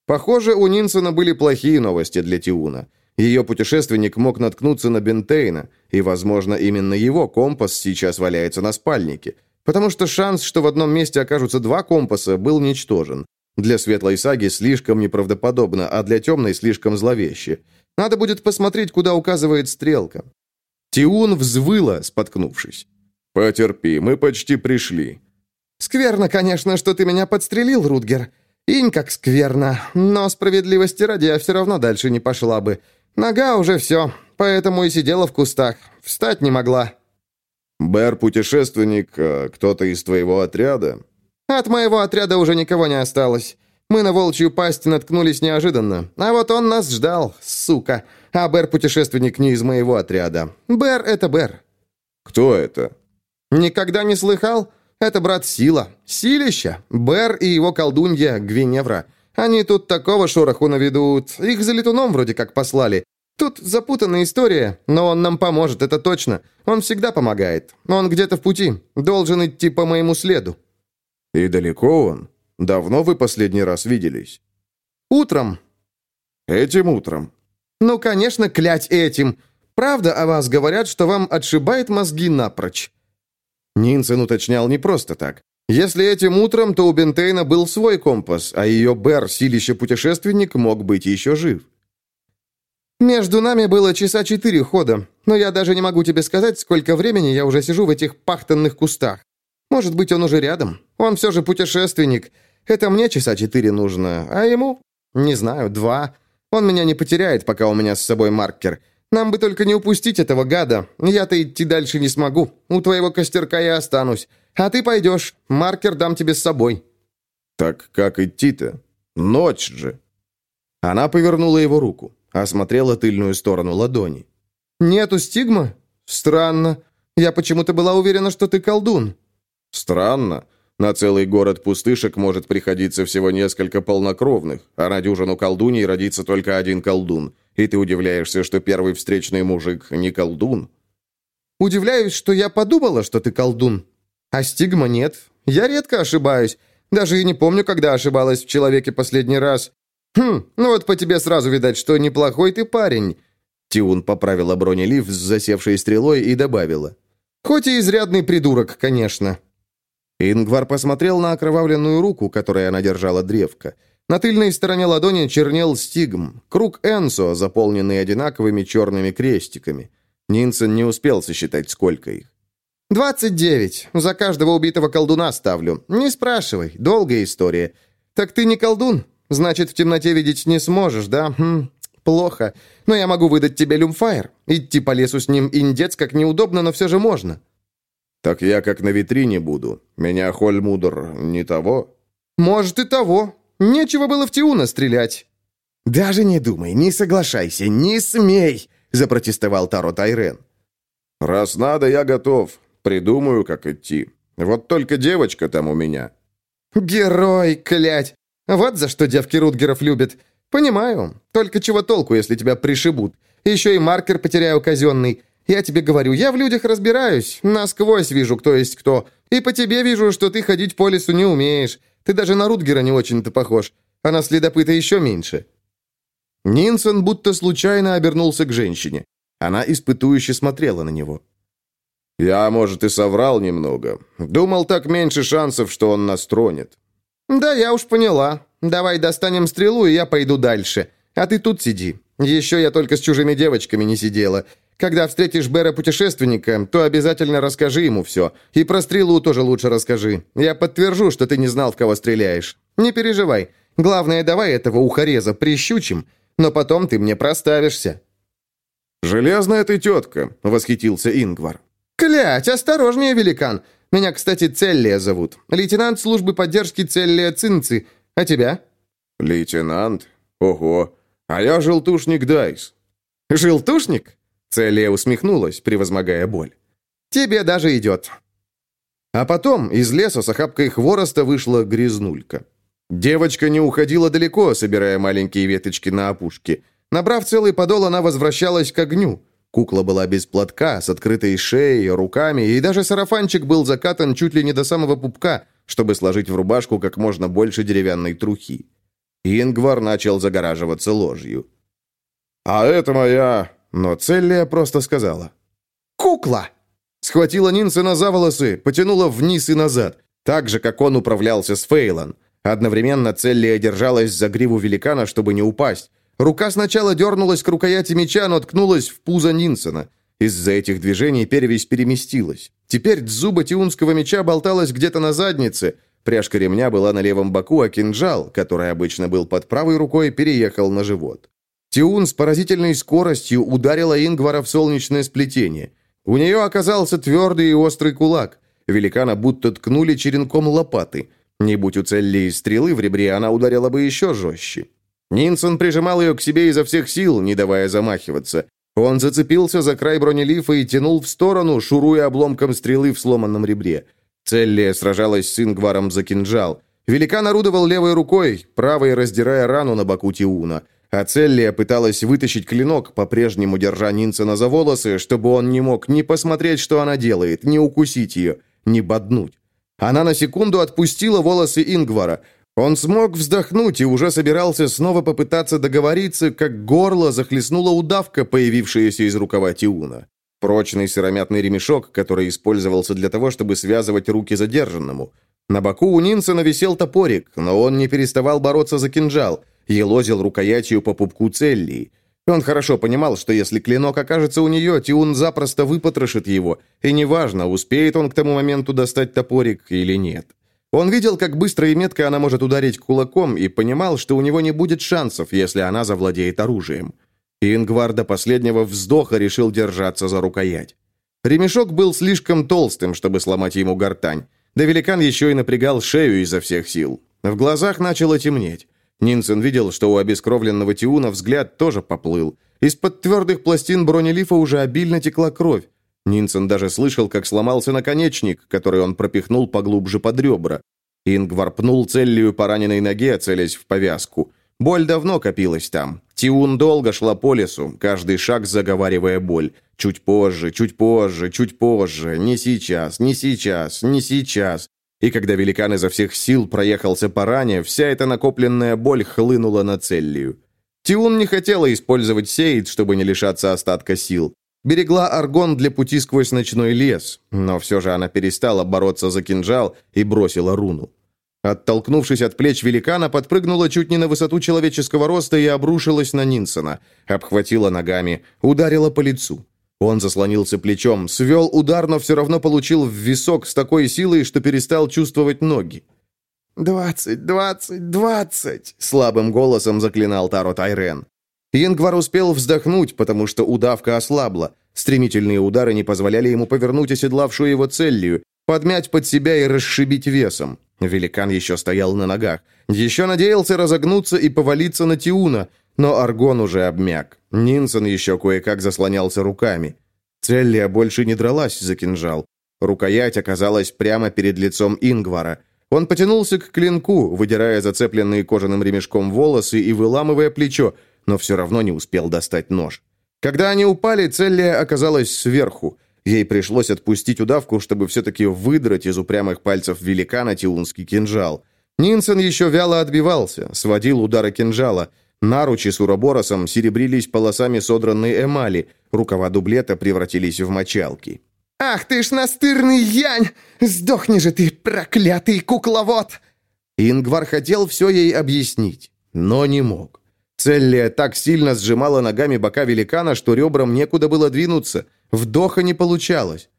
Похоже, у Нинсена были плохие новости для Тиуна. Ее путешественник мог наткнуться на Бентейна, и, возможно, именно его компас сейчас валяется на спальнике, потому что шанс, что в одном месте окажутся два компаса, был ничтожен. Для светлой саги слишком неправдоподобно, а для темной слишком зловеще. Надо будет посмотреть, куда указывает стрелка. Тиун взвыла, споткнувшись. «Потерпи, мы почти пришли». «Скверно, конечно, что ты меня подстрелил, Рутгер. Инь как скверно, но справедливости ради я все равно дальше не пошла бы. Нога уже все, поэтому и сидела в кустах. Встать не могла». «Бэр — путешественник, а кто-то из твоего отряда?» «От моего отряда уже никого не осталось. Мы на волчью пасть наткнулись неожиданно. А вот он нас ждал, сука. А Бэр — путешественник не из моего отряда. Бэр — это Бэр». «Кто это?» «Никогда не слыхал? Это брат Сила. Силища. Бэр и его колдунья Гвиневра. Они тут такого шороху наведут. Их за летуном вроде как послали. Тут запутанная история, но он нам поможет, это точно. Он всегда помогает. Он где-то в пути. Должен идти по моему следу». «И далеко он? Давно вы последний раз виделись?» «Утром». «Этим утром?» «Ну, конечно, клять этим. Правда о вас говорят, что вам отшибает мозги напрочь?» Нинсен уточнял не просто так. Если этим утром, то у Бентейна был свой компас, а ее Бер, силище-путешественник, мог быть еще жив. «Между нами было часа четыре хода, но я даже не могу тебе сказать, сколько времени я уже сижу в этих пахтанных кустах. Может быть, он уже рядом. Он все же путешественник. Это мне часа четыре нужно, а ему, не знаю, два. Он меня не потеряет, пока у меня с собой маркер. Нам бы только не упустить этого гада. Я-то идти дальше не смогу. У твоего костерка я останусь. А ты пойдешь. Маркер дам тебе с собой». «Так как идти-то? Ночь же!» Она повернула его руку, осмотрела тыльную сторону ладони. «Нету стигма? Странно. Я почему-то была уверена, что ты колдун». Странно. На целый город пустышек может приходиться всего несколько полнокровных, а на дюжину колдуней родится только один колдун. И ты удивляешься, что первый встречный мужик не колдун? Удивляюсь, что я подумала, что ты колдун. А стигма нет. Я редко ошибаюсь. Даже и не помню, когда ошибалась в человеке последний раз. Хм, ну вот по тебе сразу видать, что неплохой ты парень. Тиун поправила бронелив с засевшей стрелой и добавила. Хоть и изрядный придурок, конечно. Ингвар посмотрел на окровавленную руку, которой она держала древко. На тыльной стороне ладони чернел стигм, круг Энсо, заполненный одинаковыми черными крестиками. Нинсен не успел сосчитать, сколько их. «Двадцать девять. За каждого убитого колдуна ставлю. Не спрашивай. Долгая история. Так ты не колдун? Значит, в темноте видеть не сможешь, да? Хм, плохо. Но я могу выдать тебе люмфайр. Идти по лесу с ним индец как неудобно, но все же можно». «Так я как на витрине буду. Меня Хольмудр не того?» «Может, и того. Нечего было в Тиуна стрелять». «Даже не думай, не соглашайся, не смей!» — запротестовал Таро Тайрен. «Раз надо, я готов. Придумаю, как идти. Вот только девочка там у меня». «Герой, клять! Вот за что девки Рутгеров любят. Понимаю. Только чего толку, если тебя пришибут? Еще и маркер потеряю казенный. Я тебе говорю, я в людях разбираюсь, насквозь вижу, кто есть кто. И по тебе вижу, что ты ходить по лесу не умеешь. Ты даже на Рутгера не очень-то похож, а на следопыта еще меньше». Нинсон будто случайно обернулся к женщине. Она испытующе смотрела на него. «Я, может, и соврал немного. Думал, так меньше шансов, что он нас тронет». «Да, я уж поняла. Давай достанем стрелу, и я пойду дальше. А ты тут сиди. Еще я только с чужими девочками не сидела. Когда встретишь Бера-путешественника, то обязательно расскажи ему все. И про стрелу тоже лучше расскажи. Я подтвержу, что ты не знал, в кого стреляешь. Не переживай. Главное, давай этого ухореза прищучим, но потом ты мне проставишься». «Железная ты тетка», — восхитился Ингвар. «Клять, осторожнее, великан. Меня, кстати, Целлия зовут. Лейтенант службы поддержки Целлия Цинцы. А тебя?» «Лейтенант? Ого. А я желтушник Дайс». «Желтушник?» Целия усмехнулась, превозмогая боль. «Тебе даже идет». А потом из леса с охапкой хвороста вышла грязнулька. Девочка не уходила далеко, собирая маленькие веточки на опушке. Набрав целый подол, она возвращалась к огню. Кукла была без платка, с открытой шеей, руками, и даже сарафанчик был закатан чуть ли не до самого пупка, чтобы сложить в рубашку как можно больше деревянной трухи. Ингвар начал загораживаться ложью. «А это моя но Целлия просто сказала. «Кукла!» Схватила Нинсена за волосы, потянула вниз и назад, так же, как он управлялся с Фейлон. Одновременно Целлия держалась за гриву великана, чтобы не упасть. Рука сначала дернулась к рукояти меча, но ткнулась в пузо Нинсона. Из-за этих движений перевесь переместилась. Теперь зуба тиунского меча болталась где-то на заднице. Пряжка ремня была на левом боку, а кинжал, который обычно был под правой рукой, переехал на живот. Тиун с поразительной скоростью ударила Ингвара в солнечное сплетение. У нее оказался твердый и острый кулак. Великана будто ткнули черенком лопаты. Не будь у Целли стрелы в ребре, она ударила бы еще жестче. Нинсон прижимал ее к себе изо всех сил, не давая замахиваться. Он зацепился за край бронелифа и тянул в сторону, шуруя обломком стрелы в сломанном ребре. Целлия сражалась с Ингваром за кинжал. Великан орудовал левой рукой, правой раздирая рану на боку Тиуна. А Целлия пыталась вытащить клинок, по-прежнему держа Нинсона за волосы, чтобы он не мог ни посмотреть, что она делает, ни укусить ее, ни боднуть. Она на секунду отпустила волосы Ингвара. Он смог вздохнуть и уже собирался снова попытаться договориться, как горло захлестнула удавка, появившаяся из рукава Тиуна. Прочный сыромятный ремешок, который использовался для того, чтобы связывать руки задержанному. На боку у Нинсона висел топорик, но он не переставал бороться за кинжал, елозил рукоятью по пупку Целлии. Он хорошо понимал, что если клинок окажется у нее, Тиун запросто выпотрошит его, и неважно, успеет он к тому моменту достать топорик или нет. Он видел, как быстро и метко она может ударить кулаком, и понимал, что у него не будет шансов, если она завладеет оружием. Ингвар до последнего вздоха решил держаться за рукоять. Ремешок был слишком толстым, чтобы сломать ему гортань. Да великан еще и напрягал шею изо всех сил. В глазах начало темнеть. Нинсен видел, что у обескровленного Тиуна взгляд тоже поплыл. Из-под твердых пластин бронелифа уже обильно текла кровь. Нинсен даже слышал, как сломался наконечник, который он пропихнул поглубже под ребра. Ингвар пнул Целлию по раненой ноге, целясь в повязку. Боль давно копилась там. Тиун долго шла по лесу, каждый шаг заговаривая боль. Чуть позже, чуть позже, чуть позже, не сейчас, не сейчас, не сейчас. И когда великан изо всех сил проехался по ране, вся эта накопленная боль хлынула на Целлию. Тиун не хотела использовать сейд, чтобы не лишаться остатка сил. Берегла аргон для пути сквозь ночной лес, но все же она перестала бороться за кинжал и бросила руну. Оттолкнувшись от плеч великана, подпрыгнула чуть не на высоту человеческого роста и обрушилась на Нинсона. Обхватила ногами, ударила по лицу. Он заслонился плечом, свел удар, но все равно получил в висок с такой силой, что перестал чувствовать ноги. «Двадцать, двадцать, двадцать!» — слабым голосом заклинал Таро Тайрен. Ингвар успел вздохнуть, потому что удавка ослабла. Стремительные удары не позволяли ему повернуть оседлавшую его целью, подмять под себя и расшибить весом. Великан еще стоял на ногах. Еще надеялся разогнуться и повалиться на Тиуна, но Аргон уже обмяк. Нинсон еще кое-как заслонялся руками. Целлия больше не дралась за кинжал. Рукоять оказалась прямо перед лицом Ингвара. Он потянулся к клинку, выдирая зацепленные кожаным ремешком волосы и выламывая плечо, но все равно не успел достать нож. Когда они упали, Целлия оказалась сверху. Ей пришлось отпустить удавку, чтобы все-таки выдрать из упрямых пальцев великана тиунский кинжал. Нинсен еще вяло отбивался, сводил удары кинжала. Наручи с уроборосом серебрились полосами содранной эмали, рукава дублета превратились в мочалки. «Ах ты ж настырный янь! Сдохни же ты, проклятый кукловод!» Ингвар хотел все ей объяснить, но не мог. Целлия так сильно сжимала ногами бока великана, что ребрам некуда было двинуться. Вдоха не получалось.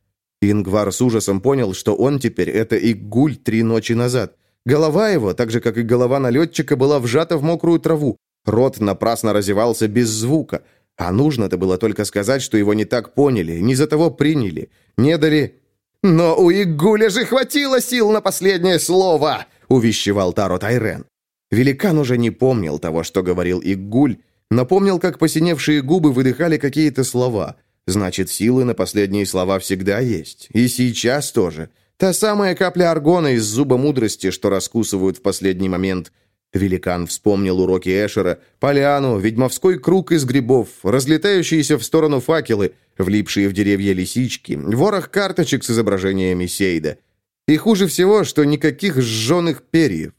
Ингвар с ужасом понял, что он теперь это Иггуль три ночи назад. Голова его, так же, как и голова налетчика, была вжата в мокрую траву. Рот напрасно разевался без звука. А нужно-то было только сказать, что его не так поняли, не за того приняли, не дали... «Но у Игуля же хватило сил на последнее слово!» — увещевал Таро Тайрен. Великан уже не помнил того, что говорил Иггуль, но помнил, как посиневшие губы выдыхали какие-то слова. Значит, силы на последние слова всегда есть. И сейчас тоже. Та самая капля аргона из зуба мудрости, что раскусывают в последний момент. Великан вспомнил уроки Эшера, поляну, ведьмовской круг из грибов, разлетающиеся в сторону факелы, влипшие в деревья лисички, ворох карточек с изображениями Сейда. И хуже всего, что никаких сжженных перьев.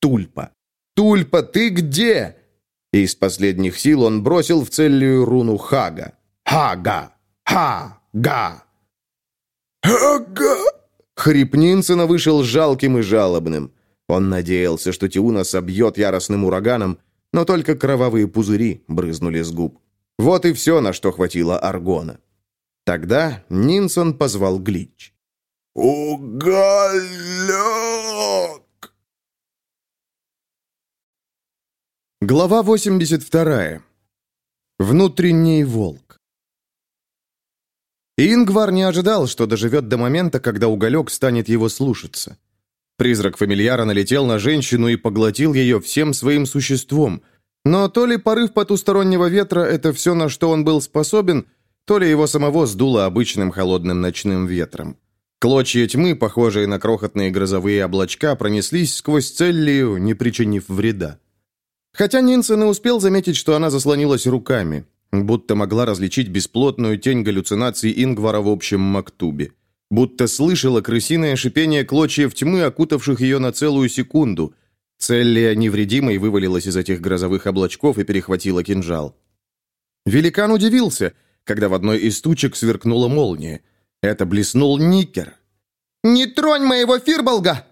Тульпа. Тульпа, ты где? Из последних сил он бросил в целью руну Хага. Хага! Ха-га! Хага! Хрип Нинсена вышел жалким и жалобным. Он надеялся, что Тиуна собьет яростным ураганом, но только кровавые пузыри брызнули с губ. Вот и все, на что хватило аргона. Тогда Нинсон позвал Глич. «Уголек!» Глава 82. Внутренний волк. Ингвар не ожидал, что доживет до момента, когда уголек станет его слушаться. Призрак фамильяра налетел на женщину и поглотил ее всем своим существом. Но то ли порыв потустороннего ветра – это все, на что он был способен, то ли его самого сдуло обычным холодным ночным ветром. Клочья тьмы, похожие на крохотные грозовые облачка, пронеслись сквозь Целлию, не причинив вреда. Хотя Нинсен и успел заметить, что она заслонилась руками, будто могла различить бесплотную тень галлюцинаций Ингвара в общем мактубе. Будто слышала крысиное шипение клочьев тьмы, окутавших ее на целую секунду. Целлия невредимой вывалилась из этих грозовых облачков и перехватила кинжал. Великан удивился, когда в одной из тучек сверкнула молния. Это блеснул Никер. «Не тронь моего фирболга!»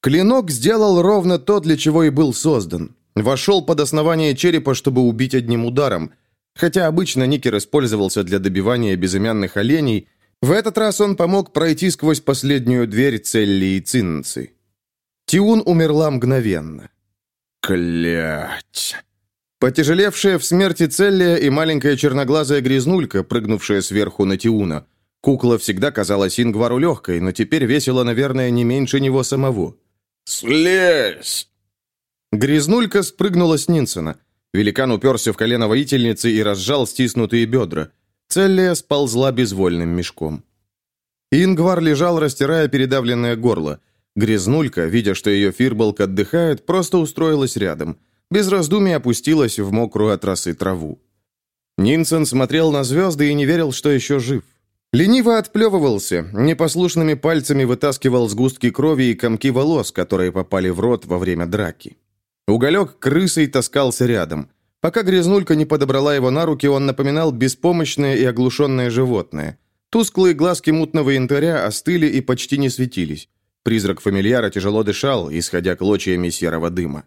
Клинок сделал ровно то, для чего и был создан. Вошел под основание черепа, чтобы убить одним ударом. Хотя обычно Никер использовался для добивания безымянных оленей, в этот раз он помог пройти сквозь последнюю дверь Целли и Циннцы. Тиун умерла мгновенно. Клять! Потяжелевшая в смерти Целлия и маленькая черноглазая грязнулька, прыгнувшая сверху на Тиуна. Кукла всегда казалась Ингвару легкой, но теперь весила, наверное, не меньше него самого. «Слезь!» Грязнулька спрыгнула с Нинсона. Великан уперся в колено воительницы и разжал стиснутые бедра. Целлия сползла безвольным мешком. Ингвар лежал, растирая передавленное горло. Грязнулька, видя, что ее фирболк отдыхает, просто устроилась рядом. Без раздумий опустилась в мокрую от росы траву. Нинсен смотрел на звезды и не верил, что еще жив. Лениво отплевывался, непослушными пальцами вытаскивал сгустки крови и комки волос, которые попали в рот во время драки. Уголек крысой таскался рядом. Пока грязнулька не подобрала его на руки, он напоминал беспомощное и оглушенное животное. Тусклые глазки мутного янтаря остыли и почти не светились. Призрак фамильяра тяжело дышал, исходя клочьями серого дыма.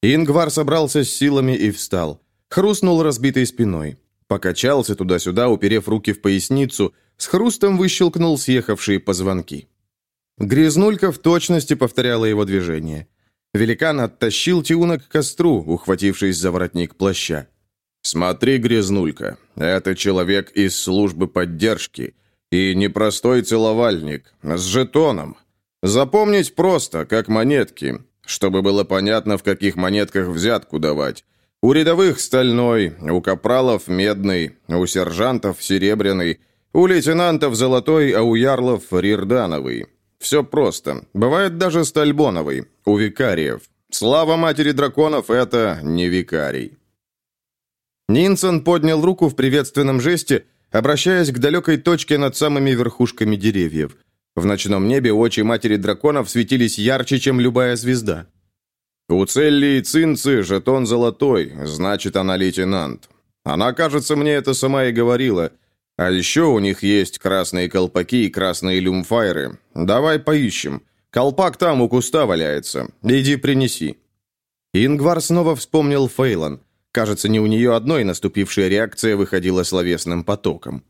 Ингвар собрался с силами и встал. Хрустнул разбитой спиной. Покачался туда-сюда, уперев руки в поясницу, с хрустом выщелкнул съехавшие позвонки. Грязнулька в точности повторяла его движение. Великан оттащил Тиуна к костру, ухватившись за воротник плаща. «Смотри, грязнулька, это человек из службы поддержки. И непростой целовальник, с жетоном. Запомнить просто, как монетки, чтобы было понятно, в каких монетках взятку давать. У рядовых стальной, у капралов медный, у сержантов серебряный, у лейтенантов золотой, а у ярлов рирдановый. Все просто. Бывает даже стальбоновый, у викариев. Слава матери драконов – это не викарий. Нинсон поднял руку в приветственном жесте, обращаясь к далекой точке над самыми верхушками деревьев. В ночном небе очи матери драконов светились ярче, чем любая звезда. «У Целли и Цинцы жетон золотой, значит, она лейтенант. Она, кажется, мне это сама и говорила. А еще у них есть красные колпаки и красные люмфайры. Давай поищем. Колпак там у куста валяется. Иди принеси». Ингвар снова вспомнил Фейлон. Кажется, не у нее одной наступившая реакция выходила словесным потоком.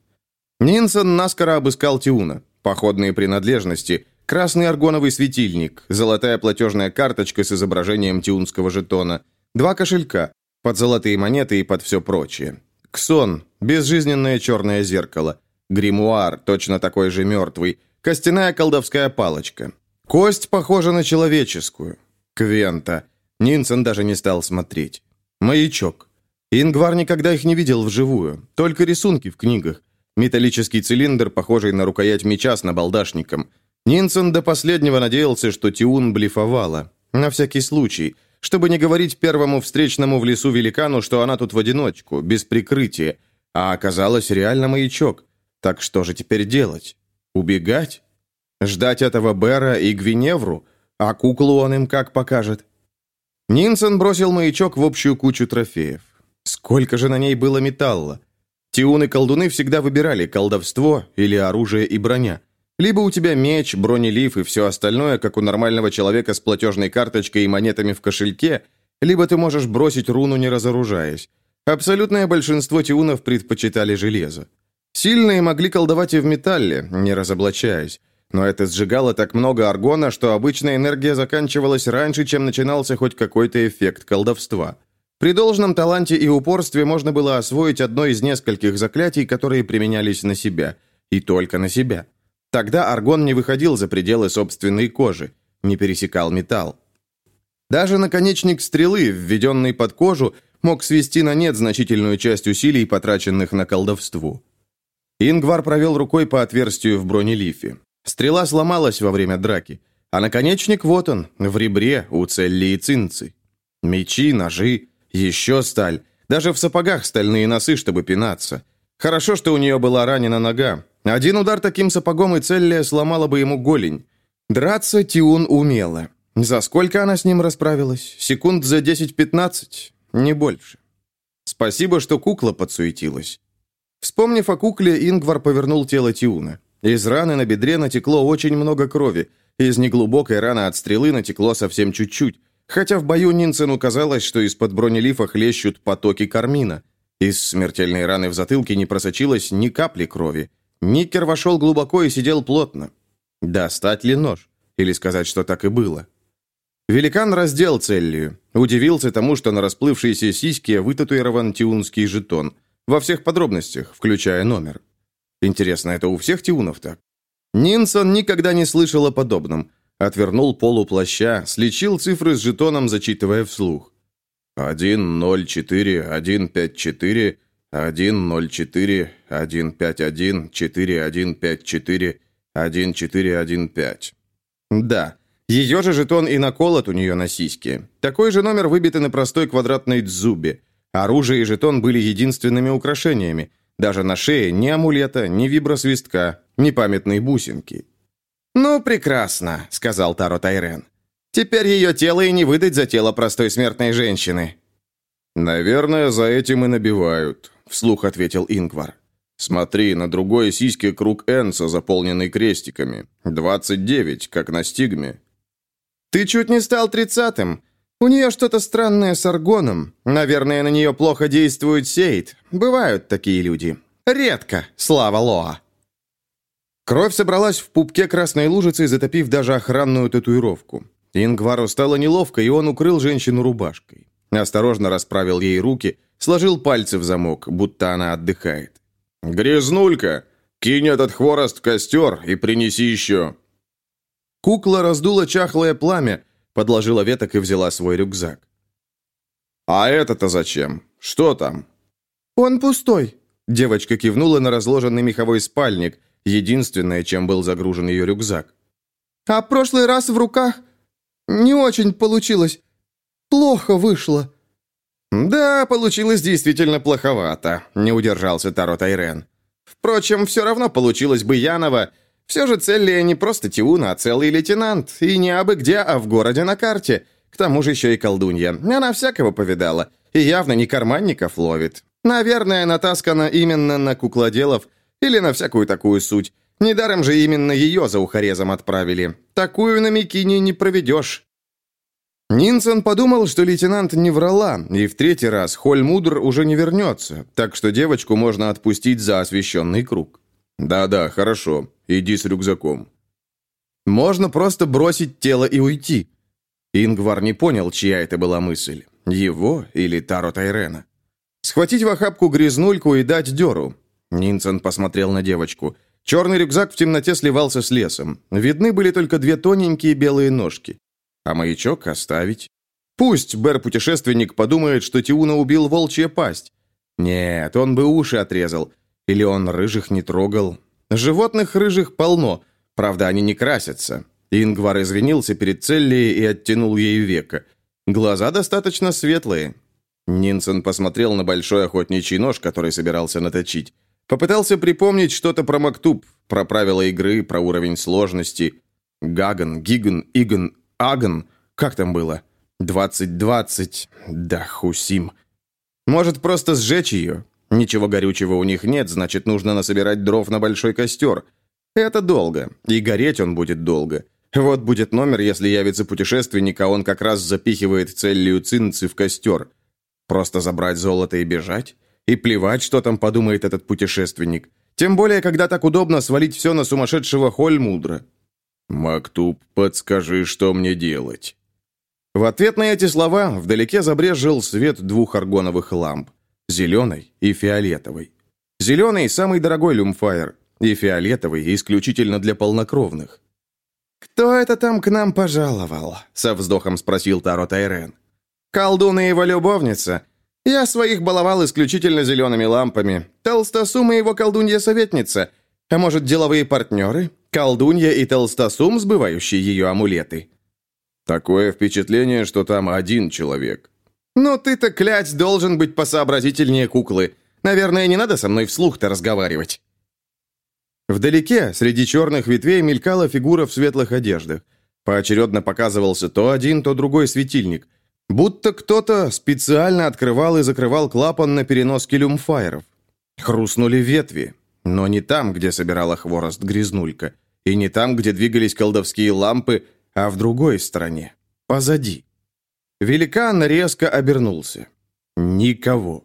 Нинсон наскоро обыскал Тиуна. Походные принадлежности, красный аргоновый светильник, золотая платежная карточка с изображением тиунского жетона, два кошелька, под золотые монеты и под все прочее. Ксон, безжизненное черное зеркало, гримуар, точно такой же мертвый, костяная колдовская палочка. Кость похожа на человеческую. Квента. Нинсен даже не стал смотреть. Маячок. Ингвар никогда их не видел вживую, только рисунки в книгах. Металлический цилиндр, похожий на рукоять меча с набалдашником. Нинсен до последнего надеялся, что Тиун блефовала. На всякий случай – чтобы не говорить первому встречному в лесу великану, что она тут в одиночку, без прикрытия, а оказалось реально маячок. Так что же теперь делать? Убегать? Ждать этого Бера и Гвиневру? А куклу он им как покажет? Нинсен бросил маячок в общую кучу трофеев. Сколько же на ней было металла? Тиун и колдуны всегда выбирали колдовство или оружие и броня. Либо у тебя меч, бронелиф и все остальное, как у нормального человека с платежной карточкой и монетами в кошельке, либо ты можешь бросить руну, не разоружаясь. Абсолютное большинство тиунов предпочитали железо. Сильные могли колдовать и в металле, не разоблачаясь. Но это сжигало так много аргона, что обычная энергия заканчивалась раньше, чем начинался хоть какой-то эффект колдовства. При должном таланте и упорстве можно было освоить одно из нескольких заклятий, которые применялись на себя. И только на себя. Тогда аргон не выходил за пределы собственной кожи, не пересекал металл. Даже наконечник стрелы, введенный под кожу, мог свести на нет значительную часть усилий, потраченных на колдовство. Ингвар провел рукой по отверстию в бронелифе. Стрела сломалась во время драки, а наконечник вот он, в ребре у Целли и Цинцы. Мечи, ножи, еще сталь, даже в сапогах стальные носы, чтобы пинаться. Хорошо, что у нее была ранена нога. Один удар таким сапогом и Целлия сломала бы ему голень. Драться Тиун умела. За сколько она с ним расправилась? Секунд за 10-15? Не больше. Спасибо, что кукла подсуетилась. Вспомнив о кукле, Ингвар повернул тело Тиуна. Из раны на бедре натекло очень много крови. Из неглубокой раны от стрелы натекло совсем чуть-чуть. Хотя в бою Нинсену казалось, что из-под бронелифа хлещут потоки кармина. Из смертельной раны в затылке не просочилось ни капли крови. Никер вошел глубоко и сидел плотно. Достать ли нож? Или сказать, что так и было? Великан раздел Целлию. Удивился тому, что на расплывшейся сиське вытатуирован тиунский жетон. Во всех подробностях, включая номер. Интересно, это у всех тиунов так? Нинсон никогда не слышал о подобном. Отвернул полу плаща, слечил цифры с жетоном, зачитывая вслух. 104, 154, 104, 151, 4154, 1415. Да, ее же жетон и наколот у нее на сиське. Такой же номер выбит на простой квадратной дзубе. Оружие и жетон были единственными украшениями. Даже на шее ни амулета, ни вибросвистка, ни памятной бусинки. «Ну, прекрасно», — сказал Таро Тайрен. «Теперь ее тело и не выдать за тело простой смертной женщины». «Наверное, за этим и набивают», — вслух ответил Ингвар. «Смотри, на другой сиське круг Энса, заполненный крестиками. 29, как на стигме. «Ты чуть не стал тридцатым. У нее что-то странное с аргоном. Наверное, на нее плохо действует сейт. Бывают такие люди. Редко, слава Лоа». Кровь собралась в пупке красной лужицы, затопив даже охранную татуировку. Ингвару стало неловко, и он укрыл женщину рубашкой. Осторожно расправил ей руки, сложил пальцы в замок, будто она отдыхает. «Грязнулька! Кинь этот хворост в костер и принеси еще!» Кукла раздула чахлое пламя, подложила веток и взяла свой рюкзак. «А это-то зачем? Что там?» «Он пустой», — девочка кивнула на разложенный меховой спальник, единственное, чем был загружен ее рюкзак. «А прошлый раз в руках не очень получилось. Плохо вышло». «Да, получилось действительно плоховато», — не удержался Таро Тайрен. «Впрочем, все равно получилось бы Янова, все же Целлия не просто Тиуна, а целый лейтенант. И не абы где, а в городе на карте. К тому же еще и колдунья. Она всякого повидала. И явно не карманников ловит. Наверное, натаскана именно на куклоделов или на всякую такую суть. Недаром же именно ее за ухорезом отправили. Такую на Микине не проведешь. Нинсон подумал, что лейтенант не врала, и в третий раз Хольмудр уже не вернется, так что девочку можно отпустить за освещенный круг. «Да-да, хорошо. Иди с рюкзаком». «Можно просто бросить тело и уйти». Ингвар не понял, чья это была мысль. Его или Таро Тайрена. Схватить в охапку грязнульку и дать дёру. Нинсон посмотрел на девочку. Черный рюкзак в темноте сливался с лесом. Видны были только две тоненькие белые ножки. А маячок оставить. Пусть Бэр-путешественник подумает, что Тиуна убил волчья пасть. Нет, он бы уши отрезал. Или он рыжих не трогал? Животных рыжих полно, правда, они не красятся. Ингвар извинился перед Целлией и оттянул ей века. Глаза достаточно светлые. Нинсон посмотрел на большой охотничий нож, который собирался наточить. Попытался припомнить что-то про Мактуб, про правила игры, про уровень сложности. Гаган, Гиган, Иган, Аган. Как там было? Двадцать-двадцать. Да, Хусим. Может, просто сжечь ее? Ничего горючего у них нет, значит, нужно насобирать дров на большой костер. Это долго, и гореть он будет долго. Вот будет номер, если явится путешественник, а он как раз запихивает цель люцинцы в костер. Просто забрать золото и бежать? И плевать, что там подумает этот путешественник. Тем более, когда так удобно свалить все на сумасшедшего Хольмудра. «Мактуб, подскажи, что мне делать?» В ответ на эти слова вдалеке забрежил свет двух аргоновых ламп. Зеленой и фиолетовой. Зеленый – самый дорогой люмфайр, и фиолетовый – исключительно для полнокровных. «Кто это там к нам пожаловал?» — со вздохом спросил Таро Тайрен. «Колдун и его любовница. Я своих баловал исключительно зелеными лампами. Толстосум и его колдунья-советница. А может, деловые партнеры? Колдунья и толстосум, сбывающие ее амулеты?» «Такое впечатление, что там один человек». «Ну ты-то, клять, должен быть посообразительнее куклы. Наверное, не надо со мной вслух-то разговаривать». Вдалеке, среди черных ветвей, мелькала фигура в светлых одеждах. Поочередно показывался то один, то другой светильник. Будто кто-то специально открывал и закрывал клапан на переноске люмфайров. Хрустнули ветви, но не там, где собирала хворост грязнулька, и не там, где двигались колдовские лампы, а в другой стороне, позади. Великан резко обернулся. Никого.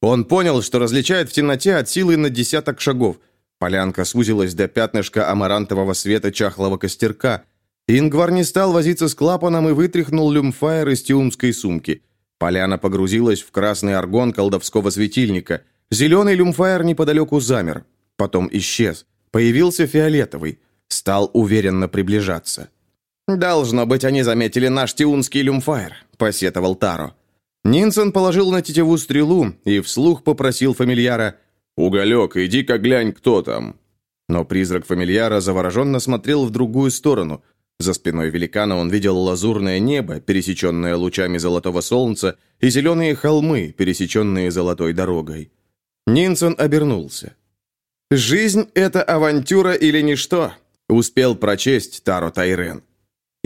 Он понял, что различает в темноте от силы на десяток шагов – Полянка сузилась до пятнышка амарантового света чахлого костерка. Ингвар не стал возиться с клапаном и вытряхнул люмфайр из тиумской сумки. Поляна погрузилась в красный аргон колдовского светильника. Зеленый люмфайр неподалеку замер. Потом исчез. Появился фиолетовый. Стал уверенно приближаться. «Должно быть, они заметили наш тиунский люмфайр», — посетовал Таро. Нинсон положил на тетиву стрелу и вслух попросил фамильяра «Уголек, иди-ка глянь, кто там». Но призрак фамильяра завороженно смотрел в другую сторону. За спиной великана он видел лазурное небо, пересеченное лучами золотого солнца, и зеленые холмы, пересеченные золотой дорогой. Нинсон обернулся. «Жизнь — это авантюра или ничто?» — успел прочесть Таро Тайрен.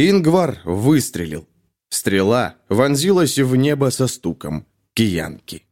Ингвар выстрелил. Стрела вонзилась в небо со стуком киянки.